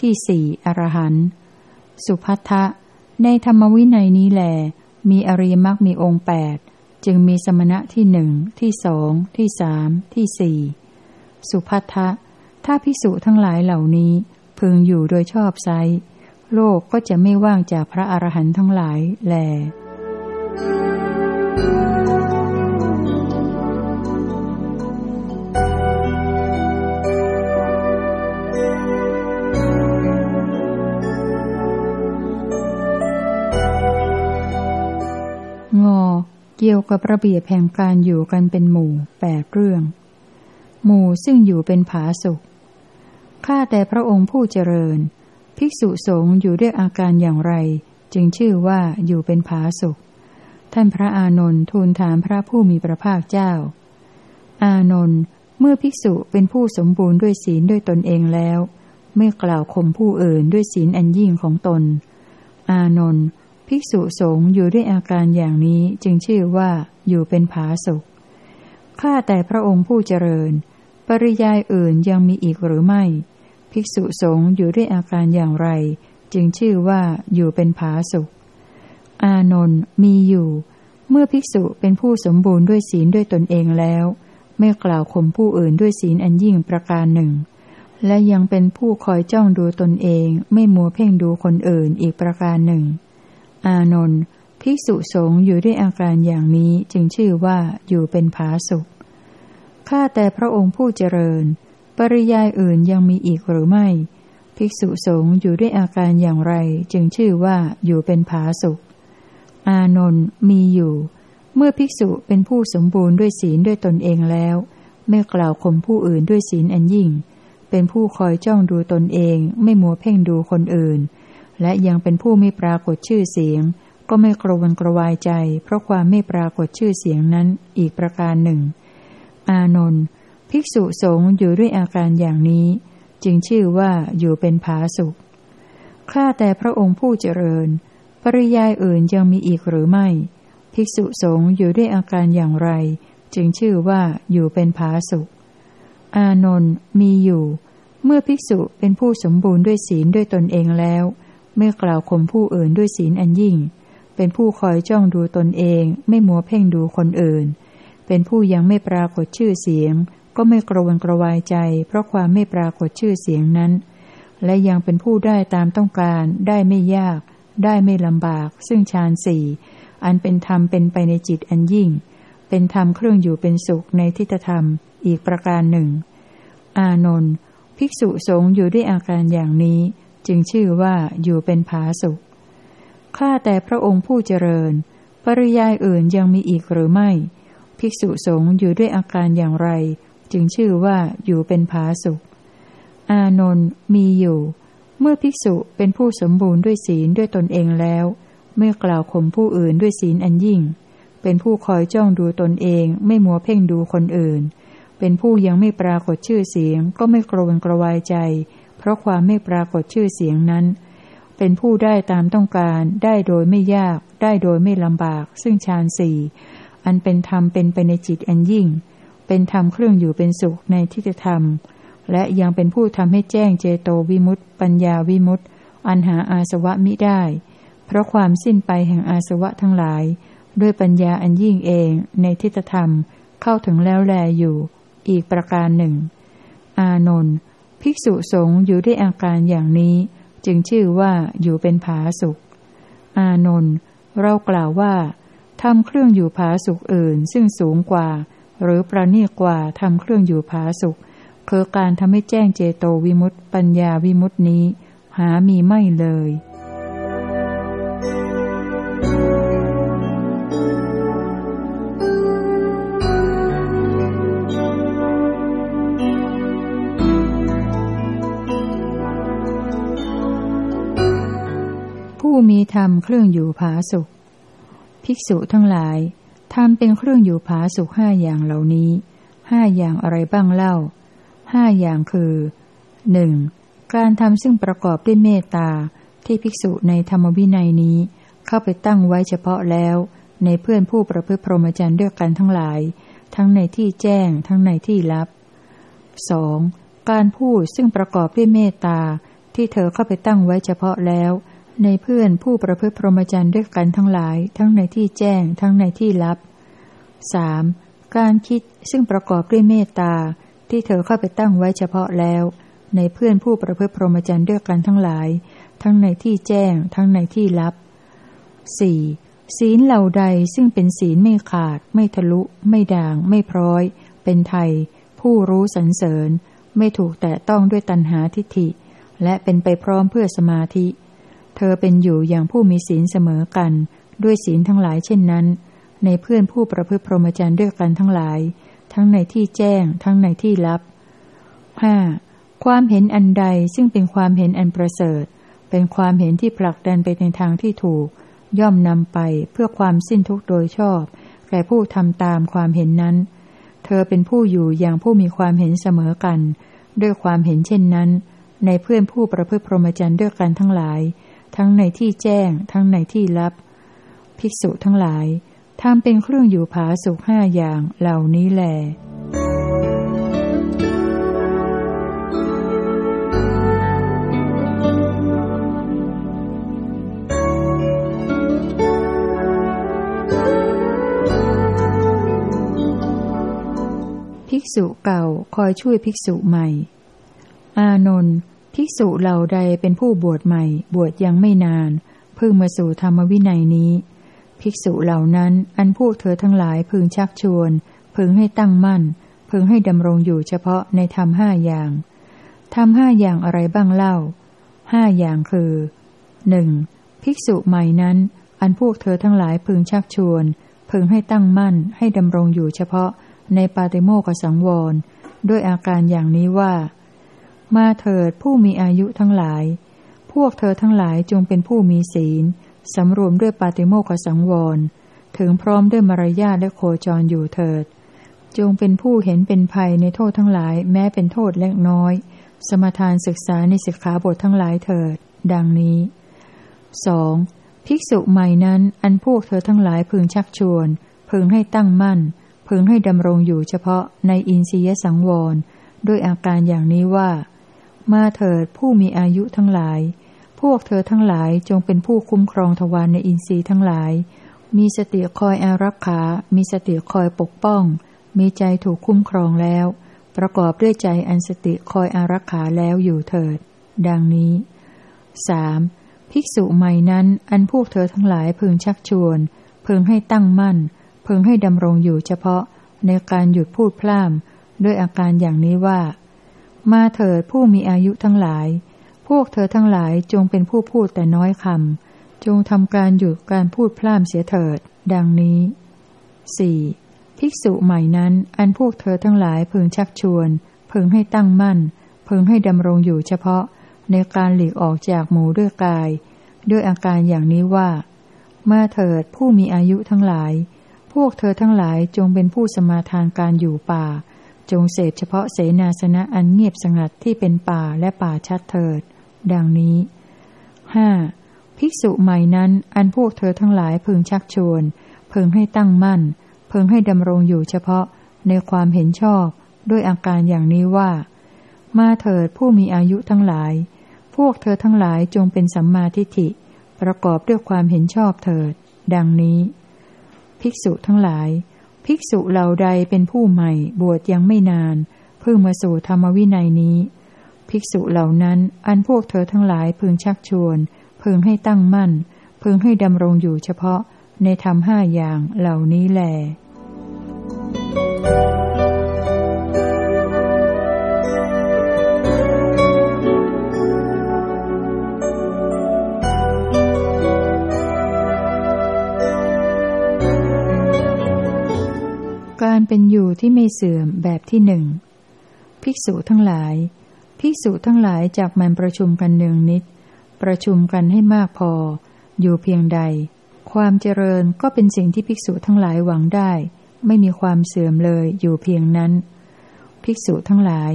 ที่สี่อรหันต์ สุพัทธะ ในธรรมวินัยนี้แหลมีอริยมรรคมีองค์แปดจึงมีสมณะที่หนึ่งที่สองที่สามที่สี่สุพัทธะถ้าภิกษุทั้งหลายเหล่านี้ พึงอยู่โดยชอบไซโลกก็จะไม่ว่างจากพระอรหันต์ทั้งหลายแล งอ เกี่ยวกับระเบียบแห่งการอยู่กันเป็นหมู่แปดเรื่อง หมู่ซึ่งอยู่เป็นผาสุข ข้าแต่พระองค์ผู้เจริญ ภิกษุสงฆ์อยู่ด้วยอาการอย่างไร จึงชื่อว่าอยู่เป็นผาสุข ท่านพระอานนท์ทูลถามพระผู้มีพระภาคเจ้า อานนท์เมื่อภิกษุเป็นผู้สมบูรณ์ด้วยศีลด้วยตนเองแล้วไม่กล่าวข่มผู้อื่นด้วยศีลอันยิ่งของตน อานนท์ภิกษุสงฆ์อยู่ด้วยอาการอย่างนี้จึงชื่อว่าอยู่เป็นผาสุขข้าแต่พระองค์ผู้เจริญ ริยายอื่นยังมีอีกหรือไม่ ภิกษุสงฆ์อยู่ด้วยอาการอย่างไร จึงชื่อว่าอยู่เป็นผาสุข อานนท์มีอยู่ เมื่อภิกษุเป็นผู้สมบูรณ์ด้วยศีลด้วยตนเองแล้ว ไม่กล่าวข่มผู้อื่นด้วยศีลอันยิ่งประการหนึ่ง และยังเป็นผู้คอยจ้องดูตนเอง ไม่มัวเพ่งดูคนอื่นอีกประการหนึ่ง อานนท์ภิกษุสงฆ์อยู่ด้วยอาการอย่างนี้จึงชื่อว่าอยู่เป็นผาสุข ข้าแต่พระองค์ผู้เจริญ ปริยายอื่นยังมีอีกหรือไม่ ภิกษุสงฆ์อยู่ด้วยอาการอย่างไรจึงชื่อว่าอยู่เป็นผาสุข อานนท์มีอยู่ เมื่อภิกษุเป็นผู้สมบูรณ์ด้วยศีลด้วยตนเองแล้ว ไม่กล่าวข่มผู้อื่นด้วยศีลอันยิ่ง เป็นผู้คอยจ้องดูตนเอง ไม่มัวเพ่งดูคนอื่น และยังเป็นผู้ไม่ปรากฏชื่อเสียง ก็ไม่กระวนกระวายใจ เพราะความไม่ปรากฏชื่อเสียงนั้นอีกประการหนึ่ง อานนท์ภิกษุสงฆ์อยู่ด้วยอาการอย่างนี้ จึงชื่อว่าอยู่เป็นผาสุขข้าแต่พระองค์ผู้เจริญ ปริยายอื่นยังมีอีกหรือไม่ ภิกษุสงฆ์อยู่ด้วยอาการอย่างไร จึงชื่อว่าอยู่เป็นผาสุข อานนท์มีอยู่ เมื่อภิกษุเป็นผู้สมบูรณ์ด้วยศีลด้วยตนเองแล้วไม่กล่าวข่มผู้อื่นด้วยศีลอันยิ่ง เป็นผู้คอยจ้องดูตนเอง ไม่มัวเพ่งดูคนอื่น เป็นผู้ยังไม่ปรากฏชื่อเสียง ก็ไม่กระวนกระวายใจ เพราะความไม่ปรากฏชื่อเสียงนั้น และยังเป็นผู้ได้ตามต้องการ ได้ไม่ยาก ได้ไม่ลำบาก ซึ่งฌานสี่อันเป็นธรรมเป็นไปในจิตอันยิ่ง เป็นธรรมเครื่องอยู่เป็นสุขในทิฏฐธรรม อีกประการหนึ่ง อานนท์ภิกษุสงฆ์อยู่ด้วยอาการอย่างนี้ จึงชื่อว่าอยู่เป็นผาสุข ข้าแต่พระองค์ผู้เจริญ ปริยายอื่นยังมีอีกหรือไม่ ภิกษุสงฆ์อยู่ด้วยอาการอย่างไร จึงชื่อว่าอยู่เป็นผาสุข อานนท์มีอยู่ เมื่อภิกษุเป็นผู้สมบูรณ์ด้วยศีลด้วยตนเองแล้ว เมื่อกล่าวข่มผู้อื่นด้วยศีลอันยิ่ง เป็นผู้คอยจ้องดูตนเองไม่มัวเพ่งดูคนอื่น เป็นผู้ยังไม่ปรากฏชื่อเสียง ก็ไม่กรวนกระวายใจ เพราะความไม่ปรากฏชื่อเสียงนั้นเป็นผู้ได้ตามต้องการ ได้โดยไม่ยาก ได้โดยไม่ลำบาก ซึ่งฌานสี่ อันเป็นธรรมเป็นไปในจิตอันยิ่ง เป็นธรรมเครื่องอยู่เป็นสุขในทิฏฐธรรม และยังเป็นผู้ทำให้แจ้งเจโตวิมุตต์ปัญญาวิมุตต์อันหาอาสวะมิได้ เพราะความสิ้นไปแห่งอาสวะทั้งหลาย ด้วยปัญญาอันยิ่งเองในทิฏฐธรรมเข้าถึงแล้วแลอยู่ อีกประการหนึ่ง อานนท์ภิกษุสงฆ์อยู่ด้วยอาการอย่างนี้ จึงชื่อว่าอยู่เป็นผาสุข อานนท์เรากล่าวว่า ทำเครื่องอยู่ผาสุขอื่น ซึ่งสูงกว่า หรือประณีกว่าทำเครื่องอยู่ผาสุขคือการทำให้แจ้งเจโตวิมุตต์ปัญญาวิมุตตินี้ หามีไม่เลยผู้มีธรรมเครื่องอยู่ผาสุข ภิกษุทั้งหลายธรรมเป็นเครื่องอยู่ผาสุขห้าอย่างเหล่านี้ห้าอย่างอะไรบ้างเล่าห้าอย่างคือหนึ่งการทำซึ่งประกอบด้วยเมตตาที่ภิกษุในธรรมวินัยนี้ เข้าไปตั้งไว้เฉพาะแล้ว ในเพื่อนผู้ประพฤติพรหมจรรย์ด้วยกันทั้งหลาย ทั้งในที่แจ้งทั้งในที่ลับ 2. การพูดซึ่งประกอบด้วยเมตตาที่เธอเข้าไปตั้งไว้เฉพาะแล้ว ในเพื่อนผู้ประพฤติพรหมจรรย์ด้วยกันทั้งหลาย ทั้งในที่แจ้งทั้งในที่ลับ 3. การคิดซึ่งประกอบด้วยเมตตา ที่เธอเข้าไปตั้งไว้เฉพาะแล้ว ในเพื่อนผู้ประพฤติพรหมจรรย์ด้วยกันทั้งหลาย ทั้งในที่แจ้ง ทั้งในที่ลับ 4. ศีลเหล่าใดซึ่งเป็นศีลไม่ขาด ไม่ทะลุ ไม่ด่าง ไม่พร้อย เป็นไทย ผู้รู้สรรเสริญ ไม่ถูกแตะต้องด้วยตัณหาทิฏฐิ และเป็นไปพร้อมเพื่อสมาธิ เธอเป็นอยู่อย่างผู้มีศีลเสมอกัน ด้วยศีลทั้งหลายเช่นนั้น ในเพื่อนผู้ประพฤติพรหมจรรย์ด้วยกันทั้งหลาย ทั้งในที่แจ้ง ทั้งในที่ลับ 5. ความเห็นอันใดซึ่งเป็นความเห็นอันประเสริฐ เป็นความเห็นที่ผลักดันไปในทางที่ถูก ย่อมนำไปเพื่อความสิ้นทุกข์โดยชอบ แก่ผู้ทำตามความเห็นนั้น เธอเป็นผู้อยู่อย่างผู้มีความเห็นเสมอกัน ด้วยความเห็นเช่นนั้น ในเพื่อนผู้ประพฤติพรหมจรรย์ด้วยกันทั้งหลาย ทั้งในที่แจ้ง ทั้งในที่ลับ ภิกษุทั้งหลายทำเป็นเครื่องอยู่ผาสุขห้าอย่างเหล่านี้แหละภิกษุเก่าคอยช่วยภิกษุใหม่ อานนท์ ภิกษุเหล่าใดเป็นผู้บวชใหม่ บวชยังไม่นานเพิ่งมาสู่ธรรมวินัยนี้ ภิกษุเหล่านั้นอันพวกเธอทั้งหลายพึงชักชวน พึงให้ตั้งมั่น พึงให้ดำรงอยู่เฉพาะในธรรมห้าอย่างทำห้าอย่างอะไรบ้างเล่าห้าอย่างคือหนึ่งภิกษุใหม่นั้น อันพวกเธอทั้งหลายพึงชักชวน พึงให้ตั้งมั่น ให้ดำรงอยู่เฉพาะในปาติโมกสังวร ด้วยอาการอย่างนี้ว่า มาเถิดผู้มีอายุทั้งหลาย พวกเธอทั้งหลายจงเป็นผู้มีศีล สำรวมด้วยปาติโมกสังวร ถึงพร้อมด้วยมารยาทและโคจรอยู่เถิด จงเป็นผู้เห็นเป็นภัยในโทษทั้งหลายแม้เป็นโทษเล็กน้อย สมทานศึกษาในสิกขาบททั้งหลายเถิด ดังนี้สองภิกษุใหม่นั้นอันพวกเธอทั้งหลายพึงชักชวน พึงให้ตั้งมั่น พึงให้ดำรงอยู่เฉพาะในอินทรียสังวร ด้วยอาการอย่างนี้ว่า มาเถิดผู้มีอายุทั้งหลาย พวกเธอทั้งหลายจงเป็นผู้คุ้มครองทวารในอินทรีย์ทั้งหลาย มีสติคอยอารักขา มีสติคอยปกป้อง มีใจถูกคุ้มครองแล้ว ประกอบด้วยใจอันสติคอยอารักขาแล้วอยู่เถิด ดังนี้สภิกษุใหม่นั้นอันพวกเธอทั้งหลายพึงชักชวน พึงให้ตั้งมั่น พึงให้ดำรงอยู่เฉพาะในการหยุดพูดพล่ามด้วยอาการอย่างนี้ว่า มาเถิดผู้มีอายุทั้งหลาย พวกเธอทั้งหลายจงเป็นผู้พูดแต่น้อยคำ จงทำการหยุดการพูดพล่ามเสียเถิด ดังนี้สี่ภิกษุใหม่นั้นอันพวกเธอทั้งหลายพึงชักชวน พึงให้ตั้งมั่น พึงให้ดำรงอยู่เฉพาะ ในการหลีกออกจากหมู่ด้วยกาย ด้วยอาการอย่างนี้ว่า มาเถิดผู้มีอายุทั้งหลาย พวกเธอทั้งหลายจงเป็นผู้สมาทานการอยู่ป่า จงเสพเฉพาะเสนาสนะอันเงียบสงัดที่เป็นป่าและป่าชัดเถิด ดังนี้ห้าภิกษุใหม่นั้นอันพวกเธอทั้งหลายพึงชักชวน พึงให้ตั้งมั่น พึงให้ดำรงอยู่เฉพาะในความเห็นชอบด้วยอาการอย่างนี้ว่า มาเถิดผู้มีอายุทั้งหลาย พวกเธอทั้งหลายจงเป็นสัมมาทิฏฐิ ประกอบด้วยความเห็นชอบเถิด ดังนี้ ภิกษุทั้งหลาย ภิกษุเหล่าใดเป็นผู้ใหม่บวชยังไม่นาน เพิ่งมาสู่ธรรมวินัยนี้ ภิกษุเหล่านั้นอันพวกเธอทั้งหลายพึงชักชวน พึงให้ตั้งมั่น พึงให้ดำรงอยู่เฉพาะในธรรมห้าอย่างเหล่านี้แหล การเป็นอยู่ที่ไม่เสื่อมแบบที่หนึ่ง ภิกษุทั้งหลาย ภิกษุทั้งหลายจากมันประชุมกันเนืองนิด ประชุมกันให้มากพอ อยู่เพียงใด ความเจริญก็เป็นสิ่งที่ภิกษุทั้งหลายหวังได้ ไม่มีความเสื่อมเลยอยู่เพียงนั้น ภิกษุทั้งหลาย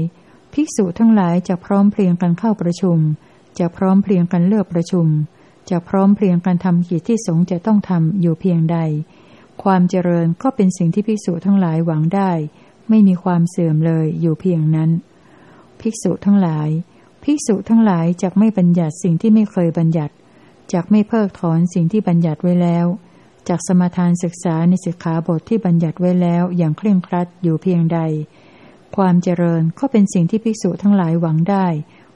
ภิกษุทั้งหลายจะพร้อมเพรียงกันเข้าประชุม จะพร้อมเพรียงกันเลือกประชุม จะพร้อมเพรียงกันทำกิจที่สงฆ์จะต้องทำอยู่เพียงใด ความเจริญก็เป็นสิ่งที่ภิกษุทั้งหลายหวังได้ ไม่มีความเสื่อมเลยอยู่เพียงนั้น ภิกษุทั้งหลาย ภิกษุทั้งหลายจะไม่บัญญัติสิ่งที่ไม่เคยบัญญัติจากไม่เพิกถอนสิ่งที่บัญญัติไว้แล้วจากสมทานศึกษาในสิกขาบทที่บัญญัติไว้แล้วอย่างเคร่งครัดอยู่เพียงใด ความเจริญก็เป็นสิ่งที่ภิกษุทั้งหลายหวังได้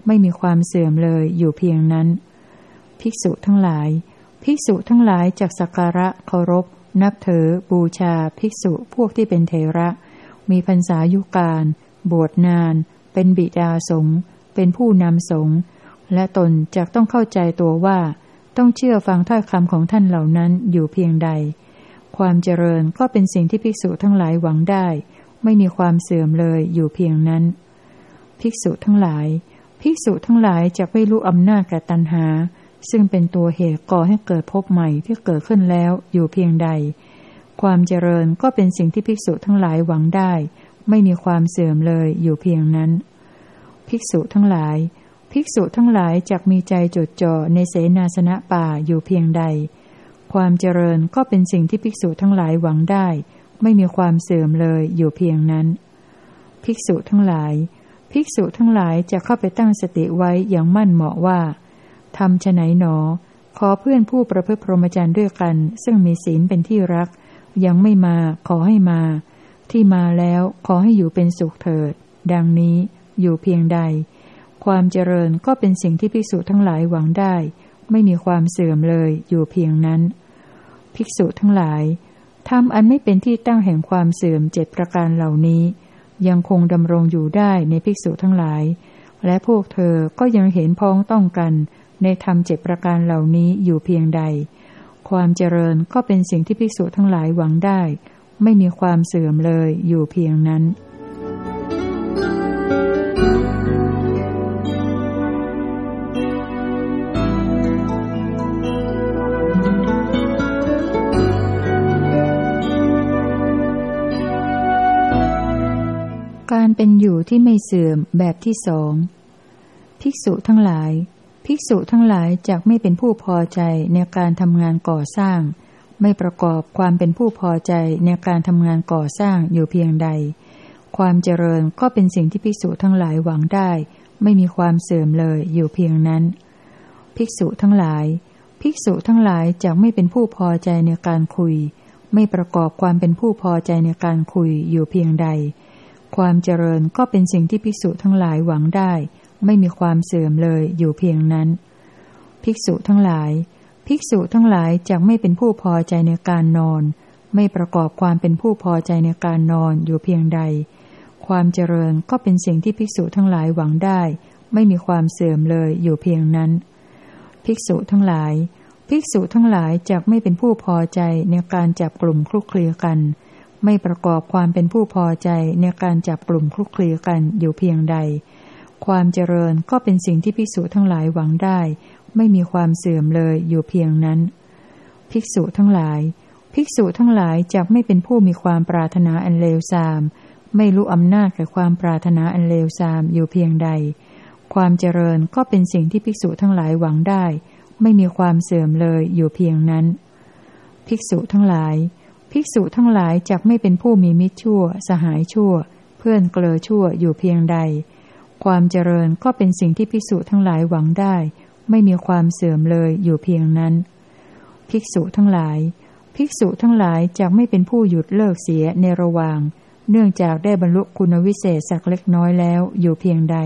ไม่มีความเสื่อมเลยอยู่เพียงนั้น ภิกษุทั้งหลาย ภิกษุทั้งหลายจากสักการะเคารพ นับถือ บูชา ภิกษุพวกที่เป็นเทระ มีพรรษายุการ บวชนาน เป็นบิดาสงฆ์เป็นผู้นำสงฆ์และตนจะต้องเข้าใจตัวว่า ต้องเชื่อฟังถ้อยคำของท่านเหล่านั้นอยู่เพียงใด ความเจริญก็เป็นสิ่งที่ภิกษุทั้งหลายหวังได้ ไม่มีความเสื่อมเลยอยู่เพียงนั้น ภิกษุทั้งหลาย ภิกษุทั้งหลายจะไม่รู้อำนาจแก่ตัณหา ซึ่งเป็นตัวเหตุก่อให้เกิดภพใหม่ที่เกิดขึ้นแล้วอยู่เพียงใด ความเจริญก็เป็นสิ่งที่ภิกษุทั้งหลายหวังได้ ไม่มีความเสื่อมเลยอยู่เพียงนั้น ภิกษุทั้งหลาย ภิกษุทั้งหลายจักมีใจจดจ่อในเสนาสนะป่าอยู่เพียงใด ความเจริญก็เป็นสิ่งที่ภิกษุทั้งหลายหวังได้ ไม่มีความเสื่อมเลยอยู่เพียงนั้น ภิกษุทั้งหลาย ภิกษุทั้งหลายจะเข้าไปตั้งสติไว้อย่างมั่นเหมาะว่า ทำฉไหนหนอ ขอเพื่อนผู้ประพฤติพรหมจรรย์ด้วยกัน ซึ่งมีศีลเป็นที่รัก ยังไม่มาขอให้มา ที่มาแล้วขอให้อยู่เป็นสุขเถิด ดังนี้อยู่เพียงใด ความเจริญก็เป็นสิ่งที่ภิกษุทั้งหลายหวังได้ ไม่มีความเสื่อมเลยอยู่เพียงนั้น ภิกษุทั้งหลายทำอันไม่เป็นที่ตั้งแห่งความเสื่อมเจ็ดประการเหล่านี้ ยังคงดำรงอยู่ได้ในภิกษุทั้งหลาย และพวกเธอก็ยังเห็นพ้องต้องกัน ในธรรมเจ็ดประการเหล่านี้อยู่เพียงใด ความเจริญก็เป็นสิ่งที่ภิกษุทั้งหลายหวังได้ ไม่มีความเสื่อมเลยอยู่เพียงนั้นการเป็นอยู่ที่ไม่เสื่อมแบบที่สอง ภิกษุทั้งหลาย ภิกษุทั้งหลายจากไม่เป็นผู้พอใจในการทำงานก่อสร้าง ไม่ประกอบความเป็นผู้พอใจในการทำงานก่อสร้างอยู่เพียงใด ความเจริญก็เป็นสิ่งที่ภิกษุทั้งหลายหวังได้ ไม่มีความเสื่อมเลยอยู่เพียงนั้น ภิกษุทั้งหลาย ภิกษุทั้งหลายจากไม่เป็นผู้พอใจในการคุย ไม่ประกอบความเป็นผู้พอใจในการคุยอยู่เพียงใด ความเจริญก็เป็นสิ่งที่ภิกษุทั้งหลายหวังได้ ไม่มีความเสื่อมเลยอยู่เพียงนั้น ภิกษุทั้งหลาย ภิกษุทั้งหลายจะไม่เป็นผู้พอใจในการนอน ไม่ประกอบความเป็นผู้พอใจในการนอนอยู่เพียงใด ความเจริญก็เป็นสิ่งที่ภิกษุทั้งหลายหวังได้ ไม่มีความเสื่อมเลยอยู่เพียงนั้น ภิกษุทั้งหลาย ภิกษุทั้งหลายจะไม่เป็นผู้พอใจในการจับกลุ่มคลุกคลีกันไม่ประกอบความเป็นผู้พอใจในการจับกลุ่มคลุกคลีกันอยู่เพียงใด ความเจริญก็เป็นสิ่งที่ภิกษุทั้งหลายหวังได้ ไม่มีความเสื่อมเลยอยู่เพียงนั้น ภิกษุทั้งหลาย ภิกษุทั้งหลายจะไม่เป็นผู้มีความปรารถนาอันเลวทราม ไม่รู้อำนาจแก่ความปรารถนาอันเลวทรามอยู่เพียงใด ความเจริญก็เป็นสิ่งที่ภิกษุทั้งหลายหวังได้ ไม่มีความเสื่อมเลยอยู่เพียงนั้น ภิกษุทั้งหลาย ภิกษุทั้งหลายจักไม่เป็นผู้มีมิตรชั่ว สหายชั่ว เพื่อนเกลอชั่วอยู่เพียงใด ความเจริญก็เป็นสิ่งที่ภิกษุทั้งหลายหวังได้ ไม่มีความเสื่อมเลยอยู่เพียงนั้น ภิกษุทั้งหลาย ภิกษุทั้งหลายจักไม่เป็นผู้หยุดเลิกเสียในระหว่าง เนื่องจากได้บรรลุคุณวิเศษสักเล็กน้อยแล้วอยู่เพียงใด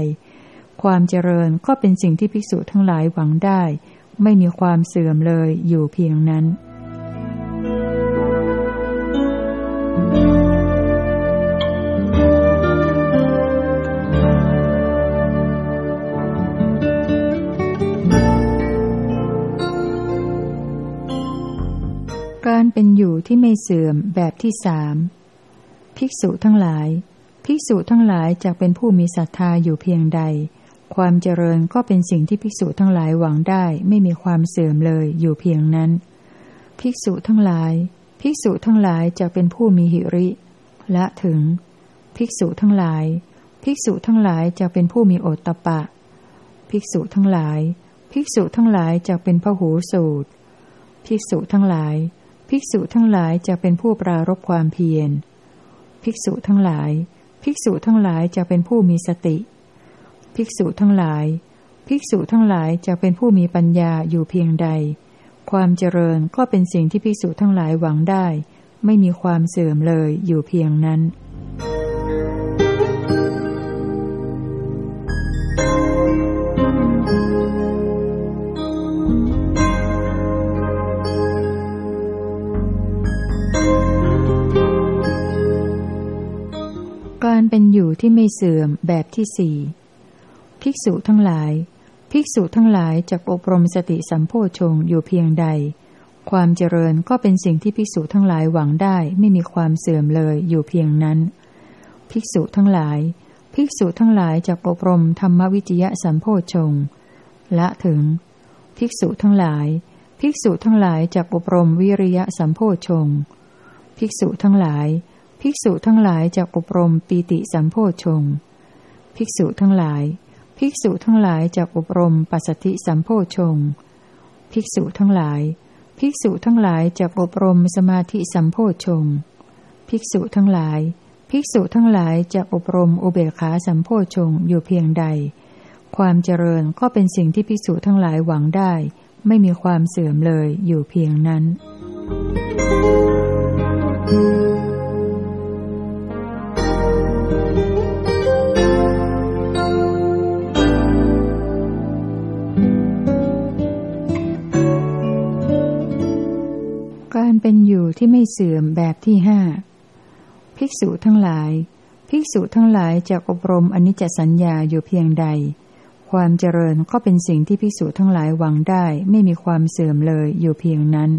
ความเจริญก็เป็นสิ่งที่ภิกษุทั้งหลายหวังได้ ไม่มีความเสื่อมเลยอยู่เพียงนั้น การเป็นอยู่ที่ไม่เสื่อมแบบที่สามภิกษุทั้งหลาย ภิกษุทั้งหลายจะเป็นผู้มีศรัทธาอยู่เพียงใด ความเจริญก็เป็นสิ่งที่ภิกษุทั้งหลายหวังได้ไม่มีความเสื่อมเลยอยู่เพียงนั้น ภิกษุทั้งหลาย ภิกษุทั้งหลายจะเป็นผู้มีหิริและถึง ภิกษุทั้งหลาย ภิกษุทั้งหลายจะเป็นผู้มีโอตตะปะ ภิกษุทั้งหลาย ภิกษุทั้งหลายจะเป็นพหูสูตรภิกษุทั้งหลาย ภิกษุทั้งหลายจะเป็นผู้ปรารบความเพียร ภิกษุทั้งหลาย ภิกษุทั้งหลายจะเป็นผู้มีสติ ภิกษุทั้งหลาย ภิกษุทั้งหลายจะเป็นผู้มีปัญญาอยู่เพียงใด ความเจริญก็เป็นสิ่งที่ภิกษุทั้งหลายหวังได้ ไม่มีความเสื่อมเลยอยู่เพียงนั้น เป็นอยู่ที่ไม่เสื่อมแบบที่สี่ภิกษุทั้งหลาย ภิกษุทั้งหลายจะอบรมสติสัมโพชงอยู่เพียงใด ความเจริญก็เป็นสิ่งที่ภิกษุทั้งหลายหวังได้ไม่มีความเสื่อมเลยอยู่เพียงนั้น ภิกษุทั้งหลาย ภิกษุทั้งหลายจะอบรมธรรมวิจยะสัมโพชงละถึง ภิกษุทั้งหลาย ภิกษุทั้งหลายจะอบรมวิริยะสัมโพชงภิกษุทั้งหลาย ภิกษุทั้งหลายจะอบรมปีติสัมโพชง ภิกษุทั้งหลาย ภิกษุทั้งหลายจะอบรมปัสสติสัมโพชง ภิกษุทั้งหลาย ภิกษุทั้งหลายจะอบรมสมาธิสัมโพชง ภิกษุทั้งหลาย ภิกษุทั้งหลายจะอบรมอุเบกขาสัมโพชงอยู่เพียงใด ความเจริญก็เป็นสิ่งที่ภิกษุทั้งหลายหวังได้ ไม่มีความเสื่อมเลยอยู่เพียงนั้น Thank you. การเป็นอยู่ที่ไม่เสื่อมแบบที่ห้าภิกษุทั้งหลาย ภิกษุทั้งหลายจะอบรมอนิจจสัญญาอยู่เพียงใด ความเจริญก็เป็นสิ่งที่ภิกษุทั้งหลายหวังได้ไม่มีความเสื่อมเลยอยู่เพียงนั้น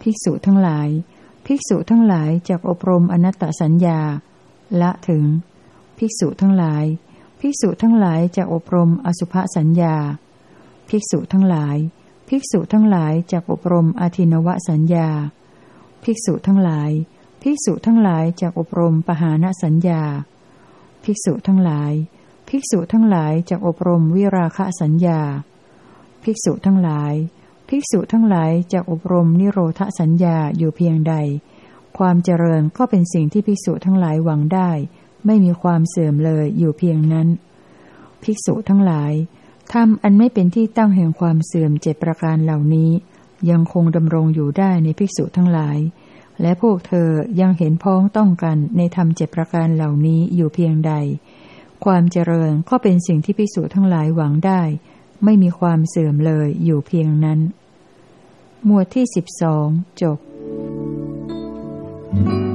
ภิกษุทั้งหลาย ภิกษุทั้งหลายจะอบรมอนัตตสัญญา ละถึง ภิกษุทั้งหลาย ภิกษุทั้งหลายจะอบรมอสุภสัญญา ภิกษุทั้งหลาย ภิกษุทั้งหลายจะอบรมอาทินวสัญญา ภิกษุทั้งหลาย ภิกษุทั้งหลายจะอบรมปหานสัญญา ภิกษุทั้งหลาย ภิกษุทั้งหลายจะอบรมวิราคะสัญญา ภิกษุทั้งหลาย ภิกษุทั้งหลายจะอบรมนิโรธสัญญาอยู่เพียงใด ความเจริญก็เป็นสิ่งที่ภิกษุทั้งหลายหวังได้ ไม่มีความเสื่อมเลยอยู่เพียงนั้น ภิกษุทั้งหลาย ธรรมอันไม่เป็นที่ตั้งแห่งความเสื่อมเจ็ดประการเหล่านี้ ยังคงดำรงอยู่ได้ในภิกษุทั้งหลาย และพวกเธอยังเห็นพ้องต้องกันในธรรมเจ็ดประการเหล่านี้อยู่เพียงใด ความเจริญก็เป็นสิ่งที่ภิกษุทั้งหลายหวังได้ ไม่มีความเสื่อมเลยอยู่เพียงนั้น หมวดที่สิบสองจบ Thank you.